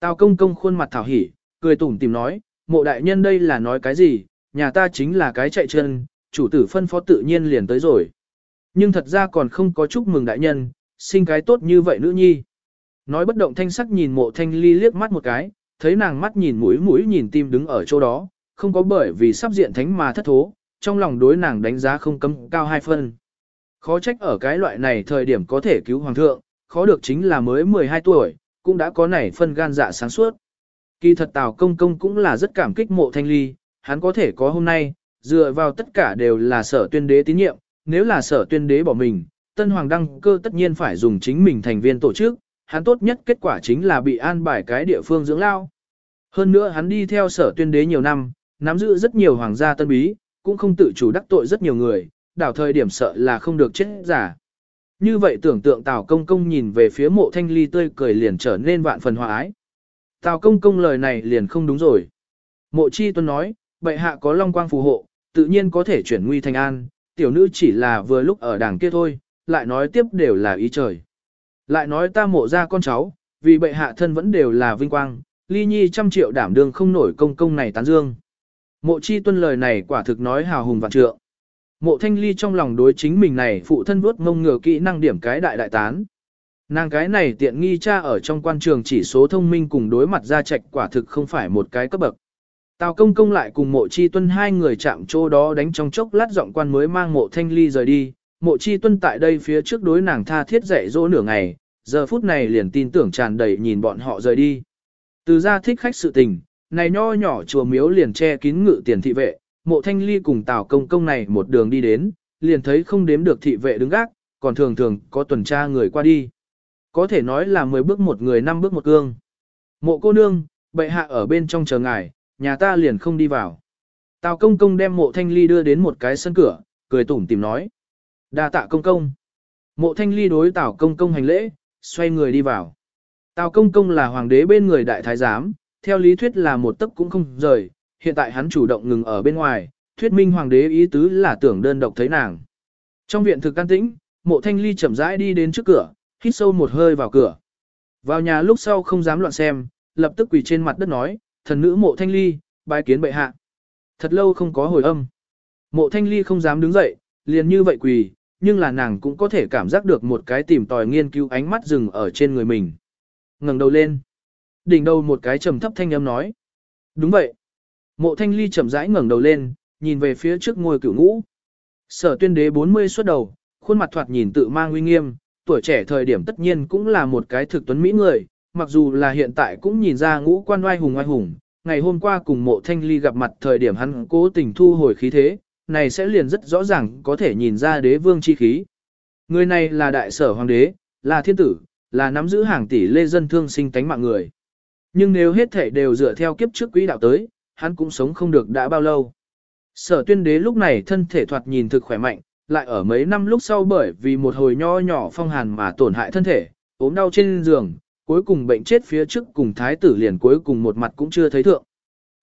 Tào công công khuôn mặt thảo hỉ, cười tủm tìm nói, mộ đại nhân đây là nói cái gì, nhà ta chính là cái chạy chân, chủ tử phân phó tự nhiên liền tới rồi. Nhưng thật ra còn không có chúc mừng đại nhân, sinh cái tốt như vậy nữ nhi. Nói bất động thanh sắc nhìn mộ thanh ly liếc mắt một cái, thấy nàng mắt nhìn mũi mũi nhìn tim đứng ở chỗ đó, không có bởi vì sắp diện thánh mà thất thố, trong lòng đối nàng đánh giá không cấm cao hai phân. Khó trách ở cái loại này thời điểm có thể cứu hoàng thượng, khó được chính là mới 12 tuổi, cũng đã có nảy phân gan dạ sáng suốt. Kỳ thật Tào Công Công cũng là rất cảm kích mộ thanh ly, hắn có thể có hôm nay, dựa vào tất cả đều là sở tuyên đế tín nhiệm, nếu là sở tuyên đế bỏ mình, tân hoàng đăng cơ tất nhiên phải dùng chính mình thành viên tổ chức, hắn tốt nhất kết quả chính là bị an bài cái địa phương dưỡng lao. Hơn nữa hắn đi theo sở tuyên đế nhiều năm, nắm giữ rất nhiều hoàng gia tân bí, cũng không tự chủ đắc tội rất nhiều người, đảo thời điểm sợ là không được chết giả. Như vậy tưởng tượng Tào Công Công nhìn về phía mộ thanh ly tươi cười liền trở nên vạn phần hòa ái. Tào Công Công lời này liền không đúng rồi. Mộ Chi Tuân nói, bệ hạ có long quang phù hộ, tự nhiên có thể chuyển nguy thành an, tiểu nữ chỉ là vừa lúc ở đảng kia thôi, lại nói tiếp đều là ý trời. Lại nói ta mộ ra con cháu, vì bệ hạ thân vẫn đều là vinh quang, ly nhi trăm triệu đảm đương không nổi công công này tán dương. Mộ chi tuân lời này quả thực nói hào hùng vạn trượng. Mộ thanh ly trong lòng đối chính mình này phụ thân vuốt ngông ngừa kỹ năng điểm cái đại đại tán. Nàng cái này tiện nghi cha ở trong quan trường chỉ số thông minh cùng đối mặt ra trạch quả thực không phải một cái cấp bậc. Tào công công lại cùng mộ chi tuân hai người chạm chỗ đó đánh trong chốc lát giọng quan mới mang mộ thanh ly rời đi. Mộ chi tuân tại đây phía trước đối nàng tha thiết dạy dỗ nửa ngày, giờ phút này liền tin tưởng tràn đầy nhìn bọn họ rời đi. Từ ra thích khách sự tình, này nho nhỏ chùa miếu liền che kín ngự tiền thị vệ, mộ thanh ly cùng tào công công này một đường đi đến, liền thấy không đếm được thị vệ đứng gác, còn thường thường có tuần tra người qua đi. Có thể nói là 10 bước một người năm bước một cương. Mộ cô nương, bệ hạ ở bên trong chờ ngài, nhà ta liền không đi vào. Tào công công đem mộ thanh ly đưa đến một cái sân cửa, cười tủm tìm nói. đa tạ công công. Mộ thanh ly đối tào công công hành lễ, xoay người đi vào. Tào công công là hoàng đế bên người đại thái giám, theo lý thuyết là một tấc cũng không rời, hiện tại hắn chủ động ngừng ở bên ngoài, thuyết minh hoàng đế ý tứ là tưởng đơn độc thấy nàng. Trong viện thực can tĩnh, mộ thanh ly chậm rãi đi đến trước cửa, hít sâu một hơi vào cửa. Vào nhà lúc sau không dám loạn xem, lập tức quỳ trên mặt đất nói, thần nữ mộ thanh ly, bái kiến bệ hạ. Thật lâu không có hồi âm. Mộ thanh ly không dám đứng dậy, liền như vậy quỳ, nhưng là nàng cũng có thể cảm giác được một cái tìm tòi nghiên cứu ánh mắt rừng ở trên người mình. ngẩng đầu lên. Đỉnh đầu một cái trầm thấp thanh âm nói. Đúng vậy. Mộ thanh ly chậm rãi ngẩng đầu lên, nhìn về phía trước ngôi cửu ngũ. Sở tuyên đế 40 xuất đầu, khuôn mặt thoạt nhìn tự mang uy nghiêm, tuổi trẻ thời điểm tất nhiên cũng là một cái thực tuấn mỹ người, mặc dù là hiện tại cũng nhìn ra ngũ quan oai hùng oai hùng. Ngày hôm qua cùng mộ thanh ly gặp mặt thời điểm hắn cố tình thu hồi khí thế, này sẽ liền rất rõ ràng có thể nhìn ra đế vương chi khí. Người này là đại sở hoàng đế, là thiên tử, là nắm giữ hàng tỷ lê dân thương sinh tánh mạng người. Nhưng nếu hết thể đều dựa theo kiếp trước quỹ đạo tới, hắn cũng sống không được đã bao lâu. Sở tuyên đế lúc này thân thể thoạt nhìn thực khỏe mạnh, lại ở mấy năm lúc sau bởi vì một hồi nho nhỏ phong hàn mà tổn hại thân thể, ốm đau trên giường, cuối cùng bệnh chết phía trước cùng thái tử liền cuối cùng một mặt cũng chưa thấy thượng.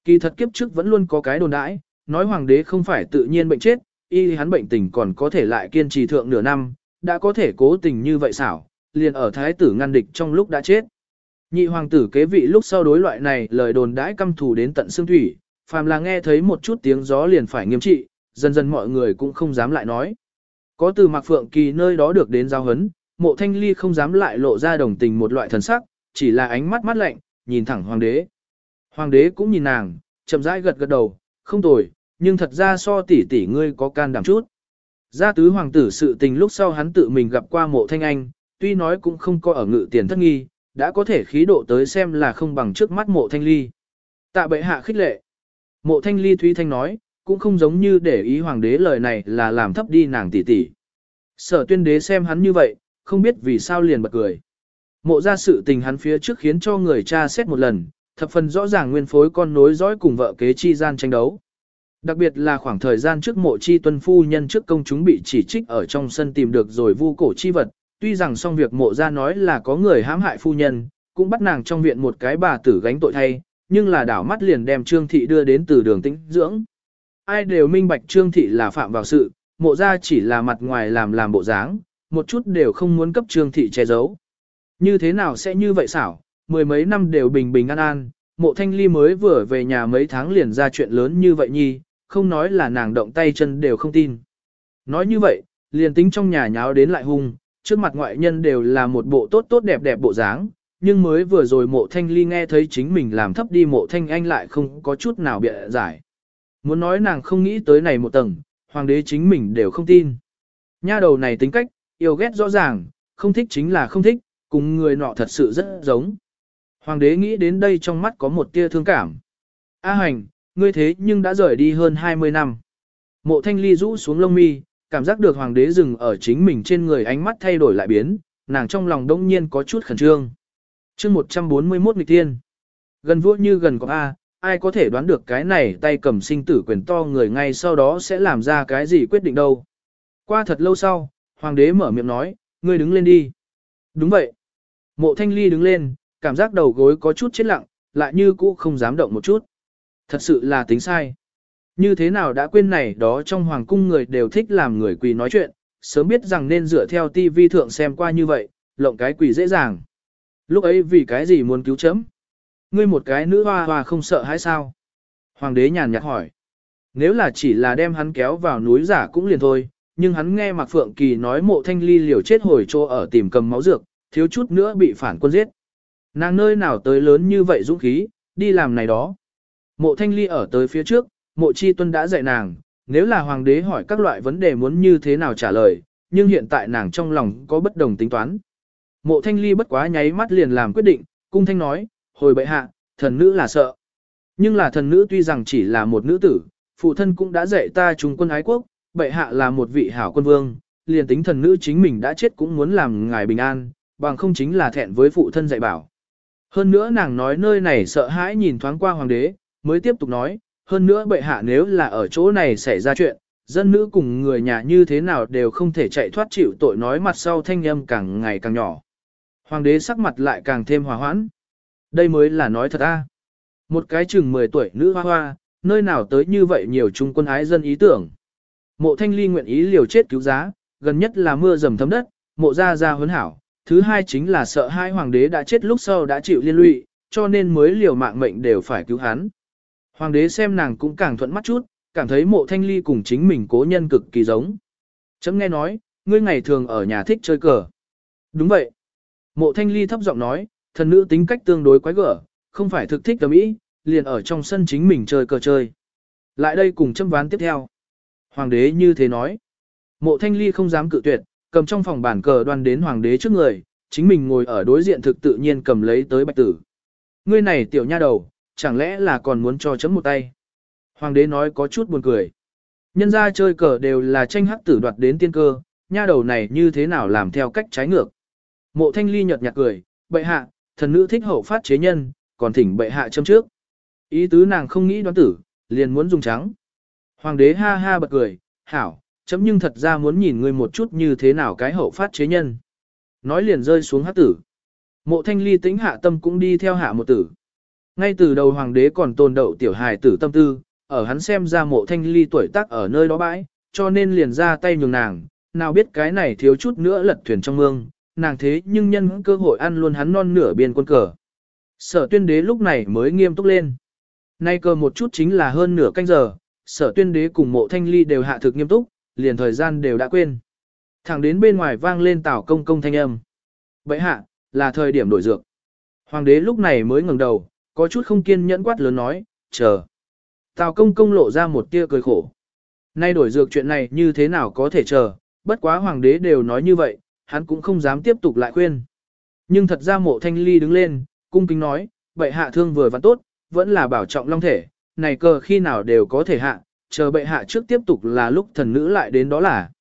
Kỳ thật kiếp trước vẫn luôn có cái đồn đãi, nói hoàng đế không phải tự nhiên bệnh chết, y hắn bệnh tình còn có thể lại kiên trì thượng nửa năm, đã có thể cố tình như vậy xảo, liền ở thái tử ngăn địch trong lúc đã chết. Nhị hoàng tử kế vị lúc sau đối loại này lời đồn đãi căm thù đến tận xương thủy, phàm là nghe thấy một chút tiếng gió liền phải nghiêm trị, dần dần mọi người cũng không dám lại nói. Có từ Mạc Phượng Kỳ nơi đó được đến giao hấn, mộ thanh ly không dám lại lộ ra đồng tình một loại thần sắc, chỉ là ánh mắt mắt lạnh, nhìn thẳng hoàng đế. Hoàng đế cũng nhìn nàng, chậm rãi gật gật đầu, không tồi, nhưng thật ra so tỷ tỷ ngươi có can đảm chút. Gia tứ hoàng tử sự tình lúc sau hắn tự mình gặp qua mộ thanh anh, tuy nói cũng không có ở ngự tiền thất nghi, đã có thể khí độ tới xem là không bằng trước mắt mộ thanh ly. Tạ bệ hạ khích lệ. Mộ thanh ly Thúy Thanh nói, cũng không giống như để ý hoàng đế lời này là làm thấp đi nàng tỷ tỷ. Sở tuyên đế xem hắn như vậy, không biết vì sao liền bật cười. Mộ ra sự tình hắn phía trước khiến cho người cha xét một lần, thập phần rõ ràng nguyên phối con nối dõi cùng vợ kế chi gian tranh đấu. Đặc biệt là khoảng thời gian trước mộ chi tuân phu nhân trước công chúng bị chỉ trích ở trong sân tìm được rồi vu cổ chi vật, tuy rằng xong việc mộ ra nói là có người hãm hại phu nhân, cũng bắt nàng trong viện một cái bà tử gánh tội thay, nhưng là đảo mắt liền đem Trương Thị đưa đến từ đường tĩnh dưỡng. Ai đều minh bạch Trương Thị là phạm vào sự, mộ ra chỉ là mặt ngoài làm làm bộ dáng, một chút đều không muốn cấp Trương Thị che giấu. Như thế nào sẽ như vậy xảo, mười mấy năm đều bình bình an an, mộ thanh ly mới vừa về nhà mấy tháng liền ra chuyện lớn như vậy nhi, không nói là nàng động tay chân đều không tin. Nói như vậy, liền tính trong nhà nháo đến lại hung, trước mặt ngoại nhân đều là một bộ tốt tốt đẹp đẹp bộ dáng, nhưng mới vừa rồi mộ thanh ly nghe thấy chính mình làm thấp đi mộ thanh anh lại không có chút nào bịa giải. Muốn nói nàng không nghĩ tới này một tầng, hoàng đế chính mình đều không tin. Nha đầu này tính cách, yêu ghét rõ ràng, không thích chính là không thích, cùng người nọ thật sự rất giống. Hoàng đế nghĩ đến đây trong mắt có một tia thương cảm. A hành, ngươi thế nhưng đã rời đi hơn 20 năm. Mộ thanh ly rũ xuống lông mi, cảm giác được hoàng đế dừng ở chính mình trên người ánh mắt thay đổi lại biến, nàng trong lòng đông nhiên có chút khẩn trương. chương 141 nghịch tiên. Gần vua như gần có A, ai có thể đoán được cái này tay cầm sinh tử quyền to người ngay sau đó sẽ làm ra cái gì quyết định đâu. Qua thật lâu sau, hoàng đế mở miệng nói, ngươi đứng lên đi. Đúng vậy. Mộ thanh ly đứng lên, cảm giác đầu gối có chút chết lặng, lại như cũ không dám động một chút. Thật sự là tính sai. Như thế nào đã quên này đó trong hoàng cung người đều thích làm người quỳ nói chuyện, sớm biết rằng nên dựa theo TV thượng xem qua như vậy, lộng cái quỳ dễ dàng. Lúc ấy vì cái gì muốn cứu chấm? Ngươi một cái nữ hoa hoa không sợ hay sao? Hoàng đế nhàn nhạt hỏi. Nếu là chỉ là đem hắn kéo vào núi giả cũng liền thôi, nhưng hắn nghe Mạc Phượng Kỳ nói mộ thanh ly liều chết hồi trô ở tìm cầm máu dược, thiếu chút nữa bị phản quân giết. Nàng nơi nào tới lớn như vậy dũng khí, đi làm này đó. Mộ thanh ly ở tới phía trước, mộ chi tuân đã dạy nàng, nếu là hoàng đế hỏi các loại vấn đề muốn như thế nào trả lời, nhưng hiện tại nàng trong lòng có bất đồng tính toán. Mộ thanh ly bất quá nháy mắt liền làm quyết định, cung thanh nói, hồi bệ hạ, thần nữ là sợ. Nhưng là thần nữ tuy rằng chỉ là một nữ tử, phụ thân cũng đã dạy ta trung quân ái quốc, bệ hạ là một vị hảo quân vương, liền tính thần nữ chính mình đã chết cũng muốn làm ngài bình an, bằng không chính là thẹn với phụ thân dạy bảo. Hơn nữa nàng nói nơi này sợ hãi nhìn thoáng qua hoàng đế, mới tiếp tục nói, hơn nữa bệ hạ nếu là ở chỗ này xảy ra chuyện, dân nữ cùng người nhà như thế nào đều không thể chạy thoát chịu tội nói mặt sau thanh âm càng ngày càng nhỏ. Hoàng đế sắc mặt lại càng thêm hòa hoãn. Đây mới là nói thật a. Một cái chừng 10 tuổi nữ hoa hoa, nơi nào tới như vậy nhiều trung quân ái dân ý tưởng. Mộ thanh ly nguyện ý liều chết cứu giá, gần nhất là mưa dầm thấm đất, mộ ra ra huấn hảo. Thứ hai chính là sợ hai hoàng đế đã chết lúc sau đã chịu liên lụy, cho nên mới liều mạng mệnh đều phải cứu hắn. Hoàng đế xem nàng cũng càng thuận mắt chút, cảm thấy mộ thanh ly cùng chính mình cố nhân cực kỳ giống. Chấm nghe nói, ngươi ngày thường ở nhà thích chơi cờ. Đúng vậy. Mộ thanh ly thấp giọng nói, thần nữ tính cách tương đối quái gở, không phải thực thích tầm ý, liền ở trong sân chính mình chơi cờ chơi. Lại đây cùng châm ván tiếp theo. Hoàng đế như thế nói. Mộ thanh ly không dám cự tuyệt, cầm trong phòng bản cờ đoan đến hoàng đế trước người, chính mình ngồi ở đối diện thực tự nhiên cầm lấy tới bạch tử. Ngươi này tiểu nha đầu, chẳng lẽ là còn muốn cho chấm một tay. Hoàng đế nói có chút buồn cười. Nhân ra chơi cờ đều là tranh hắc tử đoạt đến tiên cơ, nha đầu này như thế nào làm theo cách trái ngược. Mộ thanh ly nhợt nhạt cười, bệ hạ, thần nữ thích hậu phát chế nhân, còn thỉnh bệ hạ châm trước. Ý tứ nàng không nghĩ đoán tử, liền muốn dùng trắng. Hoàng đế ha ha bật cười, hảo, chấm nhưng thật ra muốn nhìn ngươi một chút như thế nào cái hậu phát chế nhân. Nói liền rơi xuống hát tử. Mộ thanh ly tính hạ tâm cũng đi theo hạ một tử. Ngay từ đầu hoàng đế còn tồn đậu tiểu hài tử tâm tư, ở hắn xem ra mộ thanh ly tuổi tác ở nơi đó bãi, cho nên liền ra tay nhường nàng, nào biết cái này thiếu chút nữa lật thuyền trong mương, nàng thế nhưng nhân cơ hội ăn luôn hắn non nửa biên quân cờ. Sở tuyên đế lúc này mới nghiêm túc lên. Nay cờ một chút chính là hơn nửa canh giờ, sở tuyên đế cùng mộ thanh ly đều hạ thực nghiêm túc, liền thời gian đều đã quên. Thẳng đến bên ngoài vang lên tảo công công thanh âm. Vậy hạ, là thời điểm đổi dược. Hoàng đế lúc này mới ngẩng đầu, có chút không kiên nhẫn quát lớn nói, chờ. Tào công công lộ ra một tia cười khổ. Nay đổi dược chuyện này như thế nào có thể chờ, bất quá hoàng đế đều nói như vậy, hắn cũng không dám tiếp tục lại khuyên. Nhưng thật ra mộ thanh ly đứng lên, cung kính nói, bệ hạ thương vừa và tốt, vẫn là bảo trọng long thể, này cờ khi nào đều có thể hạ, chờ bệ hạ trước tiếp tục là lúc thần nữ lại đến đó là.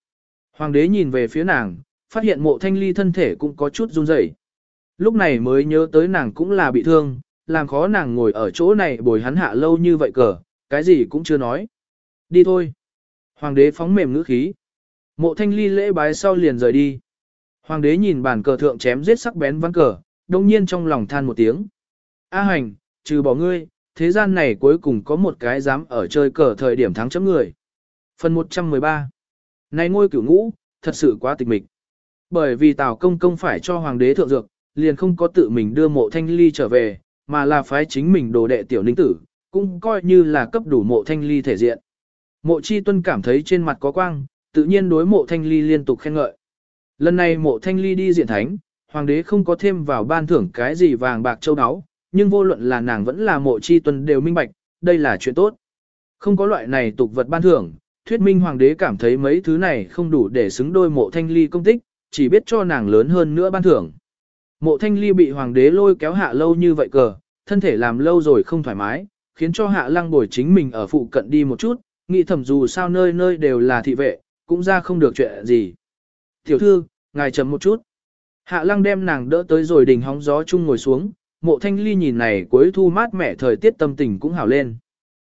Hoàng đế nhìn về phía nàng, phát hiện mộ thanh ly thân thể cũng có chút run rẩy. Lúc này mới nhớ tới nàng cũng là bị thương, làm khó nàng ngồi ở chỗ này bồi hắn hạ lâu như vậy cờ, cái gì cũng chưa nói. Đi thôi. Hoàng đế phóng mềm ngữ khí. Mộ thanh ly lễ bái sau liền rời đi. Hoàng đế nhìn bàn cờ thượng chém giết sắc bén ván cờ, đồng nhiên trong lòng than một tiếng. A hành, trừ bỏ ngươi, thế gian này cuối cùng có một cái dám ở chơi cờ thời điểm thắng chấm người. Phần 113 Này ngôi cửu ngũ, thật sự quá tịch mịch. Bởi vì Tào Công Công phải cho Hoàng đế thượng dược, liền không có tự mình đưa mộ thanh ly trở về, mà là phái chính mình đồ đệ tiểu ninh tử, cũng coi như là cấp đủ mộ thanh ly thể diện. Mộ chi tuân cảm thấy trên mặt có quang, tự nhiên đối mộ thanh ly liên tục khen ngợi. Lần này mộ thanh ly đi diện thánh, hoàng đế không có thêm vào ban thưởng cái gì vàng bạc châu áo, nhưng vô luận là nàng vẫn là mộ chi tuân đều minh bạch, đây là chuyện tốt. Không có loại này tục vật ban thưởng, thuyết minh hoàng đế cảm thấy mấy thứ này không đủ để xứng đôi mộ thanh ly công tích, chỉ biết cho nàng lớn hơn nữa ban thưởng. Mộ thanh ly bị hoàng đế lôi kéo hạ lâu như vậy cờ, thân thể làm lâu rồi không thoải mái, khiến cho hạ lăng bồi chính mình ở phụ cận đi một chút, nghĩ thầm dù sao nơi nơi đều là thị vệ, cũng ra không được chuyện gì. Tiểu thư, ngài chấm một chút. Hạ lăng đem nàng đỡ tới rồi đỉnh hóng gió chung ngồi xuống, mộ thanh ly nhìn này cuối thu mát mẻ thời tiết tâm tình cũng hảo lên.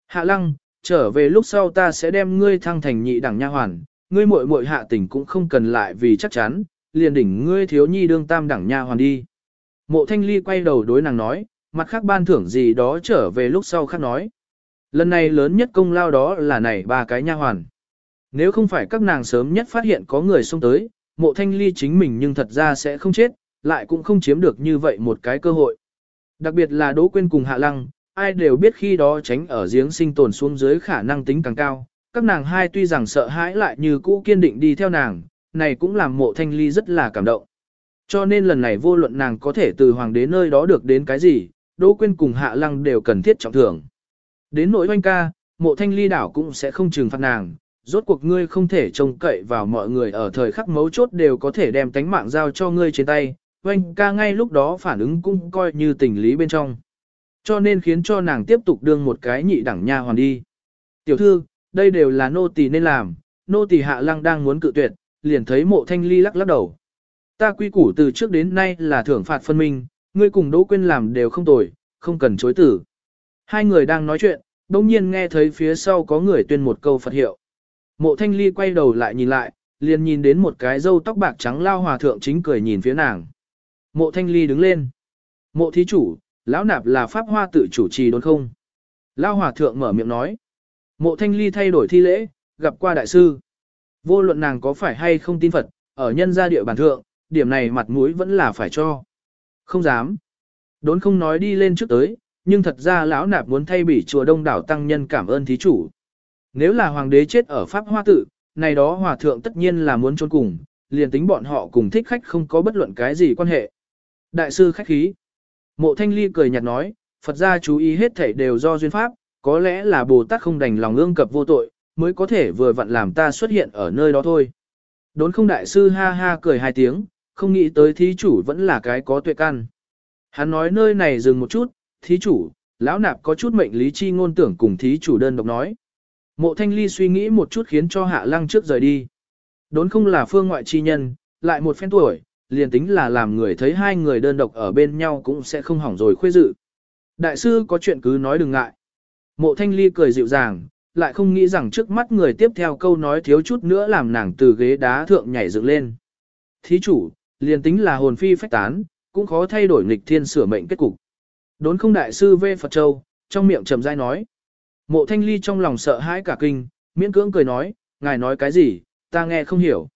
Hạ lăng, trở về lúc sau ta sẽ đem ngươi thăng thành nhị đẳng nha hoàn, ngươi muội muội hạ tình cũng không cần lại vì chắc chắn, liền đỉnh ngươi thiếu nhi đương tam đẳng nha hoàn đi. Mộ thanh ly quay đầu đối nàng nói, mặt khác ban thưởng gì đó trở về lúc sau khác nói. Lần này lớn nhất công lao đó là này ba cái nha hoàn. Nếu không phải các nàng sớm nhất phát hiện có người xông tới, mộ thanh ly chính mình nhưng thật ra sẽ không chết, lại cũng không chiếm được như vậy một cái cơ hội. Đặc biệt là Đỗ Quyên cùng Hạ Lăng, ai đều biết khi đó tránh ở giếng sinh tồn xuống dưới khả năng tính càng cao. Các nàng hai tuy rằng sợ hãi lại như cũ kiên định đi theo nàng, này cũng làm mộ thanh ly rất là cảm động. Cho nên lần này vô luận nàng có thể từ hoàng đế nơi đó được đến cái gì, Đỗ Quyên cùng Hạ Lăng đều cần thiết trọng thưởng. Đến nỗi oanh ca, mộ thanh ly đảo cũng sẽ không trừng phạt nàng, rốt cuộc ngươi không thể trông cậy vào mọi người ở thời khắc mấu chốt đều có thể đem tánh mạng giao cho ngươi trên tay, oanh ca ngay lúc đó phản ứng cũng coi như tình lý bên trong. Cho nên khiến cho nàng tiếp tục đương một cái nhị đẳng nha hoàn đi. Tiểu thư, đây đều là nô tỳ nên làm, nô tỳ hạ lăng đang muốn cự tuyệt, liền thấy mộ thanh ly lắc lắc đầu. Ta quy củ từ trước đến nay là thưởng phạt phân minh, ngươi cùng Đỗ Quyên làm đều không tồi, không cần chối tử. Hai người đang nói chuyện, đồng nhiên nghe thấy phía sau có người tuyên một câu Phật hiệu. Mộ thanh ly quay đầu lại nhìn lại, liền nhìn đến một cái râu tóc bạc trắng lao hòa thượng chính cười nhìn phía nàng. Mộ thanh ly đứng lên. Mộ thí chủ, lão nạp là pháp hoa tự chủ trì đốn không? Lao hòa thượng mở miệng nói. Mộ thanh ly thay đổi thi lễ, gặp qua đại sư. Vô luận nàng có phải hay không tin Phật, ở nhân gia địa bàn thượng, điểm này mặt mũi vẫn là phải cho. Không dám. Đốn không nói đi lên trước tới, nhưng thật ra lão nạp muốn thay bỉ chùa đông đảo tăng nhân cảm ơn thí chủ. Nếu là hoàng đế chết ở Pháp Hoa Tự, này đó hòa thượng tất nhiên là muốn trốn cùng, liền tính bọn họ cùng thích khách không có bất luận cái gì quan hệ. Đại sư khách khí. Mộ Thanh Ly cười nhạt nói, Phật gia chú ý hết thảy đều do duyên pháp, có lẽ là Bồ Tát không đành lòng ương cập vô tội, mới có thể vừa vặn làm ta xuất hiện ở nơi đó thôi. Đốn không đại sư ha ha cười hai tiếng, không nghĩ tới thí chủ vẫn là cái có tuệ căn. Hắn nói nơi này dừng một chút, thí chủ, lão nạp có chút mệnh lý chi ngôn tưởng cùng thí chủ đơn độc nói. Mộ thanh ly suy nghĩ một chút khiến cho hạ lăng trước rời đi. Đốn không là phương ngoại chi nhân, lại một phen tuổi, liền tính là làm người thấy hai người đơn độc ở bên nhau cũng sẽ không hỏng rồi khuê dự. Đại sư có chuyện cứ nói đừng ngại. Mộ thanh ly cười dịu dàng, lại không nghĩ rằng trước mắt người tiếp theo câu nói thiếu chút nữa làm nàng từ ghế đá thượng nhảy dựng lên. Thí chủ, liền tính là hồn phi phách tán, cũng khó thay đổi nghịch thiên sửa mệnh kết cục. Đốn không đại sư về Phật Châu, trong miệng trầm dai nói. Mộ thanh ly trong lòng sợ hãi cả kinh, miễn cưỡng cười nói, ngài nói cái gì, ta nghe không hiểu.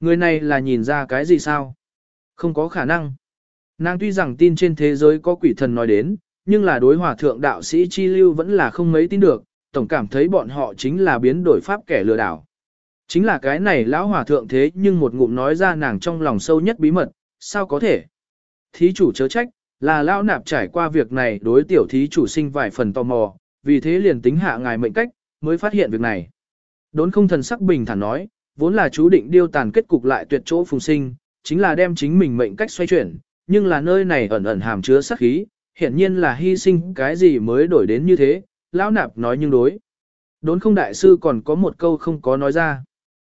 Người này là nhìn ra cái gì sao? Không có khả năng. Nàng tuy rằng tin trên thế giới có quỷ thần nói đến, nhưng là đối hòa thượng đạo sĩ chi lưu vẫn là không mấy tin được, tổng cảm thấy bọn họ chính là biến đổi pháp kẻ lừa đảo. Chính là cái này lão hòa thượng thế nhưng một ngụm nói ra nàng trong lòng sâu nhất bí mật, sao có thể? Thí chủ chớ trách, là lão nạp trải qua việc này đối tiểu thí chủ sinh vài phần tò mò, vì thế liền tính hạ ngài mệnh cách, mới phát hiện việc này. Đốn không thần sắc bình thản nói, vốn là chú định điêu tàn kết cục lại tuyệt chỗ phùng sinh, chính là đem chính mình mệnh cách xoay chuyển, nhưng là nơi này ẩn ẩn hàm chứa sát khí, hiển nhiên là hy sinh cái gì mới đổi đến như thế, lão nạp nói nhưng đối. Đốn không đại sư còn có một câu không có nói ra.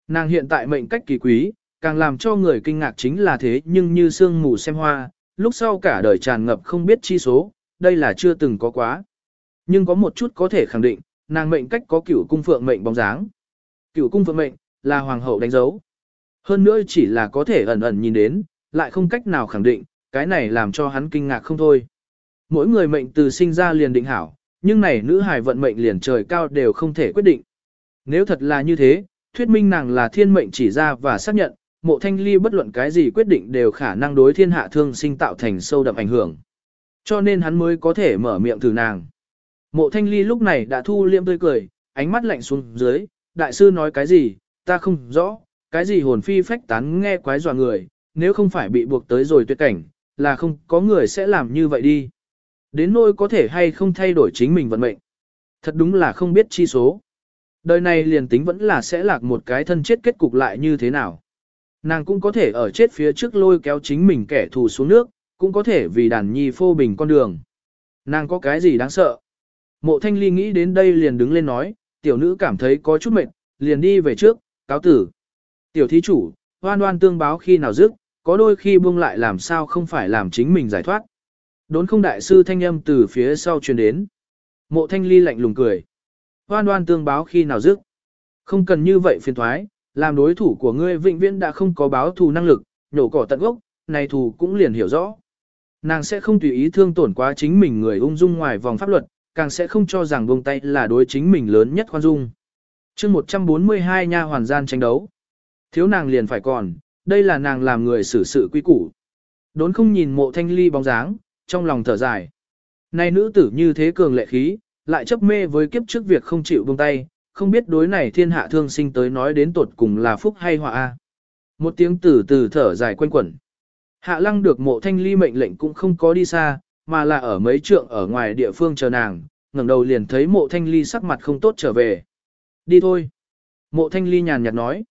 Nàng hiện tại mệnh cách kỳ quý, càng làm cho người kinh ngạc chính là thế nhưng như sương mù xem hoa, lúc sau cả đời tràn ngập không biết chi số, đây là chưa từng có quá. Nhưng có một chút có thể khẳng định, nàng mệnh cách có cửu cung phượng mệnh bóng dáng. Cửu cung phượng mệnh là hoàng hậu đánh dấu. Hơn nữa chỉ là có thể ẩn ẩn nhìn đến, lại không cách nào khẳng định, cái này làm cho hắn kinh ngạc không thôi. Mỗi người mệnh từ sinh ra liền định hảo, nhưng này nữ hài vận mệnh liền trời cao đều không thể quyết định. Nếu thật là như thế, thuyết minh nàng là thiên mệnh chỉ ra và xác nhận, mộ thanh ly bất luận cái gì quyết định đều khả năng đối thiên hạ thương sinh tạo thành sâu đậm ảnh hưởng. Cho nên hắn mới có thể mở miệng từ nàng. Mộ thanh ly lúc này đã thu liêm tươi cười, ánh mắt lạnh xuống dưới, đại sư nói cái gì, ta không rõ, cái gì hồn phi phách tán nghe quái dọa người, nếu không phải bị buộc tới rồi tuyệt cảnh, là không có người sẽ làm như vậy đi. Đến nỗi có thể hay không thay đổi chính mình vận mệnh. Thật đúng là không biết chi số. Đời này liền tính vẫn là sẽ lạc một cái thân chết kết cục lại như thế nào. Nàng cũng có thể ở chết phía trước lôi kéo chính mình kẻ thù xuống nước, cũng có thể vì đàn nhi phô bình con đường. Nàng có cái gì đáng sợ? Mộ thanh ly nghĩ đến đây liền đứng lên nói, tiểu nữ cảm thấy có chút mệt, liền đi về trước, cáo tử. Tiểu thí chủ, hoan hoan tương báo khi nào dứt, có đôi khi buông lại làm sao không phải làm chính mình giải thoát. Đốn không đại sư thanh âm từ phía sau truyền đến. Mộ thanh ly lạnh lùng cười. Hoan đoan tương báo khi nào dứt. Không cần như vậy phiền thoái, làm đối thủ của ngươi vĩnh viễn đã không có báo thù năng lực, nhổ cỏ tận gốc, này thù cũng liền hiểu rõ. Nàng sẽ không tùy ý thương tổn quá chính mình người ung dung ngoài vòng pháp luật, càng sẽ không cho rằng buông tay là đối chính mình lớn nhất khoan dung. chương 142 nha hoàn gian tranh đấu. Thiếu nàng liền phải còn, đây là nàng làm người xử sự quy củ. Đốn không nhìn mộ thanh ly bóng dáng, trong lòng thở dài. Này nữ tử như thế cường lệ khí, lại chấp mê với kiếp trước việc không chịu buông tay, không biết đối này thiên hạ thương sinh tới nói đến tột cùng là phúc hay họa a. Một tiếng tử từ thở dài quanh quẩn. Hạ lăng được mộ thanh ly mệnh lệnh cũng không có đi xa, mà là ở mấy trượng ở ngoài địa phương chờ nàng, ngẩng đầu liền thấy mộ thanh ly sắc mặt không tốt trở về. Đi thôi. Mộ thanh ly nhàn nhạt nói.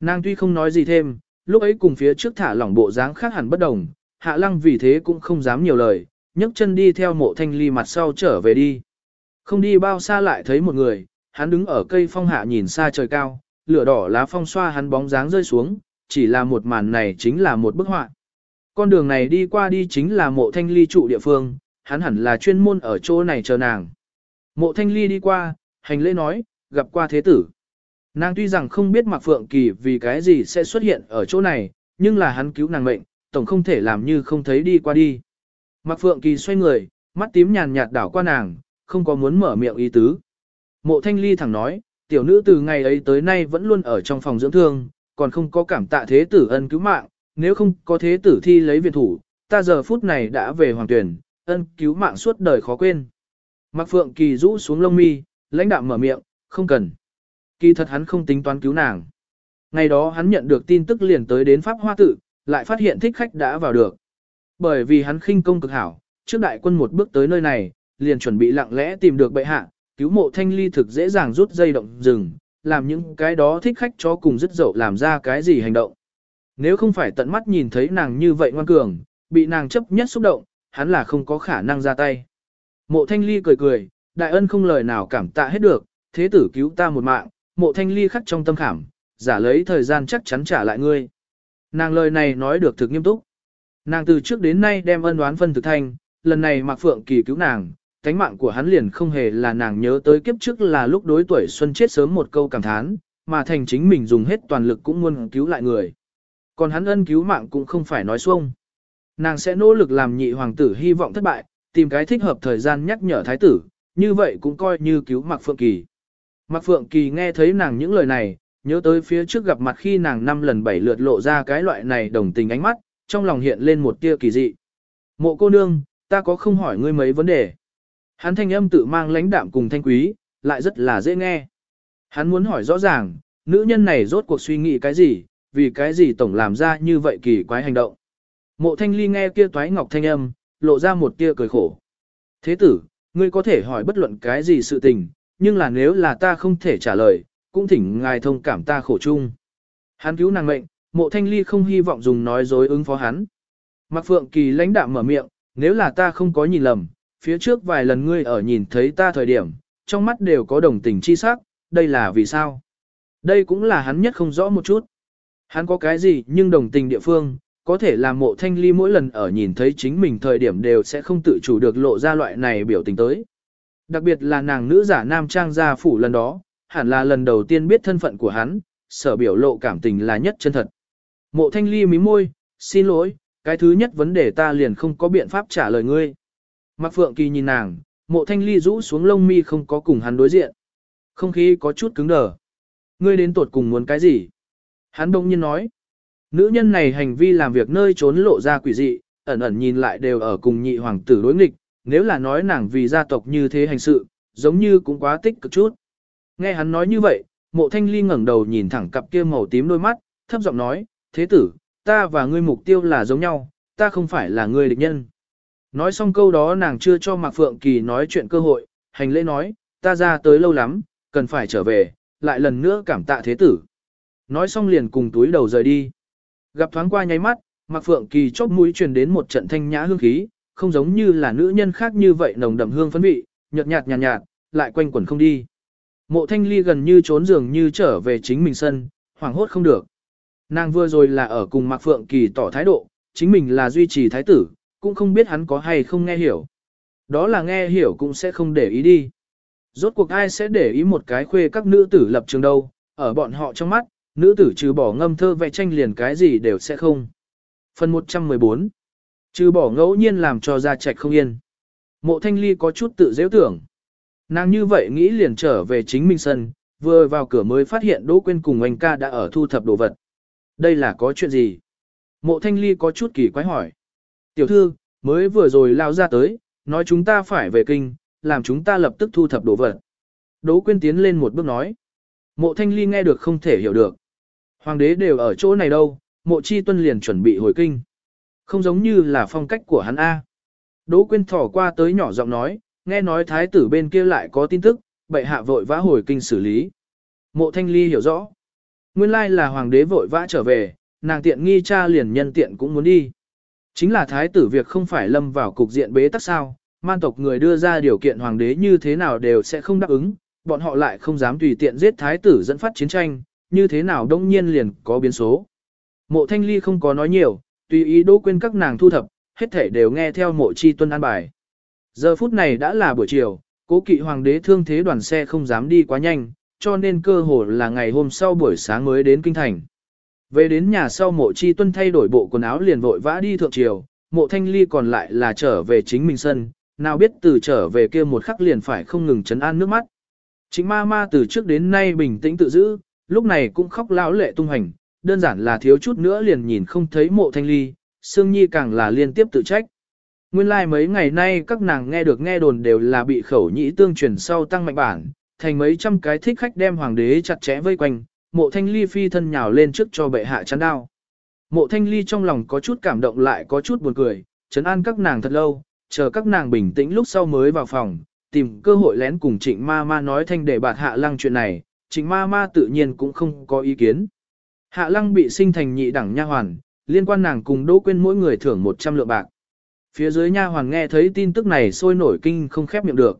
Nàng tuy không nói gì thêm, lúc ấy cùng phía trước thả lỏng bộ dáng khác hẳn bất đồng, hạ lăng vì thế cũng không dám nhiều lời, nhấc chân đi theo mộ thanh ly mặt sau trở về đi. Không đi bao xa lại thấy một người, hắn đứng ở cây phong hạ nhìn xa trời cao, lửa đỏ lá phong xoa hắn bóng dáng rơi xuống, chỉ là một màn này chính là một bức họa. Con đường này đi qua đi chính là mộ thanh ly trụ địa phương, hắn hẳn là chuyên môn ở chỗ này chờ nàng. Mộ thanh ly đi qua, hành lễ nói, gặp qua thế tử. Nàng tuy rằng không biết Mạc Phượng Kỳ vì cái gì sẽ xuất hiện ở chỗ này, nhưng là hắn cứu nàng mệnh, tổng không thể làm như không thấy đi qua đi. Mạc Phượng Kỳ xoay người, mắt tím nhàn nhạt đảo qua nàng, không có muốn mở miệng ý tứ. Mộ Thanh Ly thẳng nói, tiểu nữ từ ngày ấy tới nay vẫn luôn ở trong phòng dưỡng thương, còn không có cảm tạ thế tử ân cứu mạng, nếu không có thế tử thi lấy viện thủ, ta giờ phút này đã về hoàng tuyển, ân cứu mạng suốt đời khó quên. Mạc Phượng Kỳ rũ xuống lông mi, lãnh đạm mở miệng, không cần. Kỳ thật hắn không tính toán cứu nàng. Ngày đó hắn nhận được tin tức liền tới đến Pháp Hoa Tự, lại phát hiện thích khách đã vào được. Bởi vì hắn khinh công cực hảo, trước đại quân một bước tới nơi này, liền chuẩn bị lặng lẽ tìm được bệ hạ, cứu mộ thanh ly thực dễ dàng rút dây động rừng, làm những cái đó thích khách cho cùng dứt dậu làm ra cái gì hành động. Nếu không phải tận mắt nhìn thấy nàng như vậy ngoan cường, bị nàng chấp nhất xúc động, hắn là không có khả năng ra tay. Mộ thanh ly cười cười, đại ân không lời nào cảm tạ hết được, thế tử cứu ta một mạng, mộ thanh ly khắc trong tâm khảm, giả lấy thời gian chắc chắn trả lại ngươi. Nàng lời này nói được thực nghiêm túc. Nàng từ trước đến nay đem ân đoán phân thực thanh, lần này Mạc Phượng Kỳ cứu nàng, cánh mạng của hắn liền không hề là nàng nhớ tới kiếp trước là lúc đối tuổi xuân chết sớm một câu cảm thán, mà thành chính mình dùng hết toàn lực cũng muốn cứu lại người. Còn hắn ân cứu mạng cũng không phải nói xuông. Nàng sẽ nỗ lực làm nhị hoàng tử hy vọng thất bại, tìm cái thích hợp thời gian nhắc nhở thái tử, như vậy cũng coi như cứu Mạc Phượng Kỳ. Mạc Phượng Kỳ nghe thấy nàng những lời này, nhớ tới phía trước gặp mặt khi nàng năm lần bảy lượt lộ ra cái loại này đồng tình ánh mắt, trong lòng hiện lên một tia kỳ dị. Mộ cô nương, ta có không hỏi ngươi mấy vấn đề. Hắn thanh âm tự mang lãnh đạm cùng thanh quý, lại rất là dễ nghe. Hắn muốn hỏi rõ ràng, nữ nhân này rốt cuộc suy nghĩ cái gì, vì cái gì tổng làm ra như vậy kỳ quái hành động. Mộ thanh ly nghe kia toái ngọc thanh âm, lộ ra một tia cười khổ. Thế tử, ngươi có thể hỏi bất luận cái gì sự tình, nhưng là nếu là ta không thể trả lời, cũng thỉnh ngài thông cảm ta khổ chung. Hắn cứu nàng mệnh, mộ thanh ly không hy vọng dùng nói dối ứng phó hắn. Mạc Phượng Kỳ lãnh đạm mở miệng, nếu là ta không có nhìn lầm, phía trước vài lần ngươi ở nhìn thấy ta thời điểm, trong mắt đều có đồng tình chi sắc, đây là vì sao? Đây cũng là hắn nhất không rõ một chút. Hắn có cái gì nhưng đồng tình địa phương, có thể làm mộ thanh ly mỗi lần ở nhìn thấy chính mình thời điểm đều sẽ không tự chủ được lộ ra loại này biểu tình tới. Đặc biệt là nàng nữ giả nam trang gia phủ lần đó, hẳn là lần đầu tiên biết thân phận của hắn, sở biểu lộ cảm tình là nhất chân thật. Mộ thanh ly mí môi, xin lỗi, cái thứ nhất vấn đề ta liền không có biện pháp trả lời ngươi. Mạc Phượng Kỳ nhìn nàng, mộ thanh ly rũ xuống lông mi không có cùng hắn đối diện. Không khí có chút cứng đờ. Ngươi đến tột cùng muốn cái gì? Hắn đông nhiên nói. Nữ nhân này hành vi làm việc nơi trốn lộ ra quỷ dị, ẩn ẩn nhìn lại đều ở cùng nhị hoàng tử đối nghịch, nếu là nói nàng vì gia tộc như thế hành sự, giống như cũng quá tích cực chút. Nghe hắn nói như vậy, mộ thanh ly ngẩng đầu nhìn thẳng cặp kia màu tím đôi mắt, thấp giọng nói, thế tử, ta và ngươi mục tiêu là giống nhau, ta không phải là ngươi địch nhân. Nói xong câu đó nàng chưa cho Mạc Phượng Kỳ nói chuyện cơ hội, hành lễ nói, ta ra tới lâu lắm, cần phải trở về, lại lần nữa cảm tạ thế tử. Nói xong liền cùng túi đầu rời đi. Gặp thoáng qua nháy mắt, Mạc Phượng Kỳ chóp mũi truyền đến một trận thanh nhã hương khí, không giống như là nữ nhân khác như vậy nồng đậm hương phấn vị, nhợt nhạt nhạt nhạt, lại quanh quẩn không đi. Mộ Thanh Ly gần như trốn giường như trở về chính mình sân, hoảng hốt không được. Nàng vừa rồi là ở cùng Mạc Phượng Kỳ tỏ thái độ, chính mình là duy trì thái tử, cũng không biết hắn có hay không nghe hiểu. Đó là nghe hiểu cũng sẽ không để ý đi. Rốt cuộc ai sẽ để ý một cái khuê các nữ tử lập trường đâu, ở bọn họ trong mắt, nữ tử trừ bỏ ngâm thơ vẽ tranh liền cái gì đều sẽ không. Phần 114 Trừ bỏ ngẫu nhiên làm cho ra trạch không yên. Mộ thanh ly có chút tự dễ tưởng. Nàng như vậy nghĩ liền trở về chính mình sân, vừa vào cửa mới phát hiện Đỗ Quyên cùng anh ca đã ở thu thập đồ vật. Đây là có chuyện gì? Mộ thanh ly có chút kỳ quái hỏi. Tiểu thư, mới vừa rồi lao ra tới, nói chúng ta phải về kinh, làm chúng ta lập tức thu thập đồ vật. Đỗ Quyên tiến lên một bước nói. Mộ thanh ly nghe được không thể hiểu được. Hoàng đế đều ở chỗ này đâu, mộ chi tuân liền chuẩn bị hồi kinh. Không giống như là phong cách của hắn A. Đỗ Quyên thỏ qua tới nhỏ giọng nói, nghe nói thái tử bên kia lại có tin tức, bệ hạ vội vã hồi kinh xử lý. Mộ thanh ly hiểu rõ. Nguyên lai là hoàng đế vội vã trở về, nàng tiện nghi cha liền nhân tiện cũng muốn đi. Chính là thái tử việc không phải lâm vào cục diện bế tắc sao, man tộc người đưa ra điều kiện hoàng đế như thế nào đều sẽ không đáp ứng, bọn họ lại không dám tùy tiện giết thái tử dẫn phát chiến tranh, như thế nào đông nhiên liền có biến số. Mộ thanh ly không có nói nhiều, tùy ý đỗ quên các nàng thu thập, hết thể đều nghe theo mộ chi tuân an bài. Giờ phút này đã là buổi chiều, cố kỵ hoàng đế thương thế đoàn xe không dám đi quá nhanh, cho nên cơ hồ là ngày hôm sau buổi sáng mới đến kinh thành. Về đến nhà sau mộ chi tuân thay đổi bộ quần áo liền vội vã đi thượng triều, mộ thanh ly còn lại là trở về chính mình sân, nào biết từ trở về kia một khắc liền phải không ngừng chấn an nước mắt. Chính ma ma từ trước đến nay bình tĩnh tự giữ, lúc này cũng khóc lão lệ tung hành, đơn giản là thiếu chút nữa liền nhìn không thấy mộ thanh ly, Sương Nhi càng là liên tiếp tự trách. Nguyên lai like mấy ngày nay các nàng nghe được nghe đồn đều là bị khẩu nhĩ tương truyền sau tăng mạnh bản, thành mấy trăm cái thích khách đem hoàng đế chặt chẽ vây quanh, mộ thanh ly phi thân nhào lên trước cho bệ hạ chắn đao. Mộ thanh ly trong lòng có chút cảm động lại có chút buồn cười, Trấn an các nàng thật lâu, chờ các nàng bình tĩnh lúc sau mới vào phòng, tìm cơ hội lén cùng trịnh ma ma nói thanh để bạt hạ lăng chuyện này, trịnh ma ma tự nhiên cũng không có ý kiến. Hạ lăng bị sinh thành nhị đẳng nha hoàn, liên quan nàng cùng Đỗ Quyên mỗi người thưởng 100 lượng bạc. Phía dưới nha hoàng nghe thấy tin tức này sôi nổi kinh không khép miệng được.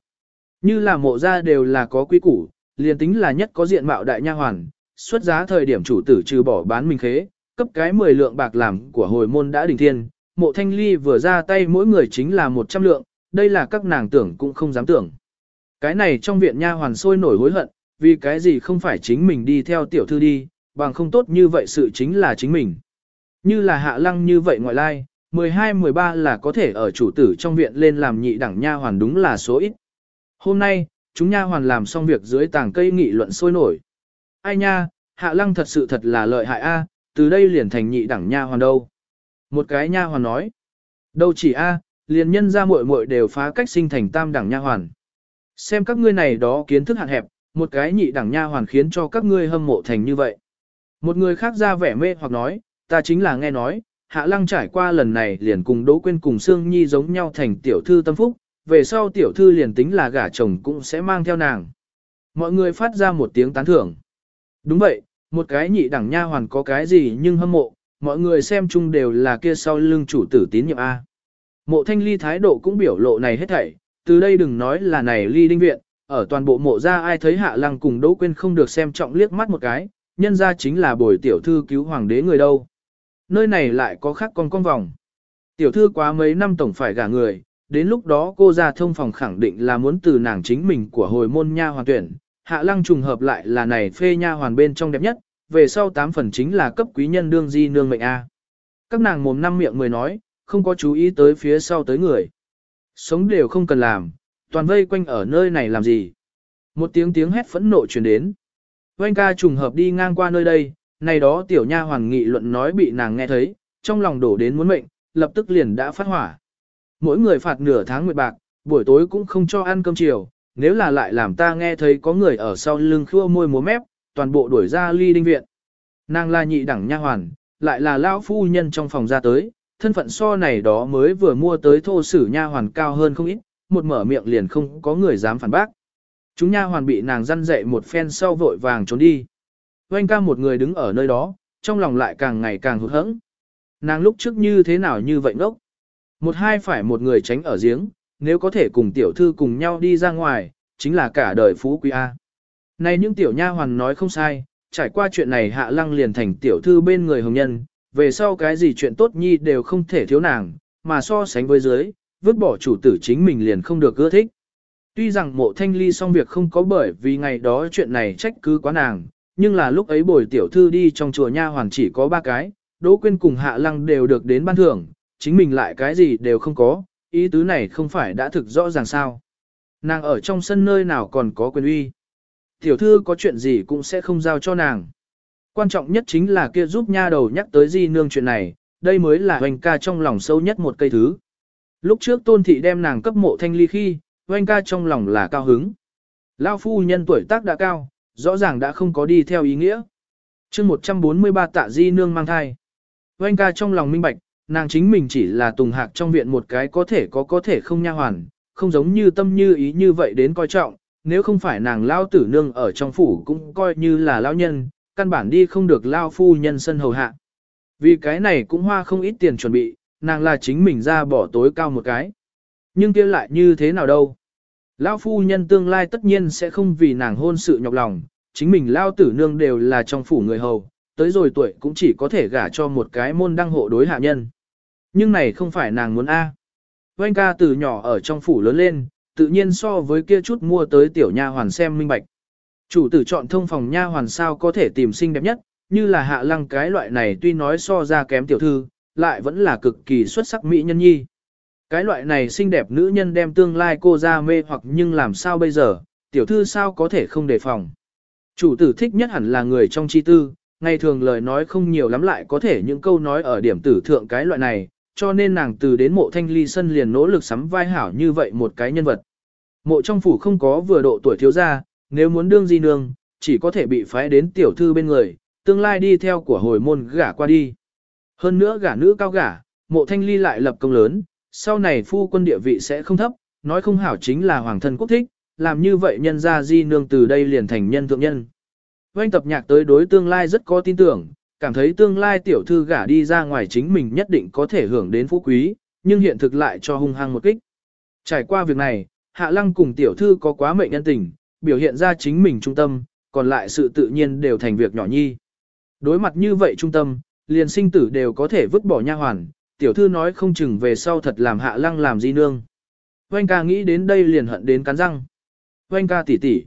Như là mộ gia đều là có quý củ, liền tính là nhất có diện mạo đại nha hoàn, xuất giá thời điểm chủ tử trừ bỏ bán mình khế, cấp cái 10 lượng bạc làm của hồi môn đã đình thiên, mộ thanh ly vừa ra tay mỗi người chính là 100 lượng, đây là các nàng tưởng cũng không dám tưởng. Cái này trong viện nha hoàn sôi nổi hối hận, vì cái gì không phải chính mình đi theo tiểu thư đi, bằng không tốt như vậy sự chính là chính mình. Như là hạ lăng như vậy ngoại lai, 12-13 là có thể ở chủ tử trong viện lên làm nhị đẳng nha hoàn đúng là số ít. Hôm nay, chúng nha hoàn làm xong việc dưới tàng cây nghị luận sôi nổi. Ai nha, hạ lăng thật sự thật là lợi hại a, từ đây liền thành nhị đẳng nha hoàn đâu. Một cái nha hoàn nói. Đâu chỉ a, liền nhân ra muội muội đều phá cách sinh thành tam đẳng nha hoàn. Xem các ngươi này đó kiến thức hạn hẹp, một cái nhị đẳng nha hoàn khiến cho các ngươi hâm mộ thành như vậy. Một người khác ra vẻ mê hoặc nói, ta chính là nghe nói, Hạ Lăng trải qua lần này liền cùng Đỗ Quyên cùng Sương Nhi giống nhau thành tiểu thư tâm phúc, về sau tiểu thư liền tính là gả chồng cũng sẽ mang theo nàng. Mọi người phát ra một tiếng tán thưởng. Đúng vậy, một cái nhị đẳng nha hoàn có cái gì nhưng hâm mộ, mọi người xem chung đều là kia sau lưng chủ tử tín nhiệm A. Mộ thanh ly thái độ cũng biểu lộ này hết thảy, từ đây đừng nói là này ly đinh viện, ở toàn bộ mộ ra ai thấy hạ lăng cùng Đỗ Quyên không được xem trọng liếc mắt một cái, nhân ra chính là bồi tiểu thư cứu hoàng đế người đâu. Nơi này lại có khác con con vòng. Tiểu thư quá mấy năm tổng phải gả người, đến lúc đó cô ra thông phòng khẳng định là muốn từ nàng chính mình của hồi môn nha hoàn tuyển, hạ lăng trùng hợp lại là này phê nha hoàn bên trong đẹp nhất, về sau tám phần chính là cấp quý nhân đương di nương mệnh A. Các nàng mồm năm miệng mười nói, không có chú ý tới phía sau tới người. Sống đều không cần làm, toàn vây quanh ở nơi này làm gì. Một tiếng tiếng hét phẫn nộ truyền đến. Oanh ca trùng hợp đi ngang qua nơi đây, này đó tiểu nha hoàng nghị luận nói bị nàng nghe thấy, trong lòng đổ đến muốn mệnh, lập tức liền đã phát hỏa. Mỗi người phạt nửa tháng nguyệt bạc, buổi tối cũng không cho ăn cơm chiều, nếu là lại làm ta nghe thấy có người ở sau lưng khua môi múa mép, toàn bộ đuổi ra ly đinh viện. Nàng là nhị đẳng nha hoàn, lại là lão phu nhân trong phòng ra tới, thân phận so này đó mới vừa mua tới thô sử nha hoàn cao hơn không ít, một mở miệng liền không có người dám phản bác. Chúng nha hoàn bị nàng răn dậy một phen sau vội vàng trốn đi. Oanh ca một người đứng ở nơi đó, trong lòng lại càng ngày càng hụt hẫng. Nàng lúc trước như thế nào như vậy ngốc. Một hai phải một người tránh ở giếng, nếu có thể cùng tiểu thư cùng nhau đi ra ngoài, chính là cả đời phú quý A. Này những tiểu nha hoàn nói không sai, trải qua chuyện này hạ lăng liền thành tiểu thư bên người hồng nhân, về sau cái gì chuyện tốt nhi đều không thể thiếu nàng, mà so sánh với dưới, vứt bỏ chủ tử chính mình liền không được ưa thích. Tuy rằng mộ thanh ly xong việc không có bởi vì ngày đó chuyện này trách cứ quá nàng, nhưng là lúc ấy bồi tiểu thư đi trong chùa nha hoàn chỉ có ba cái, Đỗ Quyên cùng Hạ Lăng đều được đến ban thưởng, chính mình lại cái gì đều không có, ý tứ này không phải đã thực rõ ràng sao. Nàng ở trong sân nơi nào còn có quyền uy. Tiểu thư có chuyện gì cũng sẽ không giao cho nàng. Quan trọng nhất chính là kia giúp nha đầu nhắc tới di nương chuyện này, đây mới là hoành ca trong lòng sâu nhất một cây thứ. Lúc trước tôn thị đem nàng cấp mộ thanh ly khi, hoành ca trong lòng là cao hứng. Lao phu nhân tuổi tác đã cao, rõ ràng đã không có đi theo ý nghĩa. chương 143 tạ di nương mang thai. Hoành ca trong lòng minh bạch, nàng chính mình chỉ là tùng hạc trong viện một cái có thể có có thể không nha hoàn, không giống như tâm như ý như vậy đến coi trọng, nếu không phải nàng lao tử nương ở trong phủ cũng coi như là lao nhân, căn bản đi không được lao phu nhân sân hầu hạ. Vì cái này cũng hoa không ít tiền chuẩn bị, nàng là chính mình ra bỏ tối cao một cái. Nhưng kia lại như thế nào đâu? Lao phu nhân tương lai tất nhiên sẽ không vì nàng hôn sự nhọc lòng, chính mình lao tử nương đều là trong phủ người hầu, tới rồi tuổi cũng chỉ có thể gả cho một cái môn đăng hộ đối hạ nhân. Nhưng này không phải nàng muốn A. Oanh ca từ nhỏ ở trong phủ lớn lên, tự nhiên so với kia chút mua tới tiểu nha hoàn xem minh bạch. Chủ tử chọn thông phòng nha hoàn sao có thể tìm xinh đẹp nhất, như là hạ lăng cái loại này tuy nói so ra kém tiểu thư, lại vẫn là cực kỳ xuất sắc mỹ nhân nhi. Cái loại này xinh đẹp nữ nhân đem tương lai cô ra mê hoặc nhưng làm sao bây giờ, tiểu thư sao có thể không đề phòng. Chủ tử thích nhất hẳn là người trong chi tư, ngày thường lời nói không nhiều lắm lại có thể những câu nói ở điểm tử thượng cái loại này, cho nên nàng từ đến mộ thanh ly sân liền nỗ lực sắm vai hảo như vậy một cái nhân vật. Mộ trong phủ không có vừa độ tuổi thiếu gia, nếu muốn đương di nương, chỉ có thể bị phái đến tiểu thư bên người, tương lai đi theo của hồi môn gả qua đi. Hơn nữa gả nữ cao gả, mộ thanh ly lại lập công lớn, sau này phu quân địa vị sẽ không thấp, nói không hảo chính là hoàng thân quốc thích, làm như vậy nhân ra di nương từ đây liền thành nhân thượng nhân. Oanh tập nhạc tới đối tương lai rất có tin tưởng, cảm thấy tương lai tiểu thư gả đi ra ngoài chính mình nhất định có thể hưởng đến phú quý, nhưng hiện thực lại cho hung hăng một kích. Trải qua việc này, Hạ Lăng cùng tiểu thư có quá mệnh nhân tình, biểu hiện ra chính mình trung tâm, còn lại sự tự nhiên đều thành việc nhỏ nhi. Đối mặt như vậy trung tâm, liền sinh tử đều có thể vứt bỏ nha hoàn, tiểu thư nói không chừng về sau thật làm Hạ Lăng làm di nương. Oanh ca nghĩ đến đây liền hận đến cắn răng. Oanh ca tỉ tỉ.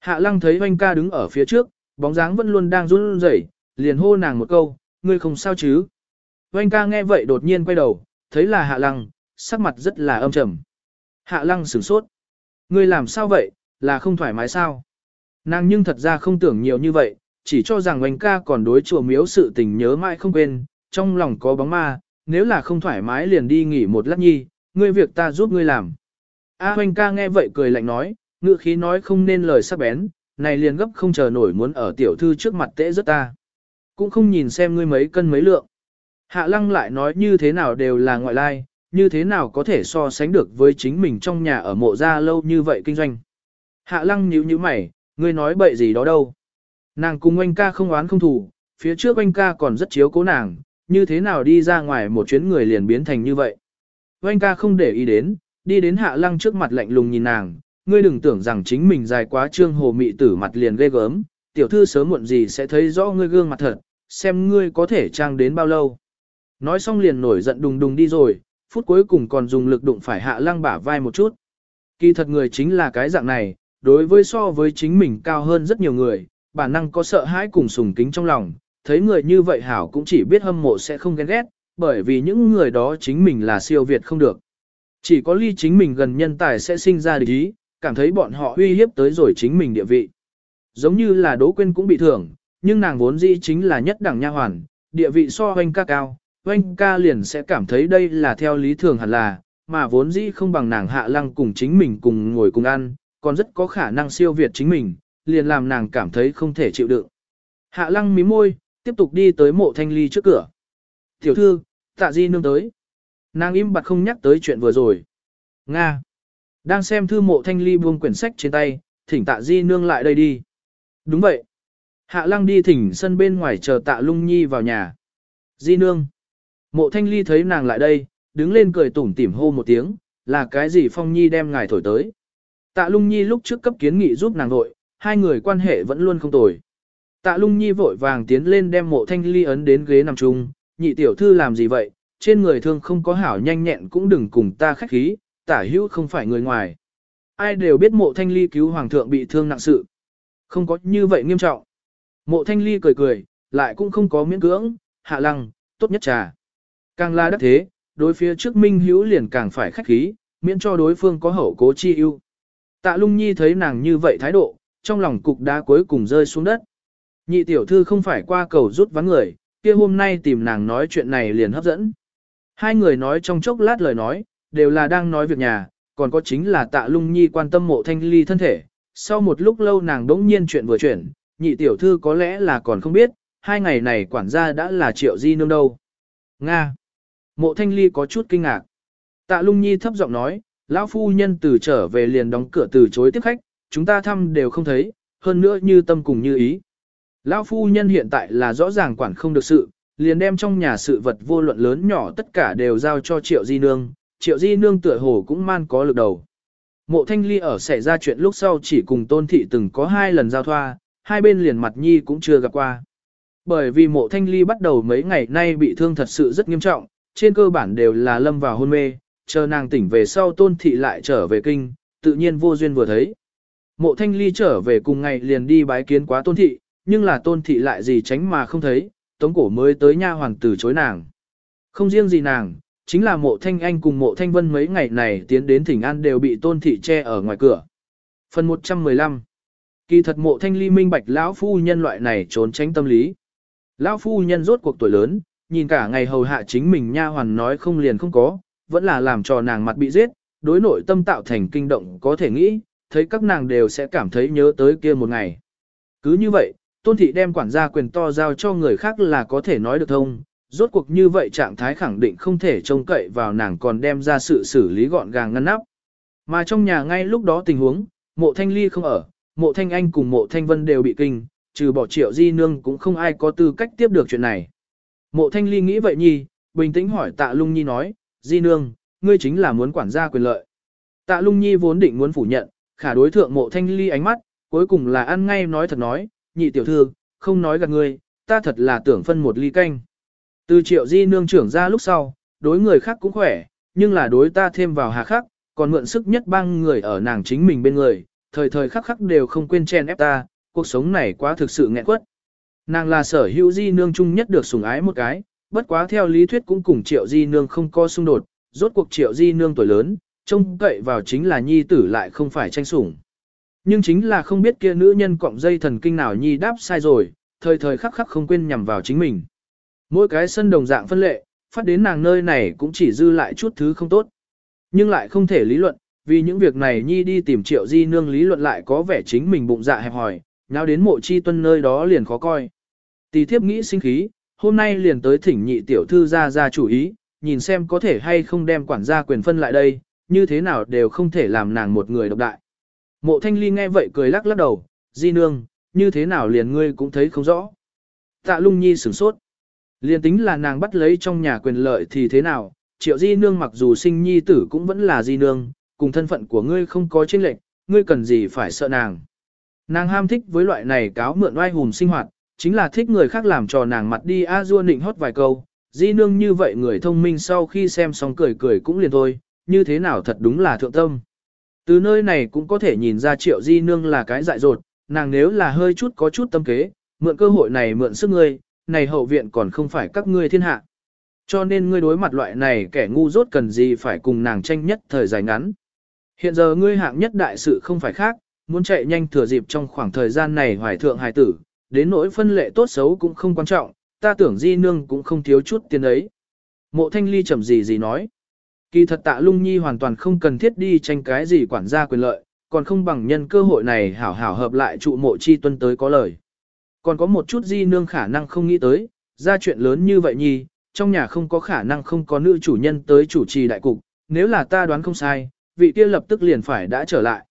Hạ Lăng thấy Oanh ca đứng ở phía trước, bóng dáng vẫn luôn đang run rẩy, liền hô nàng một câu, ngươi không sao chứ. Oanh ca nghe vậy đột nhiên quay đầu, thấy là Hạ Lăng, sắc mặt rất là âm trầm. Hạ Lăng sửng sốt. Ngươi làm sao vậy, là không thoải mái sao? Nàng nhưng thật ra không tưởng nhiều như vậy, chỉ cho rằng oanh ca còn đối chùa miếu sự tình nhớ mãi không quên, trong lòng có bóng ma, nếu là không thoải mái liền đi nghỉ một lát nhi, ngươi việc ta giúp ngươi làm. A hoanh ca nghe vậy cười lạnh nói, ngựa khí nói không nên lời sắc bén, này liền gấp không chờ nổi muốn ở tiểu thư trước mặt tễ rất ta cũng không nhìn xem ngươi mấy cân mấy lượng. Hạ lăng lại nói như thế nào đều là ngoại lai, như thế nào có thể so sánh được với chính mình trong nhà ở mộ gia lâu như vậy kinh doanh. Hạ lăng nhíu nhíu mày, ngươi nói bậy gì đó đâu. Nàng cùng oanh ca không oán không thù, phía trước oanh ca còn rất chiếu cố nàng, như thế nào đi ra ngoài một chuyến người liền biến thành như vậy. Anh ca không để ý đến, đi đến hạ lăng trước mặt lạnh lùng nhìn nàng, ngươi đừng tưởng rằng chính mình dài quá trương hồ mị tử mặt liền ghê gớm, tiểu thư sớm muộn gì sẽ thấy rõ ngươi gương mặt thật, xem ngươi có thể trang đến bao lâu. Nói xong liền nổi giận đùng đùng đi rồi, phút cuối cùng còn dùng lực đụng phải hạ lăng bả vai một chút. Kỳ thật người chính là cái dạng này, đối với so với chính mình cao hơn rất nhiều người, bản năng có sợ hãi cùng sùng kính trong lòng, thấy người như vậy hảo cũng chỉ biết hâm mộ sẽ không ghen ghét, bởi vì những người đó chính mình là siêu việt không được. Chỉ có ly chính mình gần nhân tài sẽ sinh ra địch ý, cảm thấy bọn họ uy hiếp tới rồi chính mình địa vị. Giống như là Đỗ Quyên cũng bị thưởng, nhưng nàng vốn dĩ chính là nhất đẳng nha hoàn, địa vị so hoanh ca cao, hoanh ca liền sẽ cảm thấy đây là theo lý thường hẳn là, mà vốn dĩ không bằng nàng hạ lăng cùng chính mình cùng ngồi cùng ăn, còn rất có khả năng siêu việt chính mình, liền làm nàng cảm thấy không thể chịu đựng. Hạ lăng mím môi, tiếp tục đi tới mộ thanh ly trước cửa. Tiểu thư, tạ di nương tới. Nàng im bặt không nhắc tới chuyện vừa rồi. Nga. Đang xem thư mộ thanh ly buông quyển sách trên tay, thỉnh tạ di nương lại đây đi. Đúng vậy. Hạ lăng đi thỉnh sân bên ngoài chờ tạ lung nhi vào nhà. Di nương. Mộ thanh ly thấy nàng lại đây, đứng lên cười tủm tỉm hô một tiếng, là cái gì phong nhi đem ngài thổi tới. Tạ lung nhi lúc trước cấp kiến nghị giúp nàng nội, hai người quan hệ vẫn luôn không tồi. Tạ lung nhi vội vàng tiến lên đem mộ thanh ly ấn đến ghế nằm chung, nhị tiểu thư làm gì vậy, trên người thương không có hảo nhanh nhẹn cũng đừng cùng ta khách khí, tả hữu không phải người ngoài. Ai đều biết mộ thanh ly cứu hoàng thượng bị thương nặng sự. Không có như vậy nghiêm trọng. Mộ thanh ly cười cười, lại cũng không có miễn cưỡng, hạ lăng, tốt nhất trà. Càng la đắc thế, đối phía trước minh hữu liền càng phải khách khí, miễn cho đối phương có hậu cố chi ưu. Tạ lung nhi thấy nàng như vậy thái độ, trong lòng cục đá cuối cùng rơi xuống đất. Nhị tiểu thư không phải qua cầu rút vắng người, kia hôm nay tìm nàng nói chuyện này liền hấp dẫn. Hai người nói trong chốc lát lời nói, đều là đang nói việc nhà, còn có chính là tạ lung nhi quan tâm mộ thanh ly thân thể. Sau một lúc lâu nàng đỗng nhiên chuyện vừa chuyển, nhị tiểu thư có lẽ là còn không biết, hai ngày này quản gia đã là triệu di nương đâu. Nga. Mộ thanh ly có chút kinh ngạc. Tạ lung nhi thấp giọng nói, lão phu nhân từ trở về liền đóng cửa từ chối tiếp khách, chúng ta thăm đều không thấy, hơn nữa như tâm cùng như ý. Lão phu nhân hiện tại là rõ ràng quản không được sự, liền đem trong nhà sự vật vô luận lớn nhỏ tất cả đều giao cho triệu di nương, triệu di nương tựa hồ cũng man có lực đầu. Mộ thanh ly ở xảy ra chuyện lúc sau chỉ cùng tôn thị từng có hai lần giao thoa, hai bên liền mặt nhi cũng chưa gặp qua. Bởi vì mộ thanh ly bắt đầu mấy ngày nay bị thương thật sự rất nghiêm trọng, trên cơ bản đều là lâm vào hôn mê, chờ nàng tỉnh về sau tôn thị lại trở về kinh, tự nhiên vô duyên vừa thấy. Mộ thanh ly trở về cùng ngày liền đi bái kiến quá tôn thị, nhưng là tôn thị lại gì tránh mà không thấy, tống cổ mới tới nha hoàng từ chối nàng. Không riêng gì nàng, chính là mộ thanh anh cùng mộ thanh vân mấy ngày này tiến đến thỉnh an đều bị tôn thị che ở ngoài cửa. Phần 115 Kỳ thật mộ thanh ly minh bạch lão phu nhân loại này trốn tránh tâm lý. Lão phu nhân rốt cuộc tuổi lớn, nhìn cả ngày hầu hạ chính mình nha hoàn nói không liền không có, vẫn là làm cho nàng mặt bị giết, đối nội tâm tạo thành kinh động có thể nghĩ, thấy các nàng đều sẽ cảm thấy nhớ tới kia một ngày. Cứ như vậy, tôn thị đem quản gia quyền to giao cho người khác là có thể nói được thông, rốt cuộc như vậy trạng thái khẳng định không thể trông cậy vào nàng còn đem ra sự xử lý gọn gàng ngăn nắp. Mà trong nhà ngay lúc đó tình huống, mộ thanh ly không ở, mộ thanh anh cùng mộ thanh vân đều bị kinh, trừ bỏ triệu di nương cũng không ai có tư cách tiếp được chuyện này. Mộ thanh ly nghĩ vậy nhi, bình tĩnh hỏi tạ lung nhi nói, di nương, ngươi chính là muốn quản gia quyền lợi. Tạ lung nhi vốn định muốn phủ nhận, khả đối thượng mộ thanh ly ánh mắt, cuối cùng là ăn ngay nói thật nói, nhị tiểu thư, không nói gạt ngươi, ta thật là tưởng phân một ly canh. Từ triệu di nương trưởng ra lúc sau, đối người khác cũng khỏe, nhưng là đối ta thêm vào hà khắc, còn mượn sức nhất băng người ở nàng chính mình bên người, thời thời khắc khắc đều không quên chen ép ta, cuộc sống này quá thực sự nghẹn quất. Nàng là sở hữu di nương chung nhất được sủng ái một cái, bất quá theo lý thuyết cũng cùng triệu di nương không có xung đột, rốt cuộc triệu di nương tuổi lớn, trông cậy vào chính là nhi tử lại không phải tranh sủng. Nhưng chính là không biết kia nữ nhân cọng dây thần kinh nào nhi đáp sai rồi, thời thời khắc khắc không quên nhằm vào chính mình. Mỗi cái sân đồng dạng phân lệ, phát đến nàng nơi này cũng chỉ dư lại chút thứ không tốt. Nhưng lại không thể lý luận, vì những việc này nhi đi tìm triệu di nương lý luận lại có vẻ chính mình bụng dạ hẹp hòi, nào đến mộ chi tuân nơi đó liền khó coi. Tỷ thiếp nghĩ sinh khí, hôm nay liền tới thỉnh nhị tiểu thư ra ra chủ ý, nhìn xem có thể hay không đem quản gia quyền phân lại đây, như thế nào đều không thể làm nàng một người độc đại. Mộ thanh ly nghe vậy cười lắc lắc đầu, di nương, như thế nào liền ngươi cũng thấy không rõ. Tạ lung nhi sửng sốt. Liền tính là nàng bắt lấy trong nhà quyền lợi thì thế nào, triệu di nương mặc dù sinh nhi tử cũng vẫn là di nương, cùng thân phận của ngươi không có chênh lệch, ngươi cần gì phải sợ nàng. Nàng ham thích với loại này cáo mượn oai hùm sinh hoạt, chính là thích người khác làm trò nàng mặt đi a dua nịnh hót vài câu, di nương như vậy người thông minh sau khi xem xong cười cười cũng liền thôi, như thế nào thật đúng là thượng tâm. Từ nơi này cũng có thể nhìn ra triệu di nương là cái dại dột, nàng nếu là hơi chút có chút tâm kế, mượn cơ hội này mượn sức ngươi, này hậu viện còn không phải các ngươi thiên hạ. Cho nên ngươi đối mặt loại này kẻ ngu dốt cần gì phải cùng nàng tranh nhất thời dài ngắn. Hiện giờ ngươi hạng nhất đại sự không phải khác, muốn chạy nhanh thừa dịp trong khoảng thời gian này hoài thượng hài tử, đến nỗi phân lệ tốt xấu cũng không quan trọng, ta tưởng di nương cũng không thiếu chút tiền ấy. Mộ thanh ly chậm gì gì nói. Kỳ thật tạ lung nhi hoàn toàn không cần thiết đi tranh cái gì quản gia quyền lợi, còn không bằng nhân cơ hội này hảo hảo hợp lại trụ mộ chi tuân tới có lời. Còn có một chút di nương khả năng không nghĩ tới, ra chuyện lớn như vậy nhi, trong nhà không có khả năng không có nữ chủ nhân tới chủ trì đại cục, nếu là ta đoán không sai, vị kia lập tức liền phải đã trở lại.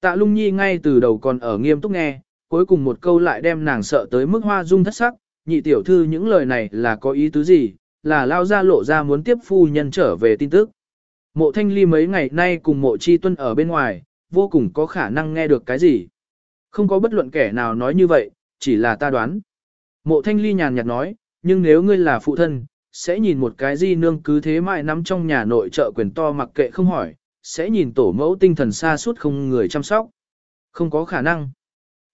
Tạ lung nhi ngay từ đầu còn ở nghiêm túc nghe, cuối cùng một câu lại đem nàng sợ tới mức hoa dung thất sắc, nhị tiểu thư những lời này là có ý tứ gì, là lao ra lộ ra muốn tiếp phu nhân trở về tin tức. Mộ thanh ly mấy ngày nay cùng mộ chi tuân ở bên ngoài, vô cùng có khả năng nghe được cái gì. Không có bất luận kẻ nào nói như vậy, chỉ là ta đoán. Mộ thanh ly nhàn nhạt nói, nhưng nếu ngươi là phụ thân, sẽ nhìn một cái di nương cứ thế mãi nắm trong nhà nội trợ quyền to mặc kệ không hỏi, sẽ nhìn tổ mẫu tinh thần xa suốt không người chăm sóc. Không có khả năng.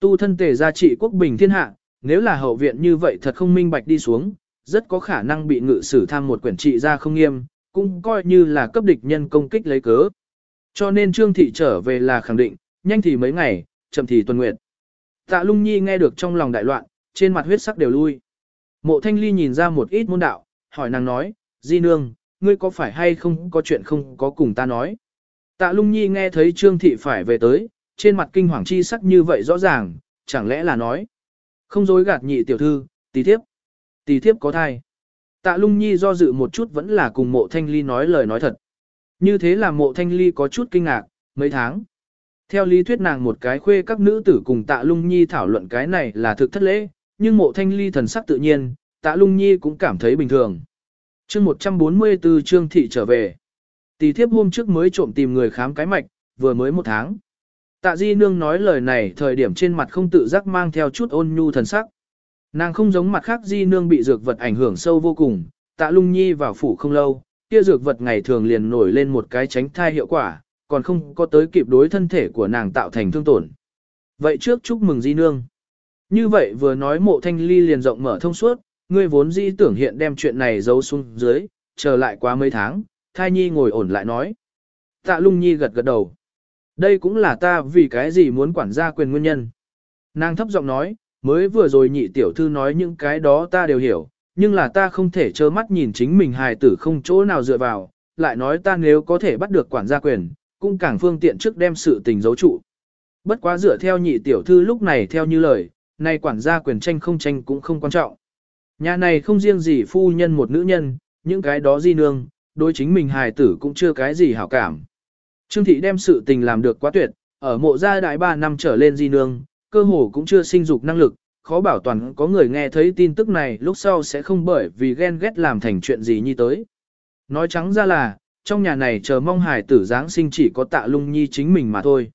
Tu thân tề gia trị quốc bình thiên hạ, nếu là hậu viện như vậy thật không minh bạch đi xuống, rất có khả năng bị ngự sử tham một quyển trị ra không nghiêm, cũng coi như là cấp địch nhân công kích lấy cớ. Cho nên Trương Thị trở về là khẳng định, nhanh thì mấy ngày, chậm thì tuần nguyệt. Tạ lung nhi nghe được trong lòng đại loạn, trên mặt huyết sắc đều lui. Mộ thanh ly nhìn ra một ít môn đạo, hỏi nàng nói, Di Nương, ngươi có phải hay không có chuyện không có cùng ta nói. Tạ lung nhi nghe thấy Trương Thị phải về tới, trên mặt kinh hoàng chi sắc như vậy rõ ràng, chẳng lẽ là nói. Không dối gạt nhị tiểu thư, tỷ thiếp. Tỷ thiếp có thai. Tạ lung nhi do dự một chút vẫn là cùng mộ thanh ly nói lời nói thật. Như thế là mộ thanh ly có chút kinh ngạc, mấy tháng. Theo lý thuyết nàng một cái khuê các nữ tử cùng tạ lung nhi thảo luận cái này là thực thất lễ, nhưng mộ thanh ly thần sắc tự nhiên, tạ lung nhi cũng cảm thấy bình thường. chương 144 trương thị trở về. Tỷ thiếp hôm trước mới trộm tìm người khám cái mạch, vừa mới một tháng. Tạ di nương nói lời này thời điểm trên mặt không tự giác mang theo chút ôn nhu thần sắc. Nàng không giống mặt khác di nương bị dược vật ảnh hưởng sâu vô cùng, tạ lung nhi vào phủ không lâu, kia dược vật ngày thường liền nổi lên một cái tránh thai hiệu quả, còn không có tới kịp đối thân thể của nàng tạo thành thương tổn. Vậy trước chúc mừng di nương. Như vậy vừa nói mộ thanh ly liền rộng mở thông suốt, ngươi vốn di tưởng hiện đem chuyện này giấu xuống dưới, chờ lại quá mấy tháng, thai nhi ngồi ổn lại nói. Tạ lung nhi gật gật đầu. Đây cũng là ta vì cái gì muốn quản gia quyền nguyên nhân. Nàng thấp giọng nói, mới vừa rồi nhị tiểu thư nói những cái đó ta đều hiểu, nhưng là ta không thể trơ mắt nhìn chính mình hài tử không chỗ nào dựa vào, lại nói ta nếu có thể bắt được quản gia quyền, cũng càng phương tiện trước đem sự tình giấu trụ. Bất quá dựa theo nhị tiểu thư lúc này theo như lời, nay quản gia quyền tranh không tranh cũng không quan trọng. Nhà này không riêng gì phu nhân một nữ nhân, những cái đó di nương, đối chính mình hài tử cũng chưa cái gì hảo cảm. Trương thị đem sự tình làm được quá tuyệt, ở mộ gia đại ba năm trở lên di nương, cơ hồ cũng chưa sinh dục năng lực, khó bảo toàn có người nghe thấy tin tức này lúc sau sẽ không bởi vì ghen ghét làm thành chuyện gì như tới. Nói trắng ra là, trong nhà này chờ mong hài tử Giáng sinh chỉ có tạ lung nhi chính mình mà thôi.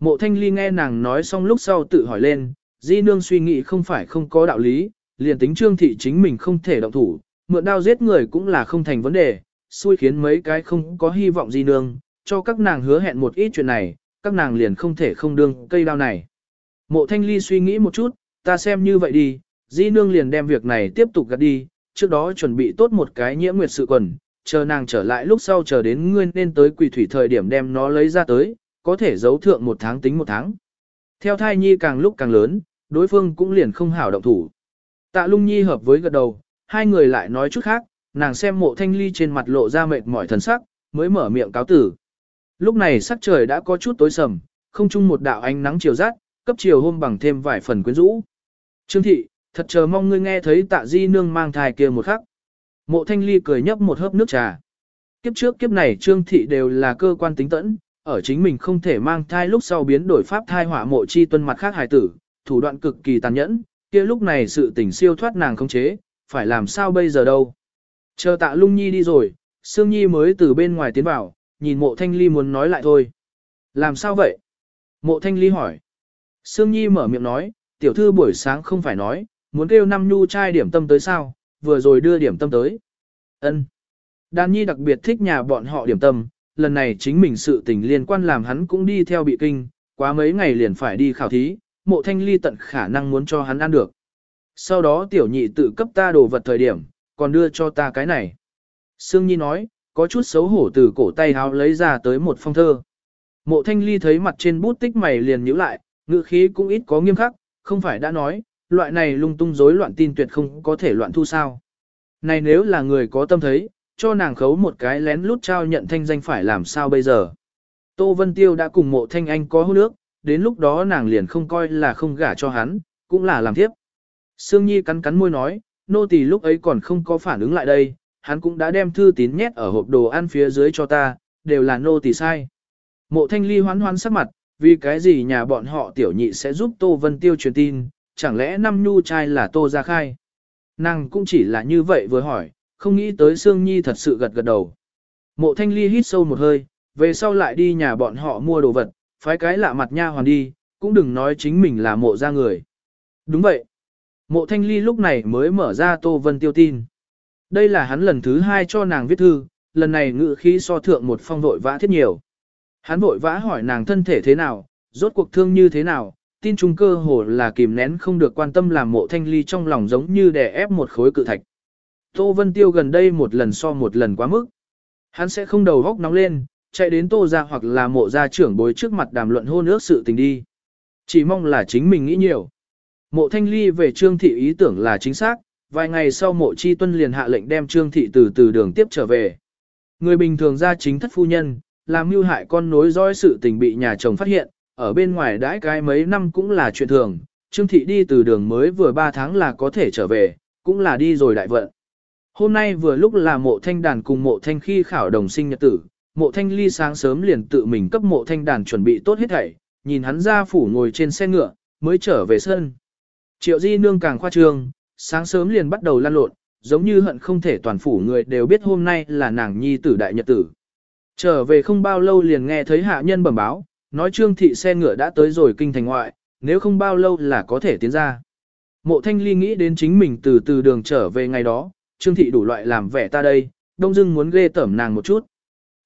Mộ thanh ly nghe nàng nói xong lúc sau tự hỏi lên, di nương suy nghĩ không phải không có đạo lý, liền tính trương thị chính mình không thể động thủ, mượn đao giết người cũng là không thành vấn đề, xui khiến mấy cái không có hy vọng di nương, cho các nàng hứa hẹn một ít chuyện này, các nàng liền không thể không đương cây đao này. Mộ thanh ly suy nghĩ một chút, ta xem như vậy đi, di nương liền đem việc này tiếp tục gạt đi, trước đó chuẩn bị tốt một cái nhiễm nguyệt sự quần, chờ nàng trở lại lúc sau chờ đến ngươi nên tới quỷ thủy thời điểm đem nó lấy ra tới, có thể giấu thượng một tháng tính một tháng. Theo thai nhi càng lúc càng lớn, đối phương cũng liền không hảo động thủ. Tạ lung nhi hợp với gật đầu, hai người lại nói chút khác, nàng xem mộ thanh ly trên mặt lộ ra mệt mỏi thần sắc, mới mở miệng cáo tử. Lúc này sắc trời đã có chút tối sầm, không chung một đạo ánh nắng chiều rát, cấp chiều hôm bằng thêm vài phần quyến rũ. Trương thị, thật chờ mong ngươi nghe thấy tạ di nương mang thai kia một khắc. Mộ thanh ly cười nhấp một hớp nước trà. Kiếp trước kiếp này trương thị đều là cơ quan tính tẫn, ở chính mình không thể mang thai lúc sau biến đổi pháp thai hỏa mộ chi tuân mặt khác hài tử, thủ đoạn cực kỳ tàn nhẫn, kia lúc này sự tình siêu thoát nàng không chế, phải làm sao bây giờ đâu. Chờ tạ lung nhi đi rồi, Sương Nhi mới từ bên ngoài tiến vào, nhìn mộ thanh ly muốn nói lại thôi. Làm sao vậy? Mộ thanh ly hỏi. Sương Nhi mở miệng nói, tiểu thư buổi sáng không phải nói, muốn kêu năm nhu trai điểm tâm tới sao, vừa rồi đưa điểm tâm tới. ân Đan Nhi đặc biệt thích nhà bọn họ điểm tâm, lần này chính mình sự tình liên quan làm hắn cũng đi theo bị kinh, quá mấy ngày liền phải đi khảo thí, mộ thanh ly tận khả năng muốn cho hắn ăn được. Sau đó tiểu nhị tự cấp ta đồ vật thời điểm, còn đưa cho ta cái này. Sương Nhi nói, có chút xấu hổ từ cổ tay háo lấy ra tới một phong thơ. Mộ thanh ly thấy mặt trên bút tích mày liền nhíu lại, ngữ khí cũng ít có nghiêm khắc, không phải đã nói, loại này lung tung rối loạn tin tuyệt không có thể loạn thu sao. Này nếu là người có tâm thấy, cho nàng khấu một cái lén lút trao nhận thanh danh phải làm sao bây giờ. Tô Vân Tiêu đã cùng mộ thanh anh có hôn nước, đến lúc đó nàng liền không coi là không gả cho hắn, cũng là làm tiếp. Sương Nhi cắn cắn môi nói, nô tỳ lúc ấy còn không có phản ứng lại đây, hắn cũng đã đem thư tín nhét ở hộp đồ ăn phía dưới cho ta, đều là nô tỳ sai. Mộ thanh ly hoán hoán sắc mặt, vì cái gì nhà bọn họ tiểu nhị sẽ giúp Tô Vân Tiêu truyền tin, chẳng lẽ năm nhu trai là Tô Gia Khai. Nàng cũng chỉ là như vậy vừa hỏi, không nghĩ tới Sương Nhi thật sự gật gật đầu. Mộ Thanh Ly hít sâu một hơi, về sau lại đi nhà bọn họ mua đồ vật, phái cái lạ mặt nha hoàn đi, cũng đừng nói chính mình là mộ ra người. Đúng vậy. Mộ Thanh Ly lúc này mới mở ra Tô Vân Tiêu tin. Đây là hắn lần thứ hai cho nàng viết thư, lần này ngự khí so thượng một phong vội vã thiết nhiều. Hắn vội vã hỏi nàng thân thể thế nào, rốt cuộc thương như thế nào, tin trung cơ hồ là kìm nén không được quan tâm làm mộ thanh ly trong lòng giống như đè ép một khối cự thạch. Tô Vân Tiêu gần đây một lần so một lần quá mức. Hắn sẽ không đầu góc nóng lên, chạy đến tô ra hoặc là mộ gia trưởng bối trước mặt đàm luận hôn ước sự tình đi. Chỉ mong là chính mình nghĩ nhiều. Mộ thanh ly về trương thị ý tưởng là chính xác, vài ngày sau mộ chi tuân liền hạ lệnh đem trương thị từ từ đường tiếp trở về. Người bình thường ra chính thất phu nhân, làm mưu hại con nối dõi sự tình bị nhà chồng phát hiện, ở bên ngoài đãi cái mấy năm cũng là chuyện thường, Trương Thị đi từ đường mới vừa 3 tháng là có thể trở về, cũng là đi rồi đại vận. Hôm nay vừa lúc là mộ thanh đàn cùng mộ thanh khi khảo đồng sinh nhật tử, mộ thanh ly sáng sớm liền tự mình cấp mộ thanh đàn chuẩn bị tốt hết thảy, nhìn hắn ra phủ ngồi trên xe ngựa, mới trở về sân. Triệu di nương càng khoa trương, sáng sớm liền bắt đầu lan lộn, giống như hận không thể toàn phủ người đều biết hôm nay là nàng nhi tử đại nhật tử. Trở về không bao lâu liền nghe thấy hạ nhân bẩm báo, nói trương thị xe ngựa đã tới rồi kinh thành ngoại, nếu không bao lâu là có thể tiến ra. Mộ thanh ly nghĩ đến chính mình từ từ đường trở về ngày đó, trương thị đủ loại làm vẻ ta đây, đông dưng muốn ghê tẩm nàng một chút.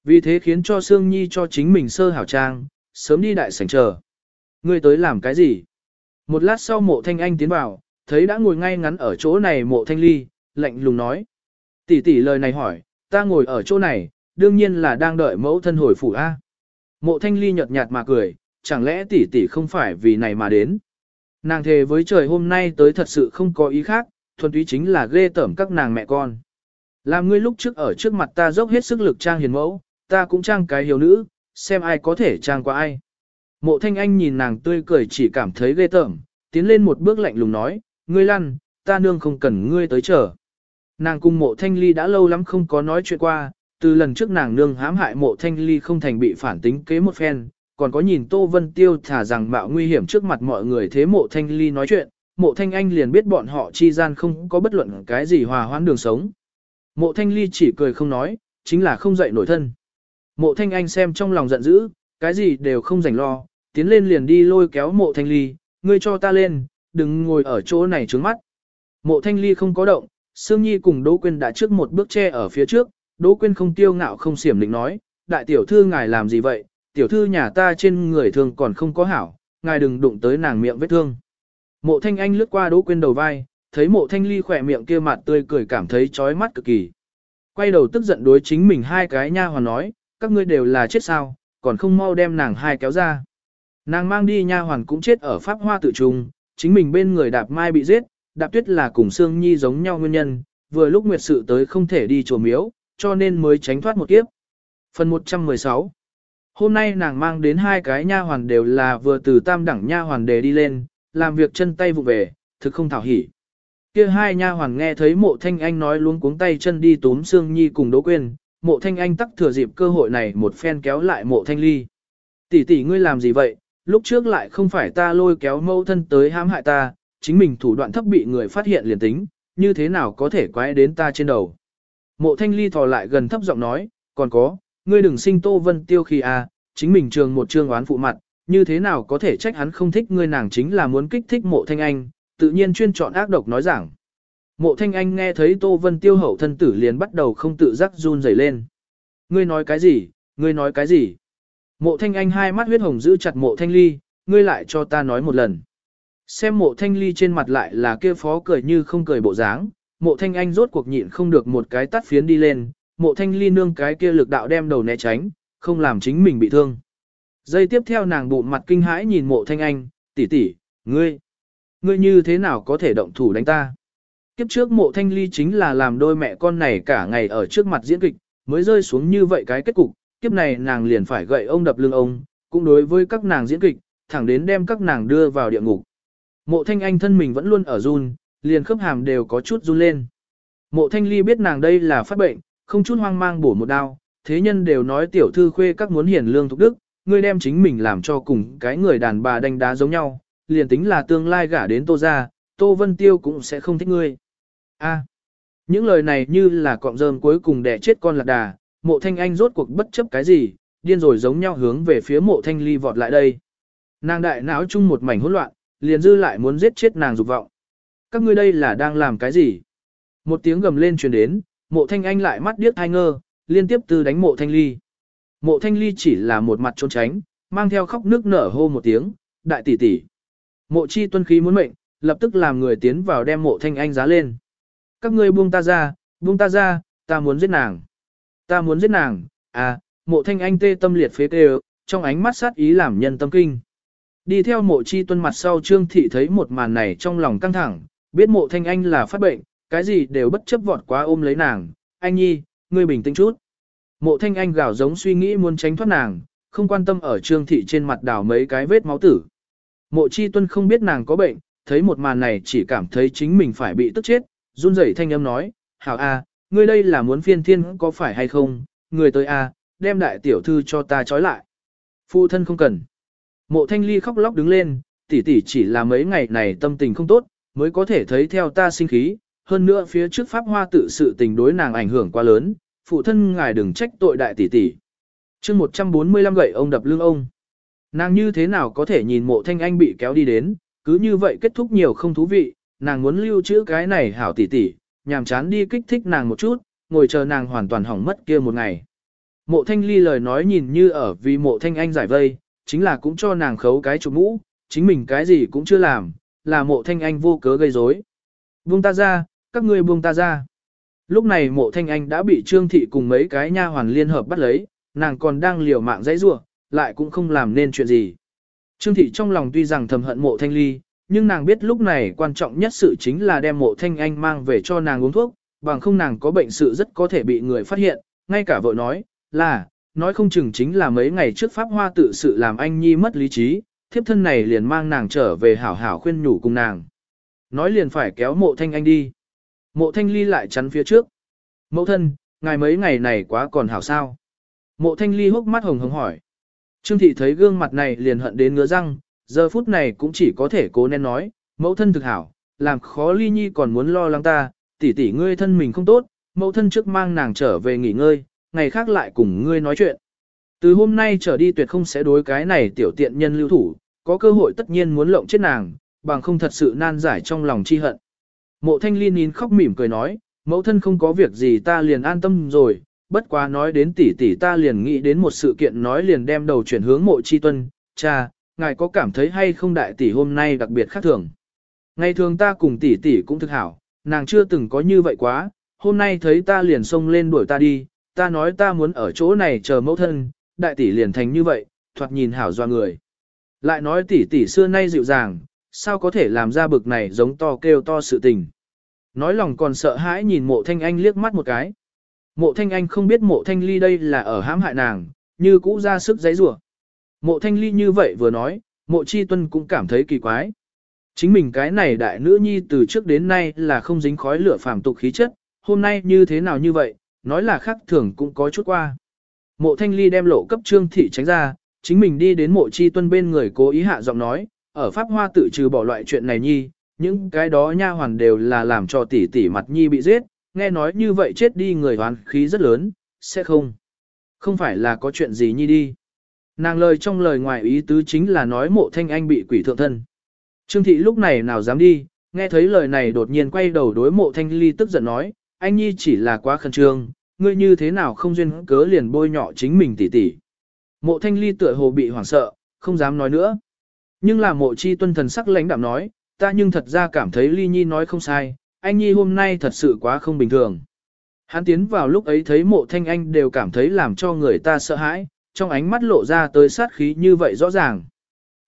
Vì thế khiến cho Sương Nhi cho chính mình sơ hảo trang, sớm đi đại sảnh chờ. Ngươi tới làm cái gì? Một lát sau mộ thanh anh tiến vào, thấy đã ngồi ngay ngắn ở chỗ này mộ thanh ly, lạnh lùng nói. Tỷ tỷ lời này hỏi, ta ngồi ở chỗ này, đương nhiên là đang đợi mẫu thân hồi phủ A. Mộ thanh ly nhợt nhạt mà cười, chẳng lẽ tỷ tỷ không phải vì này mà đến. Nàng thề với trời hôm nay tới thật sự không có ý khác, thuần túy chính là ghê tởm các nàng mẹ con. Làm ngươi lúc trước ở trước mặt ta dốc hết sức lực trang hiền mẫu, ta cũng trang cái hiếu nữ, xem ai có thể trang qua ai. Mộ thanh anh nhìn nàng tươi cười chỉ cảm thấy ghê tởm, tiến lên một bước lạnh lùng nói, ngươi lăn, ta nương không cần ngươi tới chờ. Nàng cùng mộ thanh ly đã lâu lắm không có nói chuyện qua, từ lần trước nàng nương hãm hại mộ thanh ly không thành bị phản tính kế một phen, còn có nhìn Tô Vân Tiêu thả rằng bạo nguy hiểm trước mặt mọi người thế mộ thanh ly nói chuyện, mộ thanh anh liền biết bọn họ chi gian không có bất luận cái gì hòa hoãn đường sống. Mộ thanh ly chỉ cười không nói, chính là không dậy nổi thân. Mộ thanh anh xem trong lòng giận dữ, cái gì đều không rảnh lo, tiến lên liền đi lôi kéo mộ thanh ly, ngươi cho ta lên, đừng ngồi ở chỗ này trướng mắt. Mộ thanh ly không có động, Sương Nhi cùng Đỗ Quyên đã trước một bước che ở phía trước, Đỗ Quyên không tiêu ngạo không xiểm định nói, đại tiểu thư ngài làm gì vậy, tiểu thư nhà ta trên người thường còn không có hảo, ngài đừng đụng tới nàng miệng vết thương. Mộ thanh anh lướt qua Đỗ Quyên đầu vai, thấy mộ thanh ly khỏe miệng kia mặt tươi cười cảm thấy chói mắt cực kỳ. Quay đầu tức giận đối chính mình hai cái nha hoàn nói, các ngươi đều là chết sao, còn không mau đem nàng hai kéo ra. Nàng mang đi nha hoàn cũng chết ở pháp hoa tự trùng, chính mình bên người đạp mai bị giết, đạp tuyết là cùng Sương Nhi giống nhau nguyên nhân, vừa lúc nguyệt sự tới không thể đi chùa miếu, cho nên mới tránh thoát một kiếp. Phần 116 Hôm nay nàng mang đến hai cái nha hoàn đều là vừa từ tam đẳng nha hoàn đề đi lên, làm việc chân tay vụ về, thực không thảo hỉ. Kia hai nha hoàn nghe thấy mộ thanh anh nói luống cuống tay chân đi túm xương Nhi cùng Đỗ quên. mộ thanh anh tắc thừa dịp cơ hội này một phen kéo lại mộ thanh ly. Tỷ tỷ ngươi làm gì vậy, lúc trước lại không phải ta lôi kéo mâu thân tới hãm hại ta, chính mình thủ đoạn thấp bị người phát hiện liền tính, như thế nào có thể quái đến ta trên đầu. Mộ thanh ly thò lại gần thấp giọng nói, còn có, ngươi đừng sinh tô vân tiêu khi à, chính mình trường một trương oán phụ mặt, như thế nào có thể trách hắn không thích ngươi nàng chính là muốn kích thích mộ thanh anh, tự nhiên chuyên chọn ác độc nói rằng. Mộ thanh anh nghe thấy tô vân tiêu hậu thân tử liền bắt đầu không tự giác run rẩy lên. Ngươi nói cái gì, ngươi nói cái gì? Mộ thanh anh hai mắt huyết hồng giữ chặt mộ thanh ly, ngươi lại cho ta nói một lần. Xem mộ thanh ly trên mặt lại là kia phó cười như không cười bộ dáng, mộ thanh anh rốt cuộc nhịn không được một cái tắt phiến đi lên, mộ thanh ly nương cái kia lực đạo đem đầu né tránh, không làm chính mình bị thương. Giây tiếp theo nàng bụng mặt kinh hãi nhìn mộ thanh anh, tỷ tỷ, ngươi, ngươi như thế nào có thể động thủ đánh ta? Kiếp trước mộ thanh ly chính là làm đôi mẹ con này cả ngày ở trước mặt diễn kịch, mới rơi xuống như vậy cái kết cục, kiếp này nàng liền phải gậy ông đập lưng ông, cũng đối với các nàng diễn kịch, thẳng đến đem các nàng đưa vào địa ngục. Mộ thanh anh thân mình vẫn luôn ở run, liền khớp hàm đều có chút run lên. Mộ thanh ly biết nàng đây là phát bệnh, không chút hoang mang bổ một đao, thế nhân đều nói tiểu thư khuê các muốn hiển lương thục đức, ngươi đem chính mình làm cho cùng cái người đàn bà đánh đá giống nhau, liền tính là tương lai gả đến Tô gia, Tô Vân Tiêu cũng sẽ không thích ngươi. A. những lời này như là cọng rơm cuối cùng đẻ chết con lạc đà, mộ thanh anh rốt cuộc bất chấp cái gì, điên rồi giống nhau hướng về phía mộ thanh ly vọt lại đây. Nàng đại não chung một mảnh hỗn loạn, liền dư lại muốn giết chết nàng dục vọng. Các ngươi đây là đang làm cái gì? Một tiếng gầm lên truyền đến, mộ thanh anh lại mắt điếc hai ngơ, liên tiếp từ đánh mộ thanh ly. Mộ thanh ly chỉ là một mặt trốn tránh, mang theo khóc nước nở hô một tiếng, đại tỷ tỷ. Mộ chi tuân khí muốn mệnh, lập tức làm người tiến vào đem mộ thanh anh giá lên. Các ngươi buông ta ra, buông ta ra, ta muốn giết nàng. Ta muốn giết nàng, à, mộ thanh anh tê tâm liệt phế tê trong ánh mắt sát ý làm nhân tâm kinh. Đi theo mộ chi tuân mặt sau trương thị thấy một màn này trong lòng căng thẳng, biết mộ thanh anh là phát bệnh, cái gì đều bất chấp vọt quá ôm lấy nàng, anh nhi, ngươi bình tĩnh chút. Mộ thanh anh gào giống suy nghĩ muốn tránh thoát nàng, không quan tâm ở trương thị trên mặt đảo mấy cái vết máu tử. Mộ chi tuân không biết nàng có bệnh, thấy một màn này chỉ cảm thấy chính mình phải bị tức chết, run rẩy thanh âm nói, hảo a, ngươi đây là muốn phiên thiên có phải hay không, người tới a, đem đại tiểu thư cho ta trói lại. Phụ thân không cần. Mộ thanh ly khóc lóc đứng lên, tỷ tỷ chỉ là mấy ngày này tâm tình không tốt, mới có thể thấy theo ta sinh khí, hơn nữa phía trước pháp hoa tự sự tình đối nàng ảnh hưởng quá lớn, phụ thân ngài đừng trách tội đại tỷ tỷ. chương 145 gậy ông đập lưng ông. Nàng như thế nào có thể nhìn mộ thanh anh bị kéo đi đến, cứ như vậy kết thúc nhiều không thú vị, nàng muốn lưu trữ cái này hảo tỷ tỷ, nhàm chán đi kích thích nàng một chút, ngồi chờ nàng hoàn toàn hỏng mất kia một ngày. Mộ thanh ly lời nói nhìn như ở vì mộ thanh anh giải vây, chính là cũng cho nàng khấu cái chụp mũ, chính mình cái gì cũng chưa làm, là mộ thanh anh vô cớ gây rối. Buông ta ra, các ngươi buông ta ra. Lúc này mộ thanh anh đã bị trương thị cùng mấy cái nha hoàn liên hợp bắt lấy, nàng còn đang liều mạng dãy rua, lại cũng không làm nên chuyện gì. Trương thị trong lòng tuy rằng thầm hận mộ thanh ly, nhưng nàng biết lúc này quan trọng nhất sự chính là đem mộ thanh anh mang về cho nàng uống thuốc, bằng không nàng có bệnh sự rất có thể bị người phát hiện, ngay cả vợ nói, là, nói không chừng chính là mấy ngày trước Pháp Hoa tự sự làm anh Nhi mất lý trí, thiếp thân này liền mang nàng trở về hảo hảo khuyên nhủ cùng nàng. Nói liền phải kéo mộ thanh anh đi. Mộ thanh ly lại chắn phía trước. Mẫu thân, ngài mấy ngày này quá còn hảo sao. Mộ thanh ly hốc mắt hồng hồng hỏi. Trương thị thấy gương mặt này liền hận đến ngứa răng, giờ phút này cũng chỉ có thể cố nên nói, mẫu thân thực hảo, làm khó ly nhi còn muốn lo lắng ta, tỷ tỷ ngươi thân mình không tốt, mẫu thân trước mang nàng trở về nghỉ ngơi, ngày khác lại cùng ngươi nói chuyện. Từ hôm nay trở đi tuyệt không sẽ đối cái này tiểu tiện nhân lưu thủ, có cơ hội tất nhiên muốn lộng chết nàng, bằng không thật sự nan giải trong lòng chi hận. Mộ thanh liên nín khóc mỉm cười nói, mẫu thân không có việc gì ta liền an tâm rồi, bất quá nói đến tỷ tỷ ta liền nghĩ đến một sự kiện nói liền đem đầu chuyển hướng mộ chi tuân, cha, ngài có cảm thấy hay không đại tỷ hôm nay đặc biệt khác thường. Ngày thường ta cùng tỷ tỷ cũng thực hảo, nàng chưa từng có như vậy quá, hôm nay thấy ta liền xông lên đuổi ta đi, ta nói ta muốn ở chỗ này chờ mẫu thân, đại tỷ liền thành như vậy, thoạt nhìn hảo doa người. Lại nói tỷ tỷ xưa nay dịu dàng, sao có thể làm ra bực này giống to kêu to sự tình. Nói lòng còn sợ hãi nhìn mộ thanh anh liếc mắt một cái. Mộ thanh anh không biết mộ thanh ly đây là ở hãm hại nàng, như cũ ra sức giấy rủa Mộ thanh ly như vậy vừa nói, mộ chi tuân cũng cảm thấy kỳ quái. Chính mình cái này đại nữ nhi từ trước đến nay là không dính khói lửa phàm tục khí chất, hôm nay như thế nào như vậy, nói là khác thường cũng có chút qua. Mộ thanh ly đem lộ cấp trương thị tránh ra, chính mình đi đến mộ chi tuân bên người cố ý hạ giọng nói, ở Pháp Hoa tự trừ bỏ loại chuyện này nhi, những cái đó nha hoàn đều là làm cho tỷ tỷ mặt nhi bị giết, nghe nói như vậy chết đi người hoàn khí rất lớn, sẽ không. Không phải là có chuyện gì nhi đi. Nàng lời trong lời ngoài ý tứ chính là nói mộ thanh anh bị quỷ thượng thân. Trương thị lúc này nào dám đi, nghe thấy lời này đột nhiên quay đầu đối mộ thanh ly tức giận nói, anh nhi chỉ là quá khẩn trương, ngươi như thế nào không duyên cớ liền bôi nhọ chính mình tỉ tỉ. Mộ thanh ly tựa hồ bị hoảng sợ, không dám nói nữa. Nhưng là mộ chi tuân thần sắc lãnh đạm nói, ta nhưng thật ra cảm thấy ly nhi nói không sai, anh nhi hôm nay thật sự quá không bình thường. Hắn tiến vào lúc ấy thấy mộ thanh anh đều cảm thấy làm cho người ta sợ hãi, trong ánh mắt lộ ra tới sát khí như vậy rõ ràng.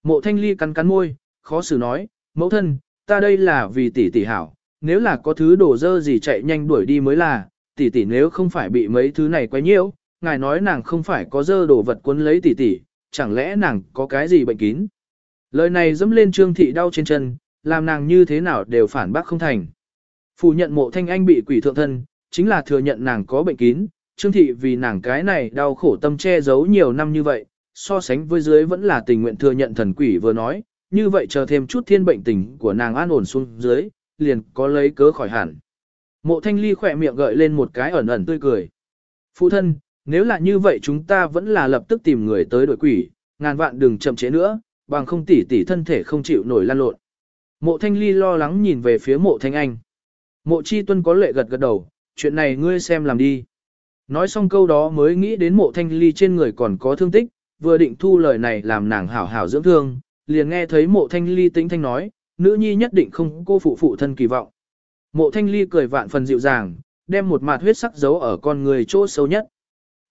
Mộ thanh ly cắn cắn môi, khó xử nói, mẫu thân, ta đây là vì tỷ tỷ hảo, nếu là có thứ đổ dơ gì chạy nhanh đuổi đi mới là, tỷ tỷ nếu không phải bị mấy thứ này quấy nhiễu, ngài nói nàng không phải có dơ đồ vật cuốn lấy tỷ tỷ, chẳng lẽ nàng có cái gì bệnh kín. Lời này dẫm lên trương thị đau trên chân, làm nàng như thế nào đều phản bác không thành. Phủ nhận mộ thanh anh bị quỷ thượng thân, chính là thừa nhận nàng có bệnh kín, trương thị vì nàng cái này đau khổ tâm che giấu nhiều năm như vậy, so sánh với dưới vẫn là tình nguyện thừa nhận thần quỷ vừa nói, như vậy chờ thêm chút thiên bệnh tình của nàng an ổn xuống dưới, liền có lấy cớ khỏi hẳn. Mộ thanh ly khỏe miệng gợi lên một cái ẩn ẩn tươi cười. Phụ thân, nếu là như vậy chúng ta vẫn là lập tức tìm người tới đội quỷ, ngàn vạn đừng chậm chế nữa, bằng không tỉ tỉ thân thể không chịu nổi lan lộn. Mộ thanh ly lo lắng nhìn về phía mộ thanh anh. Mộ chi tuân có lệ gật gật đầu, chuyện này ngươi xem làm đi. Nói xong câu đó mới nghĩ đến mộ thanh ly trên người còn có thương tích, vừa định thu lời này làm nàng hảo hảo dưỡng thương, liền nghe thấy mộ thanh ly tĩnh thanh nói, nữ nhi nhất định không cô phụ phụ thân kỳ vọng. Mộ thanh ly cười vạn phần dịu dàng, đem một mạt huyết sắc giấu ở con người chỗ sâu nhất.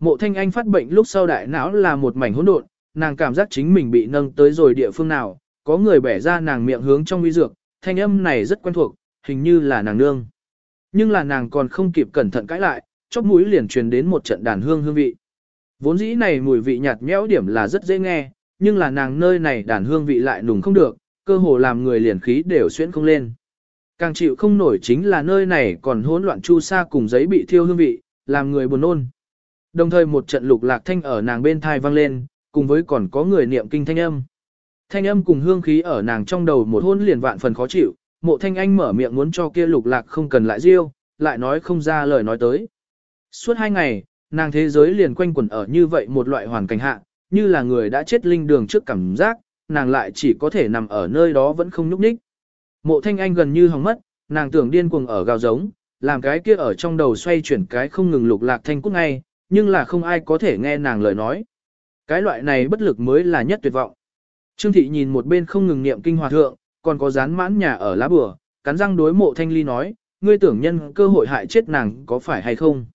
Mộ thanh anh phát bệnh lúc sau đại não là một mảnh hỗn độn, nàng cảm giác chính mình bị nâng tới rồi địa phương nào, có người bẻ ra nàng miệng hướng trong uy dược, thanh âm này rất quen thuộc, hình như là nàng nương. Nhưng là nàng còn không kịp cẩn thận cãi lại, chóp mũi liền truyền đến một trận đàn hương hương vị. Vốn dĩ này mùi vị nhạt nhẽo điểm là rất dễ nghe, nhưng là nàng nơi này đàn hương vị lại nùng không được, cơ hồ làm người liền khí đều xuyên không lên. Càng chịu không nổi chính là nơi này còn hỗn loạn chu sa cùng giấy bị thiêu hương vị, làm người buồn nôn. Đồng thời một trận lục lạc thanh ở nàng bên thai vang lên, cùng với còn có người niệm kinh thanh âm. Thanh âm cùng hương khí ở nàng trong đầu một hôn liền vạn phần khó chịu, mộ thanh anh mở miệng muốn cho kia lục lạc không cần lại riêu, lại nói không ra lời nói tới. Suốt hai ngày, nàng thế giới liền quanh quẩn ở như vậy một loại hoàn cảnh hạ, như là người đã chết linh đường trước cảm giác, nàng lại chỉ có thể nằm ở nơi đó vẫn không nhúc nhích. Mộ thanh anh gần như hỏng mất, nàng tưởng điên cuồng ở gào giống, làm cái kia ở trong đầu xoay chuyển cái không ngừng lục lạc thanh cút ngay, nhưng là không ai có thể nghe nàng lời nói. Cái loại này bất lực mới là nhất tuyệt vọng. Trương thị nhìn một bên không ngừng niệm kinh hòa thượng, còn có dán mãn nhà ở lá bừa, cắn răng đối mộ thanh ly nói, ngươi tưởng nhân cơ hội hại chết nàng có phải hay không.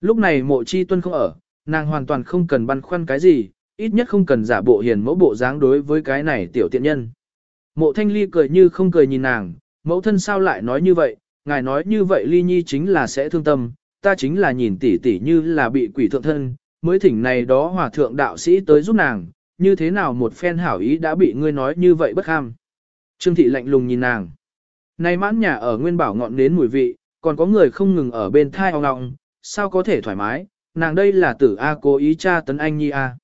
Lúc này mộ chi tuân không ở, nàng hoàn toàn không cần băn khoăn cái gì, ít nhất không cần giả bộ hiền mẫu bộ dáng đối với cái này tiểu tiện nhân. Mộ thanh ly cười như không cười nhìn nàng, mẫu thân sao lại nói như vậy, ngài nói như vậy ly nhi chính là sẽ thương tâm, ta chính là nhìn tỷ tỷ như là bị quỷ thượng thân, mới thỉnh này đó hòa thượng đạo sĩ tới giúp nàng, như thế nào một phen hảo ý đã bị ngươi nói như vậy bất ham. Trương thị lạnh lùng nhìn nàng. Này mãn nhà ở nguyên bảo ngọn đến mùi vị, còn có người không ngừng ở bên thai ong ngọng, sao có thể thoải mái, nàng đây là tử A cố ý cha tấn anh nhi A.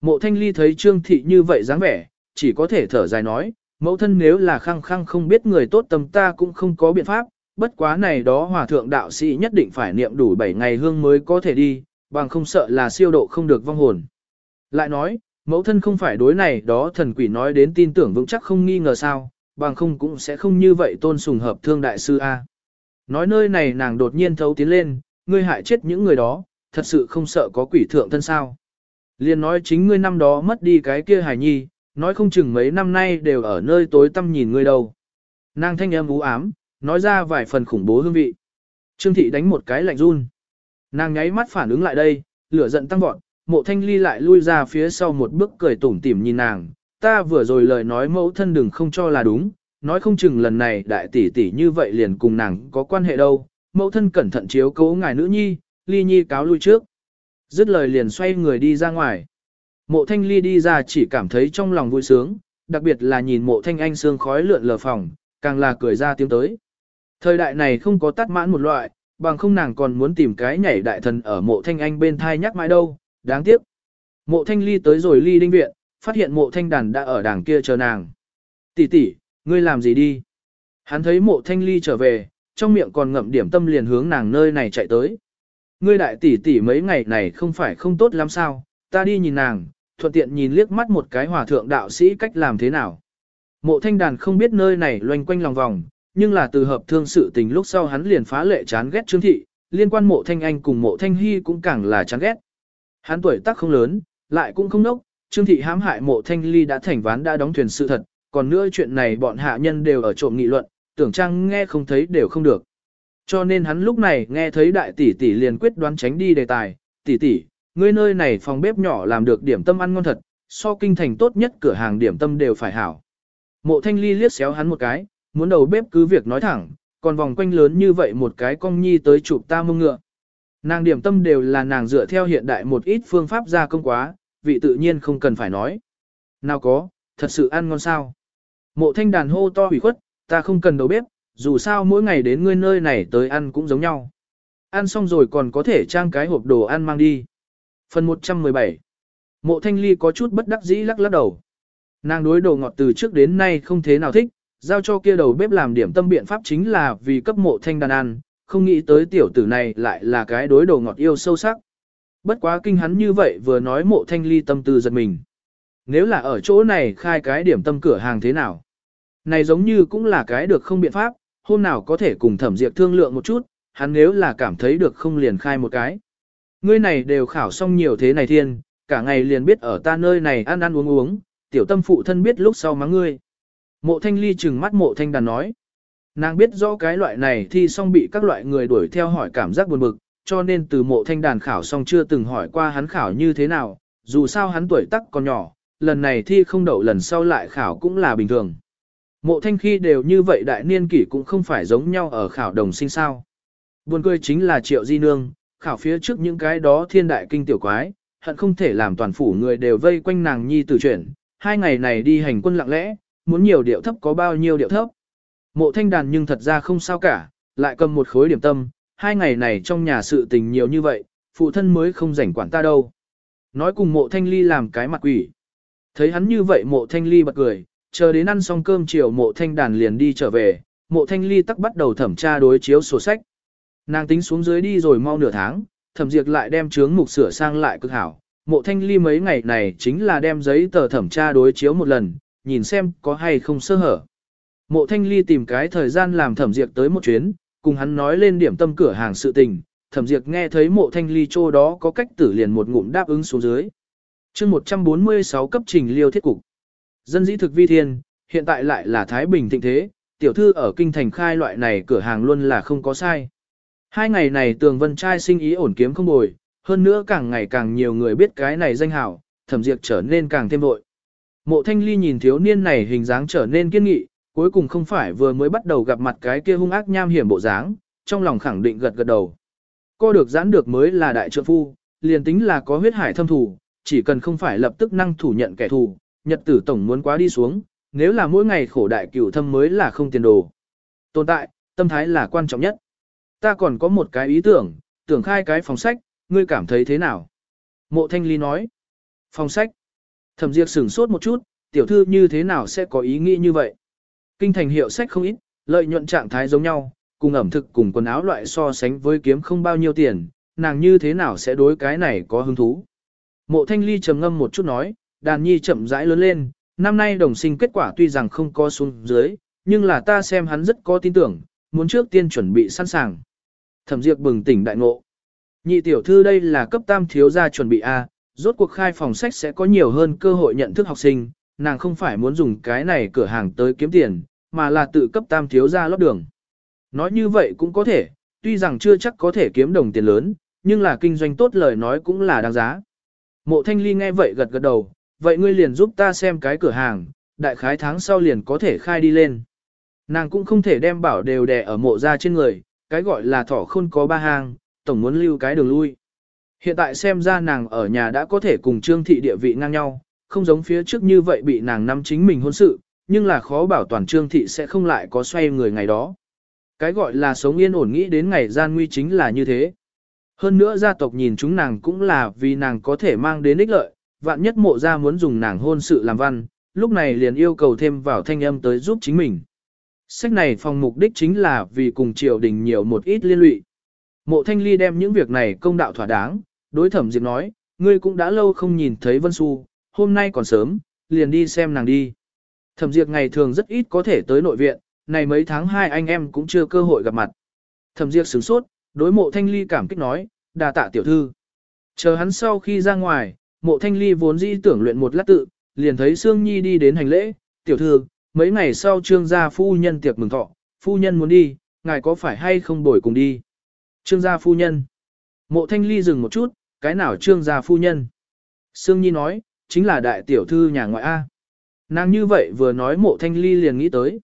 Mộ thanh ly thấy trương thị như vậy dáng vẻ, chỉ có thể thở dài nói, mẫu thân nếu là khăng khăng không biết người tốt tâm ta cũng không có biện pháp, bất quá này đó hòa thượng đạo sĩ nhất định phải niệm đủ 7 ngày hương mới có thể đi, bằng không sợ là siêu độ không được vong hồn. Lại nói, mẫu thân không phải đối này đó thần quỷ nói đến tin tưởng vững chắc không nghi ngờ sao, bằng không cũng sẽ không như vậy tôn sùng hợp thương đại sư A. Nói nơi này nàng đột nhiên thấu tiến lên, ngươi hại chết những người đó, thật sự không sợ có quỷ thượng thân sao. Liên nói chính ngươi năm đó mất đi cái kia hải nhi, nói không chừng mấy năm nay đều ở nơi tối tăm nhìn ngươi đâu. Nàng thanh âm u ám, nói ra vài phần khủng bố hương vị. Trương thị đánh một cái lạnh run. Nàng nháy mắt phản ứng lại đây, lửa giận tăng vọt, mộ thanh ly lại lui ra phía sau một bước cười tủm tỉm nhìn nàng. Ta vừa rồi lời nói mẫu thân đừng không cho là đúng, nói không chừng lần này đại tỷ tỷ như vậy liền cùng nàng có quan hệ đâu. Mẫu thân cẩn thận chiếu cố ngài nữ nhi, ly nhi cáo lui trước. Dứt lời liền xoay người đi ra ngoài. Mộ thanh ly đi ra chỉ cảm thấy trong lòng vui sướng, đặc biệt là nhìn mộ thanh anh sương khói lượn lờ phòng, càng là cười ra tiếng tới. Thời đại này không có tắt mãn một loại, bằng không nàng còn muốn tìm cái nhảy đại thần ở mộ thanh anh bên thai nhắc mãi đâu, đáng tiếc. Mộ thanh ly tới rồi ly đinh viện, phát hiện mộ thanh đàn đã ở đàng kia chờ nàng. Tỷ tỷ, ngươi làm gì đi? Hắn thấy mộ thanh ly trở về, trong miệng còn ngậm điểm tâm liền hướng nàng nơi này chạy tới. Ngươi đại tỷ tỷ mấy ngày này không phải không tốt lắm sao, ta đi nhìn nàng, thuận tiện nhìn liếc mắt một cái hòa thượng đạo sĩ cách làm thế nào. Mộ thanh đàn không biết nơi này loanh quanh lòng vòng, nhưng là từ hợp thương sự tình lúc sau hắn liền phá lệ chán ghét Trương Thị, liên quan mộ thanh anh cùng mộ thanh hy cũng càng là chán ghét. Hắn tuổi tác không lớn, lại cũng không nốc, Trương Thị hãm hại mộ thanh ly đã thành ván đã đóng thuyền sự thật, còn nữa chuyện này bọn hạ nhân đều ở trộm nghị luận, tưởng trang nghe không thấy đều không được. Cho nên hắn lúc này nghe thấy đại tỷ tỷ liền quyết đoán tránh đi đề tài, tỷ tỷ, ngươi nơi này phòng bếp nhỏ làm được điểm tâm ăn ngon thật, so kinh thành tốt nhất cửa hàng điểm tâm đều phải hảo. Mộ thanh ly liếc xéo hắn một cái, muốn đầu bếp cứ việc nói thẳng, còn vòng quanh lớn như vậy một cái cong nhi tới chụp ta mông ngựa. Nàng điểm tâm đều là nàng dựa theo hiện đại một ít phương pháp gia công quá, vị tự nhiên không cần phải nói. Nào có, thật sự ăn ngon sao. Mộ thanh đàn hô to hủy khuất, ta không cần đầu bếp, dù sao mỗi ngày đến ngươi nơi này tới ăn cũng giống nhau. Ăn xong rồi còn có thể trang cái hộp đồ ăn mang đi. Phần 117 Mộ thanh ly có chút bất đắc dĩ lắc lắc đầu. Nàng đối đồ ngọt từ trước đến nay không thế nào thích, giao cho kia đầu bếp làm điểm tâm biện pháp chính là vì cấp mộ thanh đàn ăn, không nghĩ tới tiểu tử này lại là cái đối đồ ngọt yêu sâu sắc. Bất quá kinh hắn như vậy vừa nói mộ thanh ly tâm tư giật mình. Nếu là ở chỗ này khai cái điểm tâm cửa hàng thế nào? Này giống như cũng là cái được không biện pháp, hôm nào có thể cùng thẩm diệt thương lượng một chút, hắn nếu là cảm thấy được không liền khai một cái. Ngươi này đều khảo xong nhiều thế này thiên, cả ngày liền biết ở ta nơi này ăn ăn uống uống, tiểu tâm phụ thân biết lúc sau mắng ngươi. Mộ thanh ly trừng mắt mộ thanh đàn nói. Nàng biết rõ cái loại này thì xong bị các loại người đuổi theo hỏi cảm giác buồn bực, cho nên từ mộ thanh đàn khảo xong chưa từng hỏi qua hắn khảo như thế nào, dù sao hắn tuổi tắc còn nhỏ, lần này thi không đậu lần sau lại khảo cũng là bình thường. Mộ thanh khi đều như vậy đại niên kỷ cũng không phải giống nhau ở khảo đồng sinh sao. Buồn cười chính là triệu di nương, khảo phía trước những cái đó thiên đại kinh tiểu quái, hận không thể làm toàn phủ người đều vây quanh nàng nhi tử chuyển, hai ngày này đi hành quân lặng lẽ, muốn nhiều điệu thấp có bao nhiêu điệu thấp. Mộ thanh đàn nhưng thật ra không sao cả, lại cầm một khối điểm tâm, hai ngày này trong nhà sự tình nhiều như vậy, phụ thân mới không rảnh quản ta đâu. Nói cùng mộ thanh ly làm cái mặt quỷ. Thấy hắn như vậy mộ thanh ly bật cười, chờ đến ăn xong cơm chiều mộ thanh đàn liền đi trở về, mộ thanh ly tắc bắt đầu thẩm tra đối chiếu sổ sách. Nàng tính xuống dưới đi rồi mau nửa tháng, thẩm diệt lại đem chướng mục sửa sang lại cực hảo. Mộ thanh ly mấy ngày này chính là đem giấy tờ thẩm tra đối chiếu một lần, nhìn xem có hay không sơ hở. Mộ thanh ly tìm cái thời gian làm thẩm diệt tới một chuyến, cùng hắn nói lên điểm tâm cửa hàng sự tình, thẩm diệt nghe thấy mộ thanh ly chỗ đó có cách tử liền một ngụm đáp ứng xuống dưới. chương 146 cấp trình liêu thiết cục. Dân dĩ thực vi thiên, hiện tại lại là Thái Bình thịnh thế, tiểu thư ở kinh thành khai loại này cửa hàng luôn là không có sai. Hai ngày này tường vân trai sinh ý ổn kiếm không bồi, hơn nữa càng ngày càng nhiều người biết cái này danh hảo, thẩm diệt trở nên càng thêm vội. Mộ thanh ly nhìn thiếu niên này hình dáng trở nên kiên nghị, cuối cùng không phải vừa mới bắt đầu gặp mặt cái kia hung ác nham hiểm bộ dáng, trong lòng khẳng định gật gật đầu. Co được giãn được mới là đại trượng phu, liền tính là có huyết hải thâm thủ, chỉ cần không phải lập tức năng thủ nhận kẻ thù, nhật tử tổng muốn quá đi xuống, nếu là mỗi ngày khổ đại cửu thâm mới là không tiền đồ. Tồn tại, tâm thái là quan trọng nhất. Ta còn có một cái ý tưởng, tưởng khai cái phòng sách, ngươi cảm thấy thế nào? Mộ thanh ly nói. Phòng sách. Thẩm diệt sửng sốt một chút, tiểu thư như thế nào sẽ có ý nghĩ như vậy? Kinh thành hiệu sách không ít, lợi nhuận trạng thái giống nhau, cùng ẩm thực cùng quần áo loại so sánh với kiếm không bao nhiêu tiền, nàng như thế nào sẽ đối cái này có hứng thú? Mộ thanh ly trầm ngâm một chút nói, đàn nhi chậm rãi lớn lên, năm nay đồng sinh kết quả tuy rằng không có xuống dưới, nhưng là ta xem hắn rất có tin tưởng, muốn trước tiên chuẩn bị sẵn sàng. Thẩm Diệp bừng tỉnh đại ngộ. Nhị tiểu thư đây là cấp tam thiếu gia chuẩn bị A, rốt cuộc khai phòng sách sẽ có nhiều hơn cơ hội nhận thức học sinh, nàng không phải muốn dùng cái này cửa hàng tới kiếm tiền, mà là tự cấp tam thiếu gia lót đường. Nói như vậy cũng có thể, tuy rằng chưa chắc có thể kiếm đồng tiền lớn, nhưng là kinh doanh tốt lời nói cũng là đáng giá. Mộ thanh ly nghe vậy gật gật đầu, vậy ngươi liền giúp ta xem cái cửa hàng, đại khái tháng sau liền có thể khai đi lên. Nàng cũng không thể đem bảo đều đè ở mộ ra trên người, cái gọi là thỏ khôn có ba hang, tổng muốn lưu cái đường lui. Hiện tại xem ra nàng ở nhà đã có thể cùng trương thị địa vị ngang nhau, không giống phía trước như vậy bị nàng nắm chính mình hôn sự, nhưng là khó bảo toàn trương thị sẽ không lại có xoay người ngày đó. Cái gọi là sống yên ổn nghĩ đến ngày gian nguy chính là như thế. Hơn nữa gia tộc nhìn chúng nàng cũng là vì nàng có thể mang đến ích lợi, vạn nhất mộ gia muốn dùng nàng hôn sự làm văn, lúc này liền yêu cầu thêm vào thanh âm tới giúp chính mình. Sách này phòng mục đích chính là vì cùng triều đình nhiều một ít liên lụy. Mộ thanh ly đem những việc này công đạo thỏa đáng, đối thẩm diệp nói, ngươi cũng đã lâu không nhìn thấy Vân Xu, hôm nay còn sớm, liền đi xem nàng đi. Thẩm diệp ngày thường rất ít có thể tới nội viện, này mấy tháng hai anh em cũng chưa cơ hội gặp mặt. Thẩm diệp sửng sốt, đối mộ thanh ly cảm kích nói, đà tạ tiểu thư. Chờ hắn sau khi ra ngoài, mộ thanh ly vốn dĩ tưởng luyện một lát tự, liền thấy Sương Nhi đi đến hành lễ, tiểu thư, mấy ngày sau trương gia phu nhân tiệc mừng thọ, phu nhân muốn đi, ngài có phải hay không bồi cùng đi? Trương gia phu nhân. Mộ thanh ly dừng một chút, cái nào trương gia phu nhân? Sương Nhi nói, chính là đại tiểu thư nhà ngoại A. Nàng như vậy vừa nói mộ thanh ly liền nghĩ tới.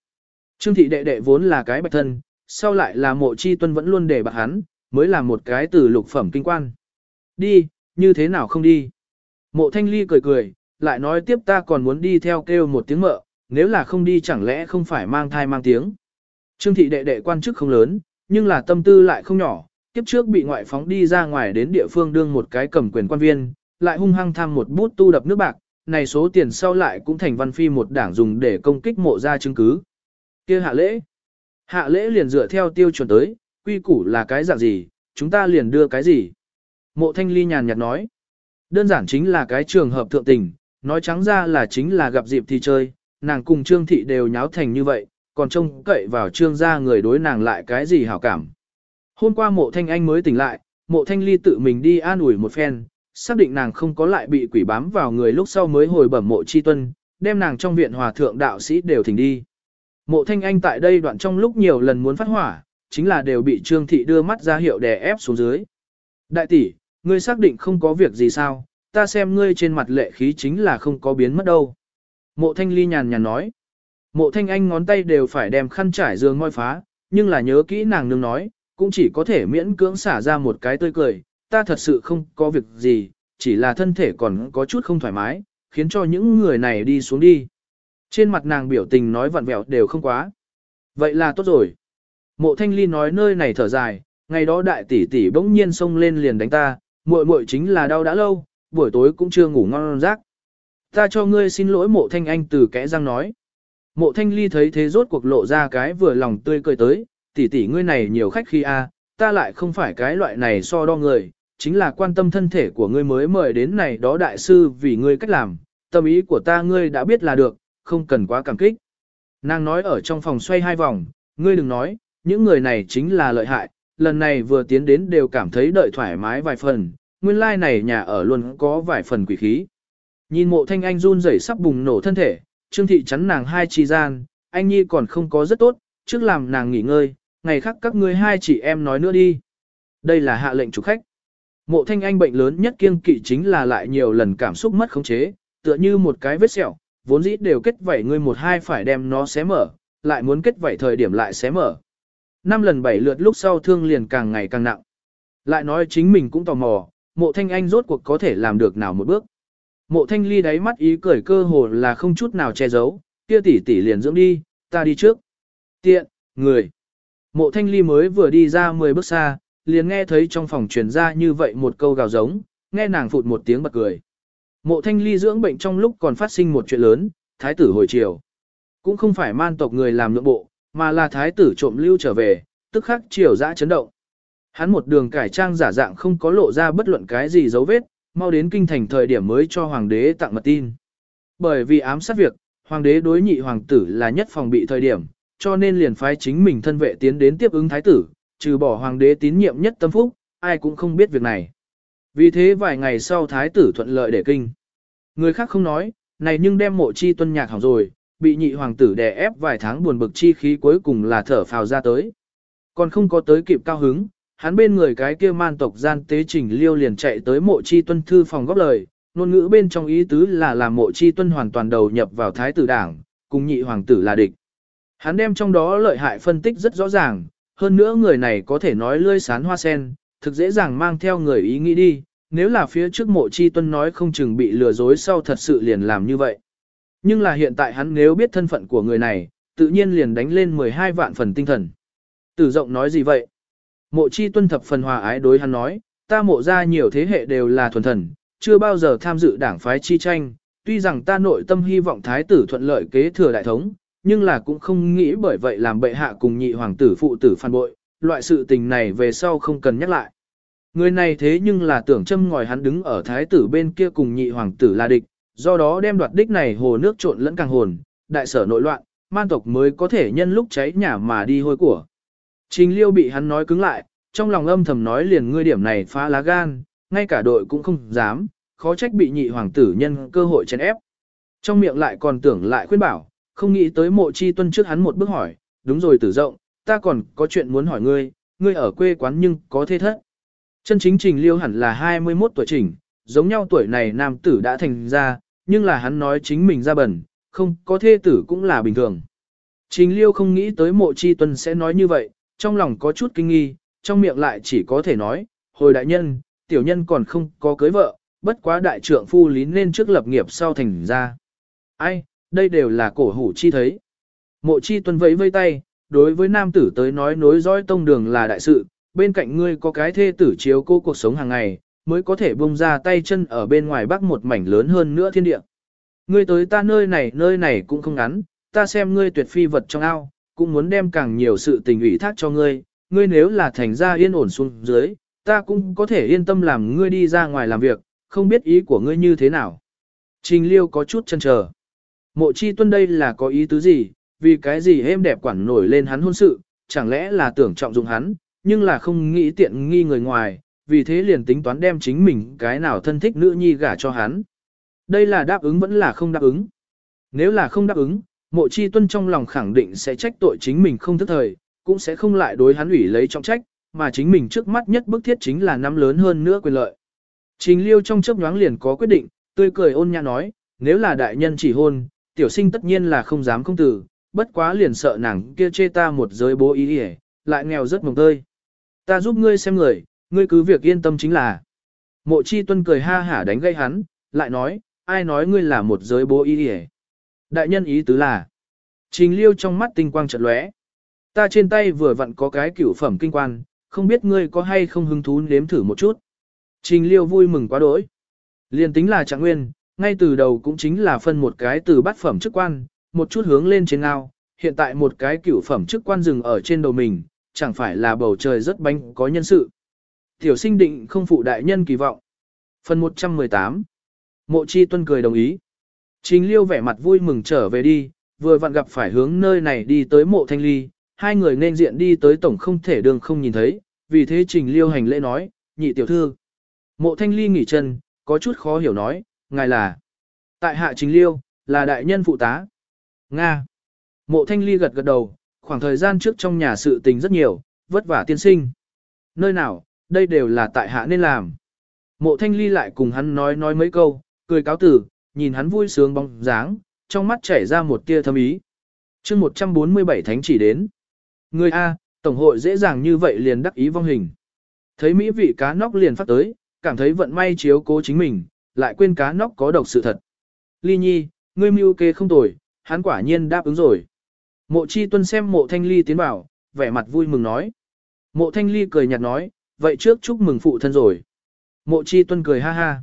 Trương thị đệ đệ vốn là cái bạch thân, sau lại là mộ chi tuân vẫn luôn để bạc hắn, mới là một cái từ lục phẩm kinh quan. Đi, như thế nào không đi? Mộ thanh ly cười cười, lại nói tiếp ta còn muốn đi theo kêu một tiếng mợ, nếu là không đi chẳng lẽ không phải mang thai mang tiếng. Trương thị đệ đệ quan chức không lớn, nhưng là tâm tư lại không nhỏ, kiếp trước bị ngoại phóng đi ra ngoài đến địa phương đương một cái cầm quyền quan viên, lại hung hăng tham một bút tu đập nước bạc, này số tiền sau lại cũng thành văn phi một đảng dùng để công kích mộ ra chứng cứ. kia hạ lễ. Hạ lễ liền dựa theo tiêu chuẩn tới, quy củ là cái dạng gì, chúng ta liền đưa cái gì. Mộ thanh ly nhàn nhạt nói. Đơn giản chính là cái trường hợp thượng tình, nói trắng ra là chính là gặp dịp thì chơi, nàng cùng trương thị đều nháo thành như vậy, còn trông cậy vào trương gia người đối nàng lại cái gì hảo cảm. Hôm qua mộ thanh anh mới tỉnh lại, mộ thanh ly tự mình đi an ủi một phen, xác định nàng không có lại bị quỷ bám vào người lúc sau mới hồi bẩm mộ chi tuân, đem nàng trong viện hòa thượng đạo sĩ đều thỉnh đi. Mộ thanh anh tại đây đoạn trong lúc nhiều lần muốn phát hỏa, chính là đều bị trương thị đưa mắt ra hiệu đè ép xuống dưới. Đại tỷ, ngươi xác định không có việc gì sao, ta xem ngươi trên mặt lệ khí chính là không có biến mất đâu. Mộ thanh ly nhàn nhàn nói. Mộ thanh anh ngón tay đều phải đem khăn trải giường ngoi phá, nhưng là nhớ kỹ nàng nương nói, cũng chỉ có thể miễn cưỡng xả ra một cái tươi cười, ta thật sự không có việc gì, chỉ là thân thể còn có chút không thoải mái, khiến cho những người này đi xuống đi. Trên mặt nàng biểu tình nói vặn vẹo đều không quá. Vậy là tốt rồi. Mộ thanh ly nói nơi này thở dài, ngày đó đại tỷ tỷ bỗng nhiên xông lên liền đánh ta, muội muội chính là đau đã lâu, buổi tối cũng chưa ngủ ngon giấc. Ta cho ngươi xin lỗi mộ thanh anh từ kẽ răng nói. Mộ thanh ly thấy thế rốt cuộc lộ ra cái vừa lòng tươi cười tới, tỷ tỷ ngươi này nhiều khách khi a, ta lại không phải cái loại này so đo người, chính là quan tâm thân thể của ngươi mới mời đến này đó đại sư vì ngươi cách làm, tâm ý của ta ngươi đã biết là được, không cần quá cảm kích. Nàng nói ở trong phòng xoay hai vòng, ngươi đừng nói, những người này chính là lợi hại, lần này vừa tiến đến đều cảm thấy đợi thoải mái vài phần, nguyên lai like này nhà ở luôn có vài phần quỷ khí. Nhìn mộ thanh anh run rẩy sắp bùng nổ thân thể, trương thị chắn nàng hai chi gian, anh nhi còn không có rất tốt, trước làm nàng nghỉ ngơi, ngày khác các ngươi hai chị em nói nữa đi. Đây là hạ lệnh chủ khách. Mộ thanh anh bệnh lớn nhất kiêng kỵ chính là lại nhiều lần cảm xúc mất khống chế, tựa như một cái vết sẹo, vốn dĩ đều kết vảy ngươi một hai phải đem nó xé mở, lại muốn kết vảy thời điểm lại xé mở. Năm lần bảy lượt lúc sau thương liền càng ngày càng nặng. Lại nói chính mình cũng tò mò, mộ thanh anh rốt cuộc có thể làm được nào một bước. Mộ thanh ly đáy mắt ý cười cơ hồ là không chút nào che giấu, kia tỷ tỷ liền dưỡng đi, ta đi trước. Tiện, người. Mộ thanh ly mới vừa đi ra 10 bước xa, liền nghe thấy trong phòng truyền ra như vậy một câu gào giống, nghe nàng phụt một tiếng bật cười. Mộ thanh ly dưỡng bệnh trong lúc còn phát sinh một chuyện lớn, thái tử hồi chiều. Cũng không phải man tộc người làm lượng bộ, mà là thái tử trộm lưu trở về, tức khắc chiều dã chấn động. Hắn một đường cải trang giả dạng không có lộ ra bất luận cái gì dấu vết, mau đến kinh thành thời điểm mới cho hoàng đế tặng mật tin. Bởi vì ám sát việc, hoàng đế đối nhị hoàng tử là nhất phòng bị thời điểm, cho nên liền phái chính mình thân vệ tiến đến tiếp ứng thái tử, trừ bỏ hoàng đế tín nhiệm nhất tâm phúc, ai cũng không biết việc này. Vì thế vài ngày sau thái tử thuận lợi để kinh. Người khác không nói, này nhưng đem mộ chi tuân nhạc hỏng rồi, bị nhị hoàng tử đè ép vài tháng buồn bực chi khí cuối cùng là thở phào ra tới. Còn không có tới kịp cao hứng, hắn bên người cái kia man tộc gian tế trình liêu liền chạy tới mộ chi tuân thư phòng góp lời, ngôn ngữ bên trong ý tứ là làm mộ chi tuân hoàn toàn đầu nhập vào thái tử đảng, cùng nhị hoàng tử là địch. Hắn đem trong đó lợi hại phân tích rất rõ ràng, hơn nữa người này có thể nói lươi sán hoa sen, thực dễ dàng mang theo người ý nghĩ đi, nếu là phía trước mộ chi tuân nói không chừng bị lừa dối sau thật sự liền làm như vậy. Nhưng là hiện tại hắn nếu biết thân phận của người này, tự nhiên liền đánh lên 12 vạn phần tinh thần. Tử rộng nói gì vậy? Mộ chi tuân thập phần hòa ái đối hắn nói, ta mộ ra nhiều thế hệ đều là thuần thần, chưa bao giờ tham dự đảng phái chi tranh, tuy rằng ta nội tâm hy vọng thái tử thuận lợi kế thừa đại thống, nhưng là cũng không nghĩ bởi vậy làm bệ hạ cùng nhị hoàng tử phụ tử phản bội, loại sự tình này về sau không cần nhắc lại. Người này thế nhưng là tưởng châm ngòi hắn đứng ở thái tử bên kia cùng nhị hoàng tử là địch, do đó đem đoạt đích này hồ nước trộn lẫn càng hồn, đại sở nội loạn, man tộc mới có thể nhân lúc cháy nhà mà đi hôi của. Trình liêu bị hắn nói cứng lại, trong lòng âm thầm nói liền ngươi điểm này phá lá gan, ngay cả đội cũng không dám, khó trách bị nhị hoàng tử nhân cơ hội chèn ép. Trong miệng lại còn tưởng lại khuyên bảo, không nghĩ tới mộ chi tuân trước hắn một bước hỏi, đúng rồi tử rộng, ta còn có chuyện muốn hỏi ngươi, ngươi ở quê quán nhưng có thế thất. Chân chính trình liêu hẳn là 21 tuổi chỉnh, giống nhau tuổi này nam tử đã thành ra, nhưng là hắn nói chính mình ra bẩn, không có thê tử cũng là bình thường. Trình liêu không nghĩ tới mộ chi tuân sẽ nói như vậy, trong lòng có chút kinh nghi, trong miệng lại chỉ có thể nói, hồi đại nhân, tiểu nhân còn không có cưới vợ, bất quá đại trượng phu lý nên trước lập nghiệp sau thành ra. Ai, đây đều là cổ hủ chi thấy. Mộ chi tuân vẫy vây tay, đối với nam tử tới nói nối dõi tông đường là đại sự, bên cạnh ngươi có cái thê tử chiếu cô cuộc sống hàng ngày, mới có thể bông ra tay chân ở bên ngoài bắc một mảnh lớn hơn nữa thiên địa. Ngươi tới ta nơi này nơi này cũng không ngắn, ta xem ngươi tuyệt phi vật trong ao, cũng muốn đem càng nhiều sự tình ủy thác cho ngươi, ngươi nếu là thành ra yên ổn xuống dưới, ta cũng có thể yên tâm làm ngươi đi ra ngoài làm việc, không biết ý của ngươi như thế nào. Trình liêu có chút chân chờ. Mộ chi tuân đây là có ý tứ gì, vì cái gì êm đẹp quản nổi lên hắn hôn sự, chẳng lẽ là tưởng trọng dụng hắn, nhưng là không nghĩ tiện nghi người ngoài, vì thế liền tính toán đem chính mình cái nào thân thích nữ nhi gả cho hắn. Đây là đáp ứng vẫn là không đáp ứng. Nếu là không đáp ứng, mộ chi tuân trong lòng khẳng định sẽ trách tội chính mình không thức thời, cũng sẽ không lại đối hắn ủy lấy trọng trách, mà chính mình trước mắt nhất bức thiết chính là nắm lớn hơn nữa quyền lợi. Trình liêu trong chớp nhoáng liền có quyết định, tươi cười ôn nhã nói, nếu là đại nhân chỉ hôn, tiểu sinh tất nhiên là không dám không tử, bất quá liền sợ nàng kia chê ta một giới bố ý ỉa, lại nghèo rất mồng tơi. Ta giúp ngươi xem người, ngươi cứ việc yên tâm chính là. Mộ chi tuân cười ha hả đánh gây hắn, lại nói, ai nói ngươi là một giới bố ý ỉa. Đại nhân ý tứ là, trình liêu trong mắt tinh quang trận lóe. Ta trên tay vừa vặn có cái cửu phẩm kinh quan, không biết ngươi có hay không hứng thú nếm thử một chút. Trình liêu vui mừng quá đỗi. Liên tính là trạng nguyên, ngay từ đầu cũng chính là phân một cái từ bát phẩm chức quan, một chút hướng lên trên ao, hiện tại một cái cửu phẩm chức quan dừng ở trên đầu mình, chẳng phải là bầu trời rất bánh có nhân sự. Tiểu sinh định không phụ đại nhân kỳ vọng. Phần 118 Mộ chi tuân cười đồng ý. Trình liêu vẻ mặt vui mừng trở về đi, vừa vặn gặp phải hướng nơi này đi tới mộ thanh ly, hai người nên diện đi tới tổng không thể đường không nhìn thấy, vì thế trình liêu hành lễ nói, nhị tiểu thư. Mộ thanh ly nghỉ chân, có chút khó hiểu nói, ngài là. Tại hạ trình liêu, là đại nhân phụ tá. Nga. Mộ thanh ly gật gật đầu, khoảng thời gian trước trong nhà sự tình rất nhiều, vất vả tiên sinh. Nơi nào, đây đều là tại hạ nên làm. Mộ thanh ly lại cùng hắn nói nói mấy câu, cười cáo tử, nhìn hắn vui sướng bóng dáng, trong mắt chảy ra một tia thâm ý. chương 147 thánh chỉ đến. Người A, Tổng hội dễ dàng như vậy liền đắc ý vong hình. Thấy Mỹ vị cá nóc liền phát tới, cảm thấy vận may chiếu cố chính mình, lại quên cá nóc có độc sự thật. Ly nhi, ngươi mưu kê không tồi, hắn quả nhiên đáp ứng rồi. Mộ chi tuân xem mộ thanh ly tiến bảo, vẻ mặt vui mừng nói. Mộ thanh ly cười nhạt nói, vậy trước chúc mừng phụ thân rồi. Mộ chi tuân cười ha ha.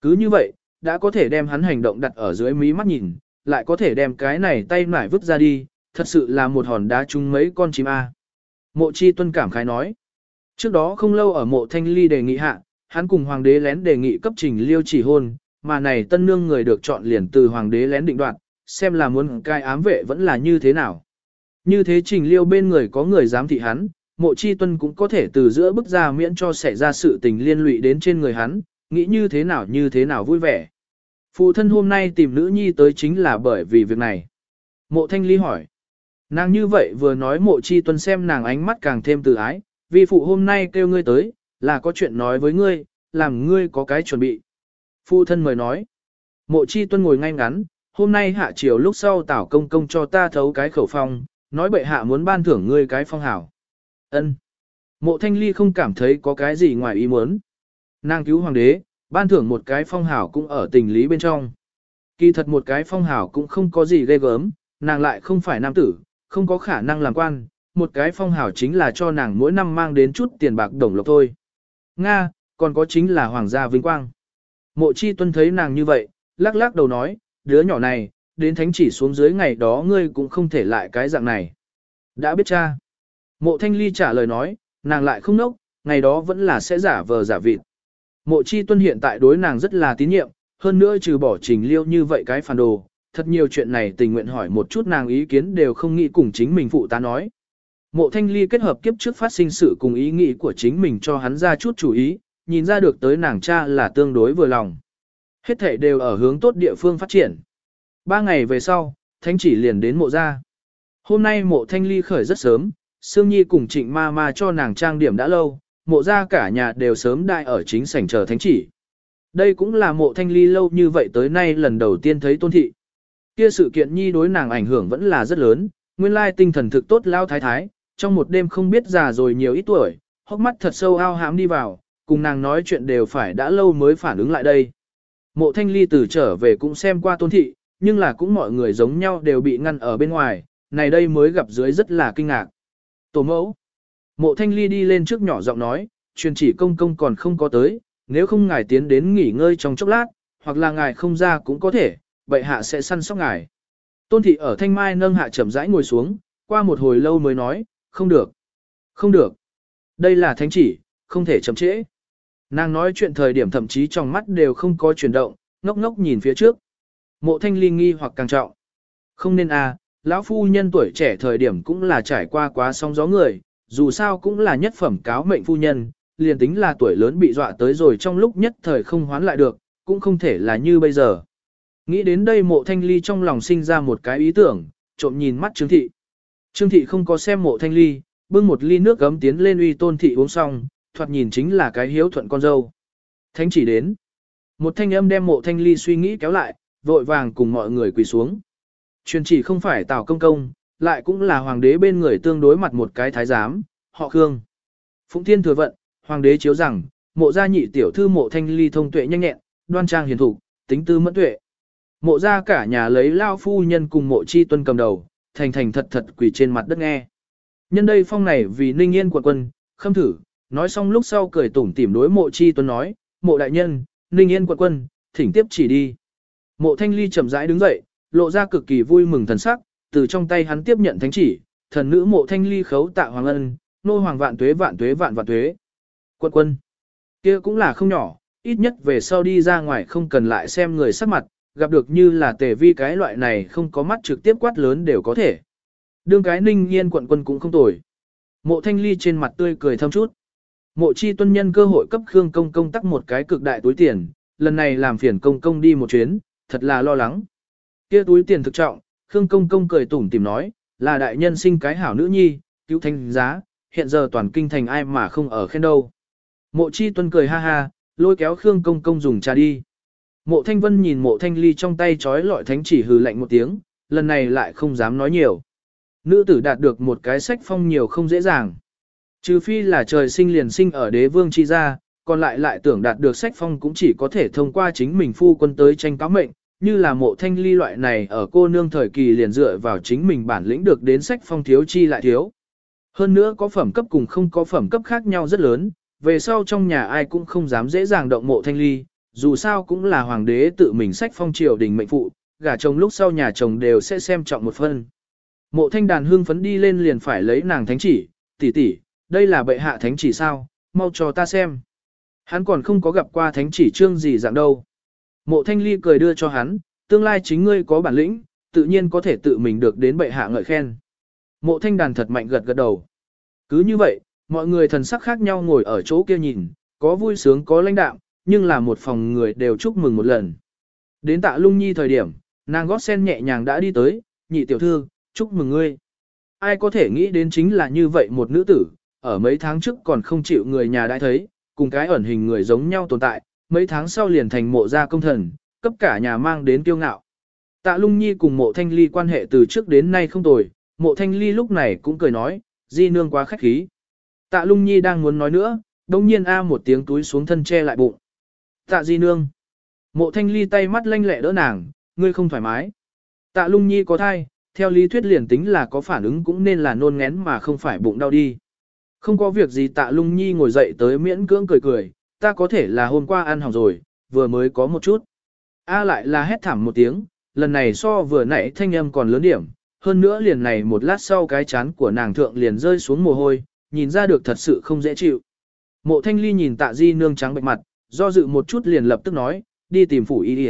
Cứ như vậy, đã có thể đem hắn hành động đặt ở dưới mí mắt nhìn, lại có thể đem cái này tay nải vứt ra đi, thật sự là một hòn đá chung mấy con chim A. Mộ chi tuân cảm khái nói. Trước đó không lâu ở mộ thanh ly đề nghị hạ, hắn cùng hoàng đế lén đề nghị cấp trình liêu chỉ hôn, mà này tân nương người được chọn liền từ hoàng đế lén định đoạt, xem là muốn cai ám vệ vẫn là như thế nào. Như thế trình liêu bên người có người dám thị hắn, mộ chi tuân cũng có thể từ giữa bức ra miễn cho xảy ra sự tình liên lụy đến trên người hắn, nghĩ như thế nào như thế nào vui vẻ. Phụ thân hôm nay tìm nữ nhi tới chính là bởi vì việc này. Mộ thanh ly hỏi. Nàng như vậy vừa nói mộ chi tuân xem nàng ánh mắt càng thêm từ ái, vì phụ hôm nay kêu ngươi tới, là có chuyện nói với ngươi, làm ngươi có cái chuẩn bị. Phụ thân mời nói. Mộ chi tuân ngồi ngay ngắn, hôm nay hạ chiều lúc sau tảo công công cho ta thấu cái khẩu phong, nói bệ hạ muốn ban thưởng ngươi cái phong hảo. ân Mộ thanh ly không cảm thấy có cái gì ngoài ý muốn. Nàng cứu hoàng đế, ban thưởng một cái phong hảo cũng ở tình lý bên trong. Kỳ thật một cái phong hảo cũng không có gì ghê gớm, nàng lại không phải nam tử, không có khả năng làm quan, một cái phong hảo chính là cho nàng mỗi năm mang đến chút tiền bạc đồng lộc thôi. Nga, còn có chính là hoàng gia vinh quang. Mộ chi tuân thấy nàng như vậy, lắc lắc đầu nói, đứa nhỏ này, đến thánh chỉ xuống dưới ngày đó ngươi cũng không thể lại cái dạng này. Đã biết cha. Mộ thanh ly trả lời nói, nàng lại không nốc, ngày đó vẫn là sẽ giả vờ giả vịt. Mộ chi tuân hiện tại đối nàng rất là tín nhiệm, hơn nữa trừ bỏ trình liêu như vậy cái phản đồ, thật nhiều chuyện này tình nguyện hỏi một chút nàng ý kiến đều không nghĩ cùng chính mình phụ tá nói. Mộ thanh ly kết hợp kiếp trước phát sinh sự cùng ý nghĩ của chính mình cho hắn ra chút chủ ý, nhìn ra được tới nàng cha là tương đối vừa lòng. Hết thể đều ở hướng tốt địa phương phát triển. Ba ngày về sau, Thanh chỉ liền đến mộ ra. Hôm nay mộ thanh ly khởi rất sớm, Sương Nhi cùng trịnh ma ma cho nàng trang điểm đã lâu, mộ ra cả nhà đều sớm đại ở chính sảnh chờ thánh chỉ. Đây cũng là mộ thanh ly lâu như vậy tới nay lần đầu tiên thấy tôn thị. Kia sự kiện nhi đối nàng ảnh hưởng vẫn là rất lớn, nguyên lai tinh thần thực tốt lao thái thái, trong một đêm không biết già rồi nhiều ít tuổi, hốc mắt thật sâu ao hám đi vào, cùng nàng nói chuyện đều phải đã lâu mới phản ứng lại đây. Mộ thanh ly từ trở về cũng xem qua tôn thị, nhưng là cũng mọi người giống nhau đều bị ngăn ở bên ngoài, này đây mới gặp dưới rất là kinh ngạc. Tổ mẫu. Mộ thanh ly đi lên trước nhỏ giọng nói, truyền chỉ công công còn không có tới, nếu không ngài tiến đến nghỉ ngơi trong chốc lát, hoặc là ngài không ra cũng có thể, bệ hạ sẽ săn sóc ngài. Tôn thị ở thanh mai nâng hạ chậm rãi ngồi xuống, qua một hồi lâu mới nói, không được, không được. Đây là thánh chỉ, không thể chậm trễ. Nàng nói chuyện thời điểm thậm chí trong mắt đều không có chuyển động, ngốc ngốc nhìn phía trước. Mộ thanh ly nghi hoặc càng trọng. Không nên à, lão phu nhân tuổi trẻ thời điểm cũng là trải qua quá sóng gió người, dù sao cũng là nhất phẩm cáo mệnh phu nhân, liền tính là tuổi lớn bị dọa tới rồi trong lúc nhất thời không hoán lại được, cũng không thể là như bây giờ. Nghĩ đến đây mộ thanh ly trong lòng sinh ra một cái ý tưởng, trộm nhìn mắt Trương Thị. Trương Thị không có xem mộ thanh ly, bưng một ly nước gấm tiến lên uy tôn thị uống xong, thoạt nhìn chính là cái hiếu thuận con dâu. Thánh chỉ đến. Một thanh âm đem mộ thanh ly suy nghĩ kéo lại, vội vàng cùng mọi người quỳ xuống. Truyền chỉ không phải Tào Công Công, lại cũng là hoàng đế bên người tương đối mặt một cái thái giám, họ Khương. Phụng Thiên thừa vận, hoàng đế chiếu rằng, mộ gia nhị tiểu thư mộ thanh ly thông tuệ nhanh nhẹn, đoan trang hiền thủ, tính tư mẫn tuệ. Mộ gia cả nhà lấy lao phu nhân cùng mộ chi tuân cầm đầu, thành thành thật thật quỳ trên mặt đất nghe. Nhân đây phong này vì ninh yên quận quân, khâm thử, nói xong lúc sau cười tủm tỉm đối mộ chi tuân nói, mộ đại nhân, ninh yên quận quân, thỉnh tiếp chỉ đi. Mộ thanh ly chậm rãi đứng dậy, lộ ra cực kỳ vui mừng thần sắc, từ trong tay hắn tiếp nhận thánh chỉ, thần nữ mộ thanh ly khấu tạ hoàng ân, nô hoàng vạn tuế vạn tuế vạn vạn tuế. Quân quân, kia cũng là không nhỏ, ít nhất về sau đi ra ngoài không cần lại xem người sắc mặt, gặp được như là tề vi cái loại này không có mắt trực tiếp quát lớn đều có thể. Đương cái ninh yên quận quân cũng không tồi. Mộ thanh ly trên mặt tươi cười thâm chút. Mộ chi tuân nhân cơ hội cấp Khương Công công tắc một cái cực đại túi tiền, lần này làm phiền Công công đi một chuyến, thật là lo lắng. Kia túi tiền thực trọng, Khương Công công cười tủm tìm nói, là đại nhân sinh cái hảo nữ nhi, cứu thanh giá, hiện giờ toàn kinh thành ai mà không ở khen đâu. Mộ chi tuân cười ha ha, lôi kéo Khương Công công dùng trà đi. Mộ thanh vân nhìn mộ thanh ly trong tay trói lọi thánh chỉ hừ lạnh một tiếng, lần này lại không dám nói nhiều. Nữ tử đạt được một cái sách phong nhiều không dễ dàng. Trừ phi là trời sinh liền sinh ở đế vương chi gia, còn lại lại tưởng đạt được sách phong cũng chỉ có thể thông qua chính mình phu quân tới tranh cáo mệnh, như là mộ thanh ly loại này ở cô nương thời kỳ liền dựa vào chính mình bản lĩnh được đến sách phong thiếu chi lại thiếu. Hơn nữa có phẩm cấp cùng không có phẩm cấp khác nhau rất lớn, về sau trong nhà ai cũng không dám dễ dàng động mộ thanh ly, dù sao cũng là hoàng đế tự mình sách phong triều đình mệnh phụ, gả chồng lúc sau nhà chồng đều sẽ xem trọng một phân. Mộ thanh đàn hương phấn đi lên liền phải lấy nàng thánh chỉ, tỷ tỷ, đây là bệ hạ thánh chỉ sao, mau cho ta xem. Hắn còn không có gặp qua thánh chỉ trương gì dạng đâu. Mộ thanh ly cười đưa cho hắn, tương lai chính ngươi có bản lĩnh, tự nhiên có thể tự mình được đến bệ hạ ngợi khen. Mộ thanh đàn thật mạnh gật gật đầu. Cứ như vậy, mọi người thần sắc khác nhau ngồi ở chỗ kia nhìn, có vui sướng có lãnh đạm, nhưng là một phòng người đều chúc mừng một lần. Đến tạ lung nhi thời điểm, nàng gót sen nhẹ nhàng đã đi tới, nhị tiểu thư, chúc mừng ngươi. Ai có thể nghĩ đến chính là như vậy một nữ tử, ở mấy tháng trước còn không chịu người nhà đã thấy, cùng cái ẩn hình người giống nhau tồn tại, mấy tháng sau liền thành mộ gia công thần, cấp cả nhà mang đến kiêu ngạo. Tạ lung nhi cùng mộ thanh ly quan hệ từ trước đến nay không tồi, mộ thanh ly lúc này cũng cười nói, di nương quá khách khí. Tạ lung nhi đang muốn nói nữa, đồng nhiên a một tiếng túi xuống thân che lại bụng. Tạ di nương. Mộ thanh ly tay mắt lanh lẹ đỡ nàng, ngươi không thoải mái. Tạ lung nhi có thai, theo lý thuyết liền tính là có phản ứng cũng nên là nôn ngén mà không phải bụng đau đi. Không có việc gì tạ lung nhi ngồi dậy tới miễn cưỡng cười cười, ta có thể là hôm qua ăn hỏng rồi, vừa mới có một chút. A lại là hét thảm một tiếng, lần này so vừa nãy thanh âm còn lớn điểm, hơn nữa liền này một lát sau cái chán của nàng thượng liền rơi xuống mồ hôi, nhìn ra được thật sự không dễ chịu. Mộ thanh ly nhìn tạ di nương trắng bệch mặt, do dự một chút liền lập tức nói, đi tìm phủ y đi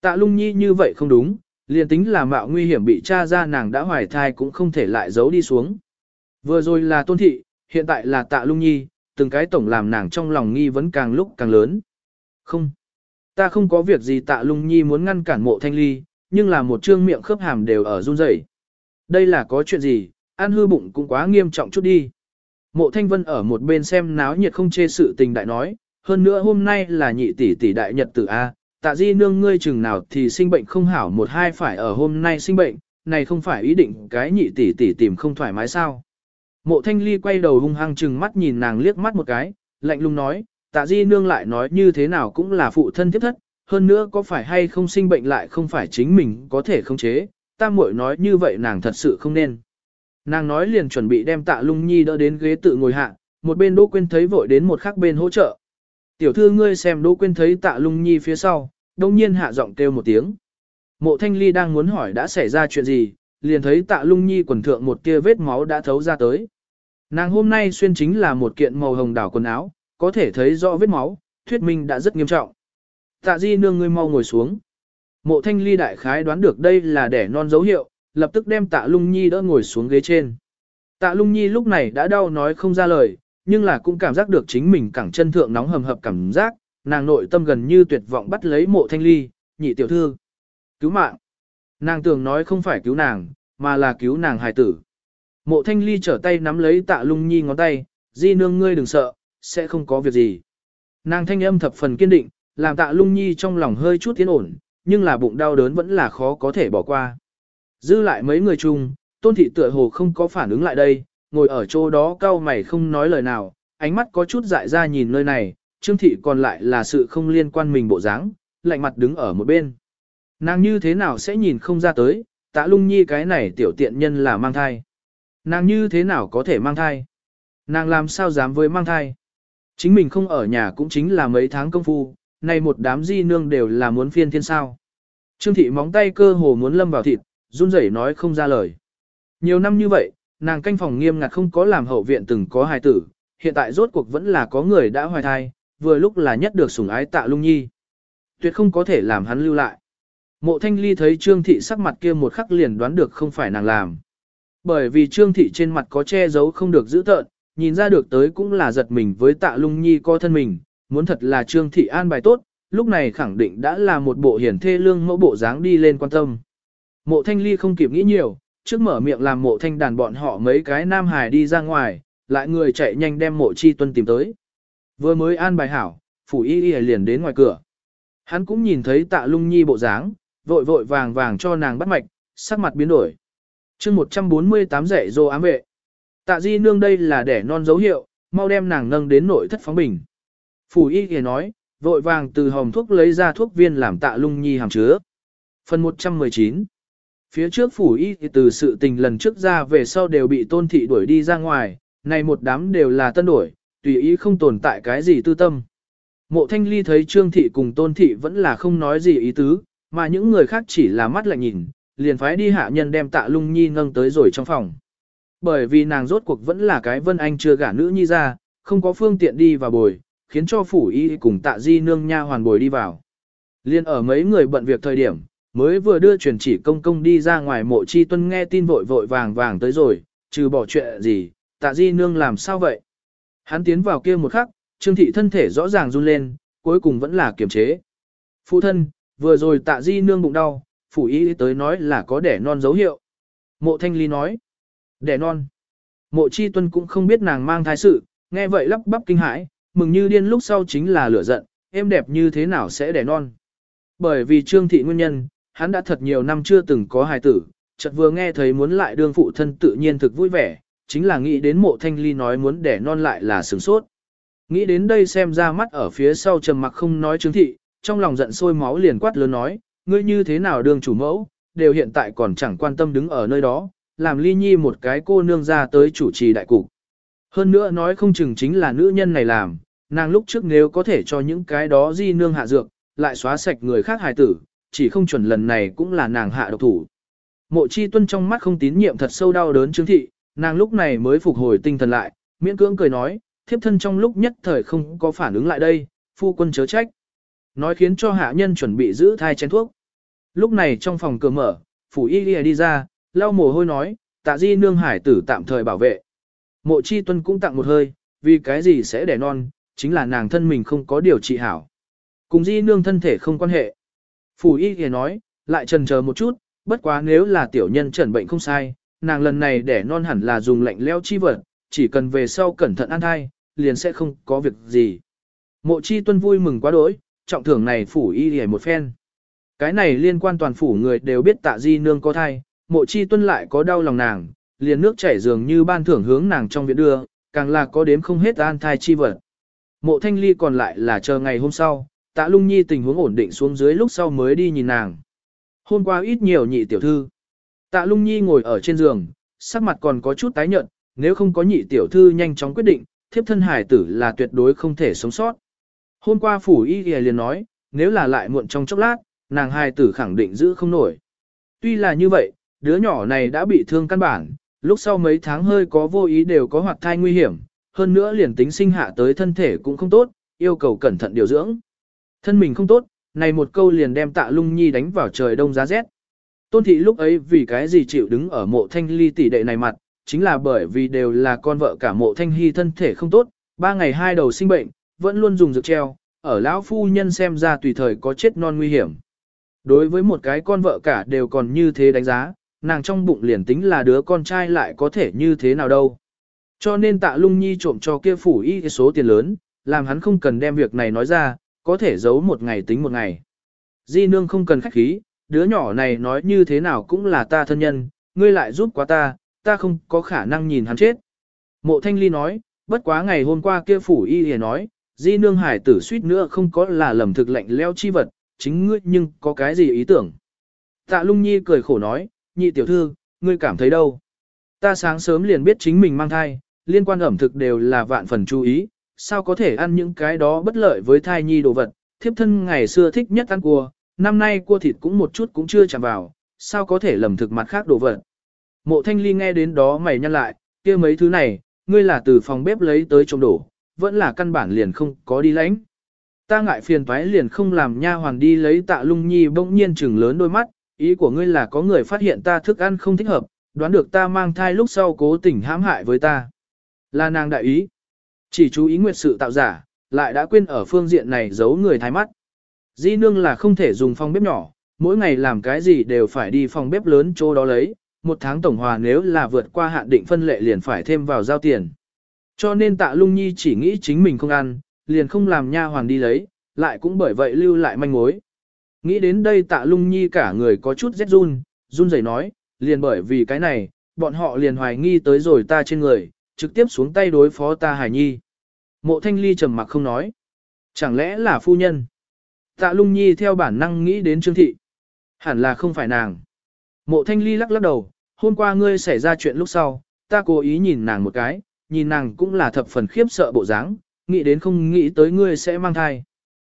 Tạ lung nhi như vậy không đúng, liền tính là mạo nguy hiểm bị cha ra nàng đã hoài thai cũng không thể lại giấu đi xuống. Vừa rồi là tôn thị, hiện tại là tạ lung nhi, từng cái tổng làm nàng trong lòng nghi vấn càng lúc càng lớn. Không, ta không có việc gì tạ lung nhi muốn ngăn cản mộ thanh ly, nhưng là một trương miệng khớp hàm đều ở run rẩy. Đây là có chuyện gì, ăn hư bụng cũng quá nghiêm trọng chút đi. Mộ thanh vân ở một bên xem náo nhiệt không chê sự tình đại nói, hơn nữa hôm nay là nhị tỷ tỷ đại nhật tử A, tạ di nương ngươi chừng nào thì sinh bệnh không hảo một hai phải ở hôm nay sinh bệnh, này không phải ý định cái nhị tỷ tỷ tìm không thoải mái sao. Mộ thanh ly quay đầu hung hăng chừng mắt nhìn nàng liếc mắt một cái, lạnh lùng nói, tạ di nương lại nói như thế nào cũng là phụ thân thiết thất, hơn nữa có phải hay không sinh bệnh lại không phải chính mình có thể khống chế, ta muội nói như vậy nàng thật sự không nên. Nàng nói liền chuẩn bị đem tạ lung nhi đỡ đến ghế tự ngồi hạ, một bên Đỗ Quyên thấy vội đến một khác bên hỗ trợ. Tiểu thư ngươi xem Đỗ Quyên thấy tạ lung nhi phía sau, đông nhiên hạ giọng kêu một tiếng. Mộ thanh ly đang muốn hỏi đã xảy ra chuyện gì, liền thấy tạ lung nhi quần thượng một kia vết máu đã thấu ra tới. Nàng hôm nay xuyên chính là một kiện màu hồng đảo quần áo, có thể thấy rõ vết máu, thuyết minh đã rất nghiêm trọng. Tạ di nương ngươi mau ngồi xuống. Mộ thanh ly đại khái đoán được đây là đẻ non dấu hiệu, lập tức đem tạ lung nhi đỡ ngồi xuống ghế trên. Tạ lung nhi lúc này đã đau nói không ra lời, nhưng là cũng cảm giác được chính mình cẳng chân thượng nóng hầm hập cảm giác, nàng nội tâm gần như tuyệt vọng bắt lấy mộ thanh ly, nhị tiểu thư. Cứu mạng. Nàng tưởng nói không phải cứu nàng, mà là cứu nàng hài tử. Mộ thanh ly trở tay nắm lấy tạ lung nhi ngón tay, di nương ngươi đừng sợ, sẽ không có việc gì. Nàng thanh âm thập phần kiên định, làm tạ lung nhi trong lòng hơi chút tiến ổn, nhưng là bụng đau đớn vẫn là khó có thể bỏ qua. Dư lại mấy người chung, tôn thị tựa hồ không có phản ứng lại đây, ngồi ở chỗ đó cau mày không nói lời nào, ánh mắt có chút dại ra nhìn nơi này, trương thị còn lại là sự không liên quan mình bộ dáng, lạnh mặt đứng ở một bên. Nàng như thế nào sẽ nhìn không ra tới, tạ lung nhi cái này tiểu tiện nhân là mang thai. Nàng như thế nào có thể mang thai? Nàng làm sao dám với mang thai? Chính mình không ở nhà cũng chính là mấy tháng công phu, nay một đám di nương đều là muốn phiên thiên sao. Trương thị móng tay cơ hồ muốn lâm vào thịt, run rẩy nói không ra lời. Nhiều năm như vậy, nàng canh phòng nghiêm ngặt không có làm hậu viện từng có hài tử, hiện tại rốt cuộc vẫn là có người đã hoài thai, vừa lúc là nhất được sủng ái tạ lung nhi. Tuyệt không có thể làm hắn lưu lại. Mộ thanh ly thấy trương thị sắc mặt kia một khắc liền đoán được không phải nàng làm. Bởi vì trương thị trên mặt có che giấu không được giữ tợn, nhìn ra được tới cũng là giật mình với tạ lung nhi co thân mình, muốn thật là trương thị an bài tốt, lúc này khẳng định đã là một bộ hiển thê lương mẫu bộ dáng đi lên quan tâm. Mộ thanh ly không kịp nghĩ nhiều, trước mở miệng làm mộ thanh đàn bọn họ mấy cái nam hài đi ra ngoài, lại người chạy nhanh đem mộ chi tuân tìm tới. Vừa mới an bài hảo, phủ y y liền đến ngoài cửa. Hắn cũng nhìn thấy tạ lung nhi bộ dáng, vội vội vàng vàng cho nàng bắt mạch, sắc mặt biến đổi. chương 148 dạy dô ám vệ. Tạ di nương đây là đẻ non dấu hiệu, mau đem nàng nâng đến nội thất phóng bình. Phủ y kìa nói, vội vàng từ hòm thuốc lấy ra thuốc viên làm tạ lung nhi hàm chứa. Phần 119 Phía trước phủ y từ sự tình lần trước ra về sau đều bị tôn thị đuổi đi ra ngoài, này một đám đều là tân đổi, tùy ý không tồn tại cái gì tư tâm. Mộ thanh ly thấy trương thị cùng tôn thị vẫn là không nói gì ý tứ, mà những người khác chỉ là mắt lạnh nhìn, liền phái đi hạ nhân đem tạ lung nhi nâng tới rồi trong phòng. Bởi vì nàng rốt cuộc vẫn là cái vân anh chưa gả nữ nhi ra, không có phương tiện đi vào bồi, khiến cho phủ y cùng tạ di nương nha hoàn bồi đi vào. Liên ở mấy người bận việc thời điểm, mới vừa đưa truyền chỉ công công đi ra ngoài mộ chi tuân nghe tin vội vội vàng vàng tới rồi, trừ bỏ chuyện gì, tạ di nương làm sao vậy? Hắn tiến vào kia một khắc, trương thị thân thể rõ ràng run lên, cuối cùng vẫn là kiềm chế. Phụ thân, vừa rồi tạ di nương bụng đau, phủ y tới nói là có đẻ non dấu hiệu. Mộ thanh ly nói, đẻ non. Mộ chi tuân cũng không biết nàng mang thai sự, nghe vậy lắp bắp kinh hãi, mừng như điên lúc sau chính là lửa giận, em đẹp như thế nào sẽ đẻ non. Bởi vì trương thị nguyên nhân, hắn đã thật nhiều năm chưa từng có hài tử, chợt vừa nghe thấy muốn lại đương phụ thân tự nhiên thực vui vẻ, chính là nghĩ đến mộ thanh ly nói muốn đẻ non lại là sướng sốt. Nghĩ đến đây xem ra mắt ở phía sau trầm mặc không nói trương thị, trong lòng giận sôi máu liền quát lớn nói, ngươi như thế nào đương chủ mẫu, đều hiện tại còn chẳng quan tâm đứng ở nơi đó, làm ly nhi một cái cô nương ra tới chủ trì đại cục. Hơn nữa nói không chừng chính là nữ nhân này làm, nàng lúc trước nếu có thể cho những cái đó di nương hạ dược, lại xóa sạch người khác hài tử, chỉ không chuẩn lần này cũng là nàng hạ độc thủ. Mộ chi tuân trong mắt không tín nhiệm thật sâu đau đớn chứng thị, nàng lúc này mới phục hồi tinh thần lại, miễn cưỡng cười nói, thiếp thân trong lúc nhất thời không có phản ứng lại đây, phu quân chớ trách. Nói khiến cho hạ nhân chuẩn bị giữ thai chén thuốc. Lúc này trong phòng cửa mở, phủ y đi, đi ra, lau mồ hôi nói, tạ di nương hải tử tạm thời bảo vệ. Mộ chi tuân cũng tặng một hơi, vì cái gì sẽ đẻ non, chính là nàng thân mình không có điều trị hảo. Cùng di nương thân thể không quan hệ. Phủ y thì nói, lại trần chờ một chút, bất quá nếu là tiểu nhân trần bệnh không sai, nàng lần này đẻ non hẳn là dùng lạnh leo chi vật, chỉ cần về sau cẩn thận ăn thai, liền sẽ không có việc gì. Mộ chi tuân vui mừng quá đỗi, trọng thưởng này phủ y hề một phen. Cái này liên quan toàn phủ người đều biết tạ di nương có thai, mộ chi tuân lại có đau lòng nàng, liền nước chảy dường như ban thưởng hướng nàng trong viện đưa, càng là có đếm không hết an thai chi vật. Mộ thanh ly còn lại là chờ ngày hôm sau, tạ lung nhi tình huống ổn định xuống dưới lúc sau mới đi nhìn nàng. Hôm qua ít nhiều nhị tiểu thư. Tạ lung nhi ngồi ở trên giường, sắc mặt còn có chút tái nhợt, nếu không có nhị tiểu thư nhanh chóng quyết định, thiếp thân hải tử là tuyệt đối không thể sống sót. Hôm qua phủ y y liền nói, nếu là lại muộn trong chốc lát, nàng hài tử khẳng định giữ không nổi. Tuy là như vậy, đứa nhỏ này đã bị thương căn bản, lúc sau mấy tháng hơi có vô ý đều có hoạt thai nguy hiểm, hơn nữa liền tính sinh hạ tới thân thể cũng không tốt, yêu cầu cẩn thận điều dưỡng. Thân mình không tốt, này một câu liền đem tạ lung nhi đánh vào trời đông giá rét. Tôn thị lúc ấy vì cái gì chịu đứng ở mộ thanh ly tỷ đệ này mặt, chính là bởi vì đều là con vợ cả mộ thanh hy thân thể không tốt, ba ngày hai đầu sinh bệnh, vẫn luôn dùng dược treo, ở lão phu nhân xem ra tùy thời có chết non nguy hiểm. Đối với một cái con vợ cả đều còn như thế đánh giá, nàng trong bụng liền tính là đứa con trai lại có thể như thế nào đâu. Cho nên tạ lung nhi trộm cho kia phủ y số tiền lớn, làm hắn không cần đem việc này nói ra, có thể giấu một ngày tính một ngày. Di nương không cần khách khí, đứa nhỏ này nói như thế nào cũng là ta thân nhân, ngươi lại giúp quá ta, ta không có khả năng nhìn hắn chết. Mộ thanh ly nói, bất quá ngày hôm qua kia phủ y hề nói, di nương hải tử suýt nữa không có là lầm thực lệnh leo chi vật, chính ngươi nhưng có cái gì ý tưởng. Tạ lung nhi cười khổ nói, nhị tiểu thư, ngươi cảm thấy đâu? Ta sáng sớm liền biết chính mình mang thai, liên quan ẩm thực đều là vạn phần chú ý, sao có thể ăn những cái đó bất lợi với thai nhi đồ vật, thiếp thân ngày xưa thích nhất ăn cua, năm nay cua thịt cũng một chút cũng chưa chạm vào, sao có thể lầm thực mặt khác đồ vật. Mộ thanh ly nghe đến đó mày nhăn lại, kia mấy thứ này, ngươi là từ phòng bếp lấy tới trộm đổ, vẫn là căn bản liền không có đi lãnh. Ta ngại phiền toái liền không làm nha hoàn đi lấy tạ lung nhi bỗng nhiên trừng lớn đôi mắt, ý của ngươi là có người phát hiện ta thức ăn không thích hợp, đoán được ta mang thai lúc sau cố tình hãm hại với ta. Là nàng đại ý. Chỉ chú ý nguyệt sự tạo giả, lại đã quên ở phương diện này giấu người thái mắt. Di nương là không thể dùng phòng bếp nhỏ, mỗi ngày làm cái gì đều phải đi phòng bếp lớn chỗ đó lấy, một tháng tổng hòa nếu là vượt qua hạn định phân lệ liền phải thêm vào giao tiền. Cho nên tạ lung nhi chỉ nghĩ chính mình không ăn, liền không làm nha hoàn đi lấy, lại cũng bởi vậy lưu lại manh mối. Nghĩ đến đây tạ lung nhi cả người có chút rét run, run rẩy nói, liền bởi vì cái này, bọn họ liền hoài nghi tới rồi ta trên người, trực tiếp xuống tay đối phó ta hải nhi. Mộ thanh ly trầm mặc không nói. Chẳng lẽ là phu nhân? Tạ lung nhi theo bản năng nghĩ đến trương thị. Hẳn là không phải nàng. Mộ thanh ly lắc lắc đầu, hôm qua ngươi xảy ra chuyện lúc sau, ta cố ý nhìn nàng một cái, nhìn nàng cũng là thập phần khiếp sợ bộ dáng, nghĩ đến không nghĩ tới ngươi sẽ mang thai.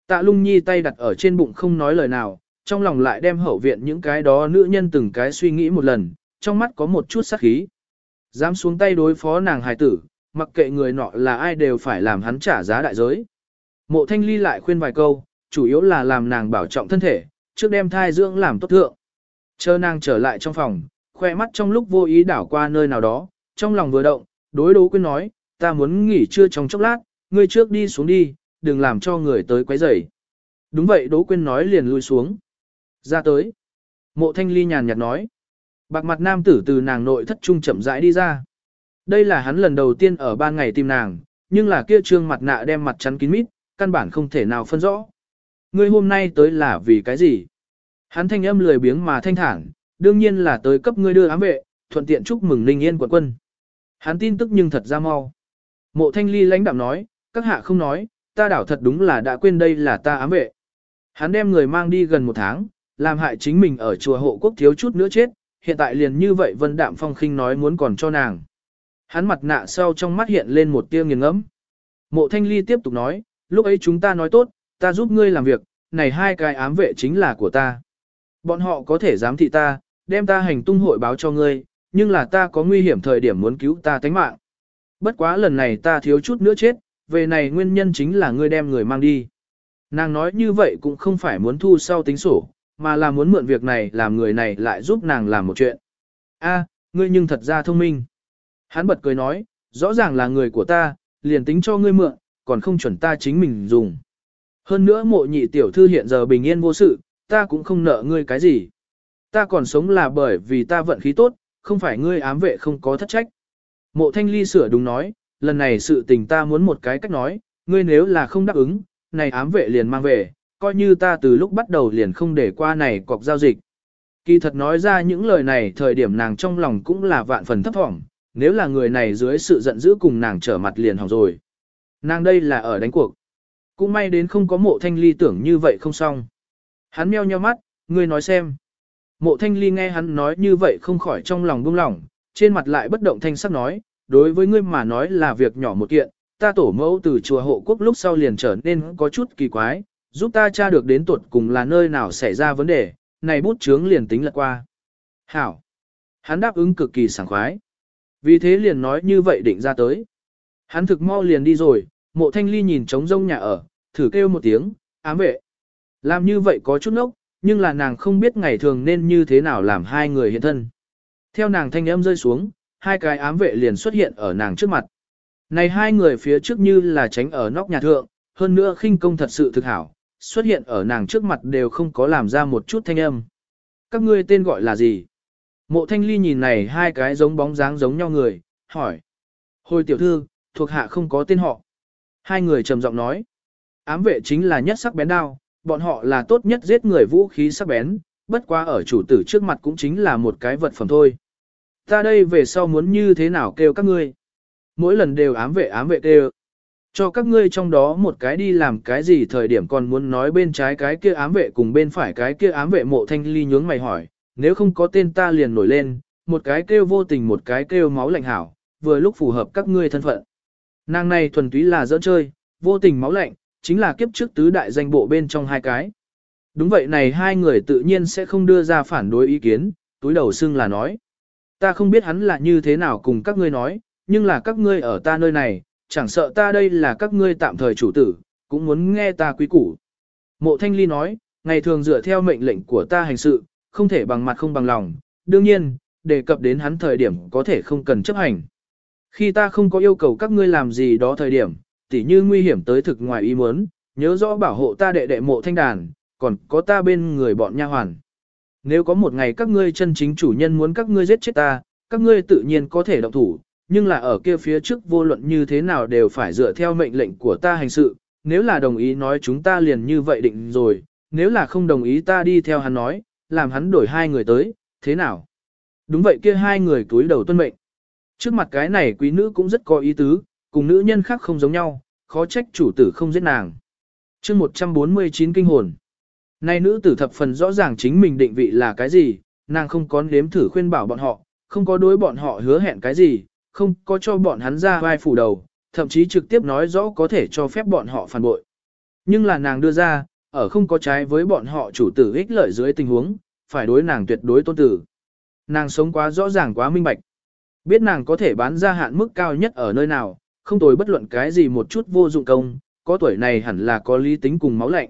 Tạ lung nhi tay đặt ở trên bụng không nói lời nào, trong lòng lại đem hậu viện những cái đó nữ nhân từng cái suy nghĩ một lần, trong mắt có một chút sắc khí. Dám xuống tay đối phó nàng hài tử, mặc kệ người nọ là ai đều phải làm hắn trả giá đại giới. Mộ thanh ly lại khuyên vài câu, chủ yếu là làm nàng bảo trọng thân thể, trước đem thai dưỡng làm tốt thượng. Chờ nàng trở lại trong phòng, khoe mắt trong lúc vô ý đảo qua nơi nào đó, trong lòng vừa động, đối Đỗ quyên nói, ta muốn nghỉ trưa trong chốc lát, ngươi trước đi xuống đi, đừng làm cho người tới quấy rầy. Đúng vậy Đỗ Quyên nói liền lui xuống. Ra tới. Mộ thanh ly nhàn nhạt nói. Bạc mặt nam tử từ nàng nội thất trung chậm rãi đi ra. Đây là hắn lần đầu tiên ở ban ngày tìm nàng, nhưng là kia trương mặt nạ đem mặt chắn kín mít, căn bản không thể nào phân rõ. Ngươi hôm nay tới là vì cái gì? Hắn thanh âm lười biếng mà thanh thản, đương nhiên là tới cấp ngươi đưa ám vệ, thuận tiện chúc mừng Ninh Yên quận quân. Hắn tin tức nhưng thật ra mau. Mộ thanh ly lãnh đạm nói, các hạ không nói, ta đảo thật đúng là đã quên đây là ta ám vệ. Hắn đem người mang đi gần một tháng, làm hại chính mình ở chùa hộ quốc thiếu chút nữa chết, hiện tại liền như vậy vân đạm phong khinh nói muốn còn cho nàng. Hắn mặt nạ sau trong mắt hiện lên một tia nghiền ngẫm. Mộ thanh ly tiếp tục nói, lúc ấy chúng ta nói tốt, ta giúp ngươi làm việc, này hai cái ám vệ chính là của ta. Bọn họ có thể giám thị ta, đem ta hành tung hội báo cho ngươi, nhưng là ta có nguy hiểm thời điểm muốn cứu ta tánh mạng. Bất quá lần này ta thiếu chút nữa chết, về này nguyên nhân chính là ngươi đem người mang đi. Nàng nói như vậy cũng không phải muốn thu sau tính sổ, mà là muốn mượn việc này làm người này lại giúp nàng làm một chuyện. A, ngươi nhưng thật ra thông minh. Hắn bật cười nói, rõ ràng là người của ta, liền tính cho ngươi mượn, còn không chuẩn ta chính mình dùng. Hơn nữa mộ nhị tiểu thư hiện giờ bình yên vô sự, ta cũng không nợ ngươi cái gì. Ta còn sống là bởi vì ta vận khí tốt, không phải ngươi ám vệ không có thất trách. Mộ thanh ly sửa đúng nói, lần này sự tình ta muốn một cái cách nói, ngươi nếu là không đáp ứng, này ám vệ liền mang về, coi như ta từ lúc bắt đầu liền không để qua này cọc giao dịch. Kỳ thật nói ra những lời này thời điểm nàng trong lòng cũng là vạn phần thấp thỏm, nếu là người này dưới sự giận dữ cùng nàng trở mặt liền hỏng rồi. Nàng đây là ở đánh cuộc. Cũng may đến không có mộ thanh ly tưởng như vậy không xong. Hắn meo nheo mắt, ngươi nói xem. Mộ thanh ly nghe hắn nói như vậy không khỏi trong lòng buông lỏng, trên mặt lại bất động thanh sắc nói, đối với ngươi mà nói là việc nhỏ một kiện, ta tổ mẫu từ chùa hộ quốc lúc sau liền trở nên có chút kỳ quái, giúp ta tra được đến tuột cùng là nơi nào xảy ra vấn đề, này bút chướng liền tính lật qua. Hảo. Hắn đáp ứng cực kỳ sảng khoái. Vì thế liền nói như vậy định ra tới. Hắn thực mau liền đi rồi, mộ thanh ly nhìn trống rông nhà ở, thử kêu một tiếng, ám vệ. Làm như vậy có chút nốc, nhưng là nàng không biết ngày thường nên như thế nào làm hai người hiện thân. Theo nàng thanh âm rơi xuống, hai cái ám vệ liền xuất hiện ở nàng trước mặt. Này hai người phía trước như là tránh ở nóc nhà thượng, hơn nữa khinh công thật sự thực hảo, xuất hiện ở nàng trước mặt đều không có làm ra một chút thanh âm. Các ngươi tên gọi là gì? Mộ thanh ly nhìn này hai cái giống bóng dáng giống nhau người, hỏi. Hồi tiểu thư, thuộc hạ không có tên họ. Hai người trầm giọng nói. Ám vệ chính là nhất sắc bén đao, bọn họ là tốt nhất giết người vũ khí sắc bén, bất quá ở chủ tử trước mặt cũng chính là một cái vật phẩm thôi. Ta đây về sau muốn như thế nào kêu các ngươi? Mỗi lần đều ám vệ ám vệ kêu. Cho các ngươi trong đó một cái đi làm cái gì thời điểm còn muốn nói bên trái cái kia ám vệ cùng bên phải cái kia ám vệ mộ thanh ly nhướng mày hỏi, nếu không có tên ta liền nổi lên, một cái kêu vô tình một cái kêu máu lạnh hảo, vừa lúc phù hợp các ngươi thân phận. Nàng này thuần túy là dỡ chơi, vô tình máu lạnh, chính là kiếp trước tứ đại danh bộ bên trong hai cái. Đúng vậy này hai người tự nhiên sẽ không đưa ra phản đối ý kiến, túi đầu xưng là nói. Ta không biết hắn là như thế nào cùng các ngươi nói, nhưng là các ngươi ở ta nơi này, chẳng sợ ta đây là các ngươi tạm thời chủ tử, cũng muốn nghe ta quý củ. Mộ Thanh Ly nói, ngày thường dựa theo mệnh lệnh của ta hành sự, không thể bằng mặt không bằng lòng, đương nhiên, đề cập đến hắn thời điểm có thể không cần chấp hành. Khi ta không có yêu cầu các ngươi làm gì đó thời điểm, tỉ như nguy hiểm tới thực ngoài ý muốn, nhớ rõ bảo hộ ta đệ đệ mộ thanh đàn, còn có ta bên người bọn nha hoàn. Nếu có một ngày các ngươi chân chính chủ nhân muốn các ngươi giết chết ta, các ngươi tự nhiên có thể động thủ, nhưng là ở kia phía trước vô luận như thế nào đều phải dựa theo mệnh lệnh của ta hành sự, nếu là đồng ý nói chúng ta liền như vậy định rồi, nếu là không đồng ý ta đi theo hắn nói, làm hắn đổi hai người tới, thế nào? Đúng vậy kia hai người túi đầu tuân mệnh. Trước mặt cái này quý nữ cũng rất có ý tứ, cùng nữ nhân khác không giống nhau, khó trách chủ tử không giết nàng. chương 149 kinh hồn. Nay nữ tử thập phần rõ ràng chính mình định vị là cái gì, nàng không có nếm thử khuyên bảo bọn họ, không có đối bọn họ hứa hẹn cái gì, không có cho bọn hắn ra vai phủ đầu, thậm chí trực tiếp nói rõ có thể cho phép bọn họ phản bội. Nhưng là nàng đưa ra, ở không có trái với bọn họ chủ tử ích lợi dưới tình huống, phải đối nàng tuyệt đối tôn tử. Nàng sống quá rõ ràng quá minh bạch. Biết nàng có thể bán ra hạn mức cao nhất ở nơi nào, không tồi bất luận cái gì một chút vô dụng công, có tuổi này hẳn là có lý tính cùng máu lạnh.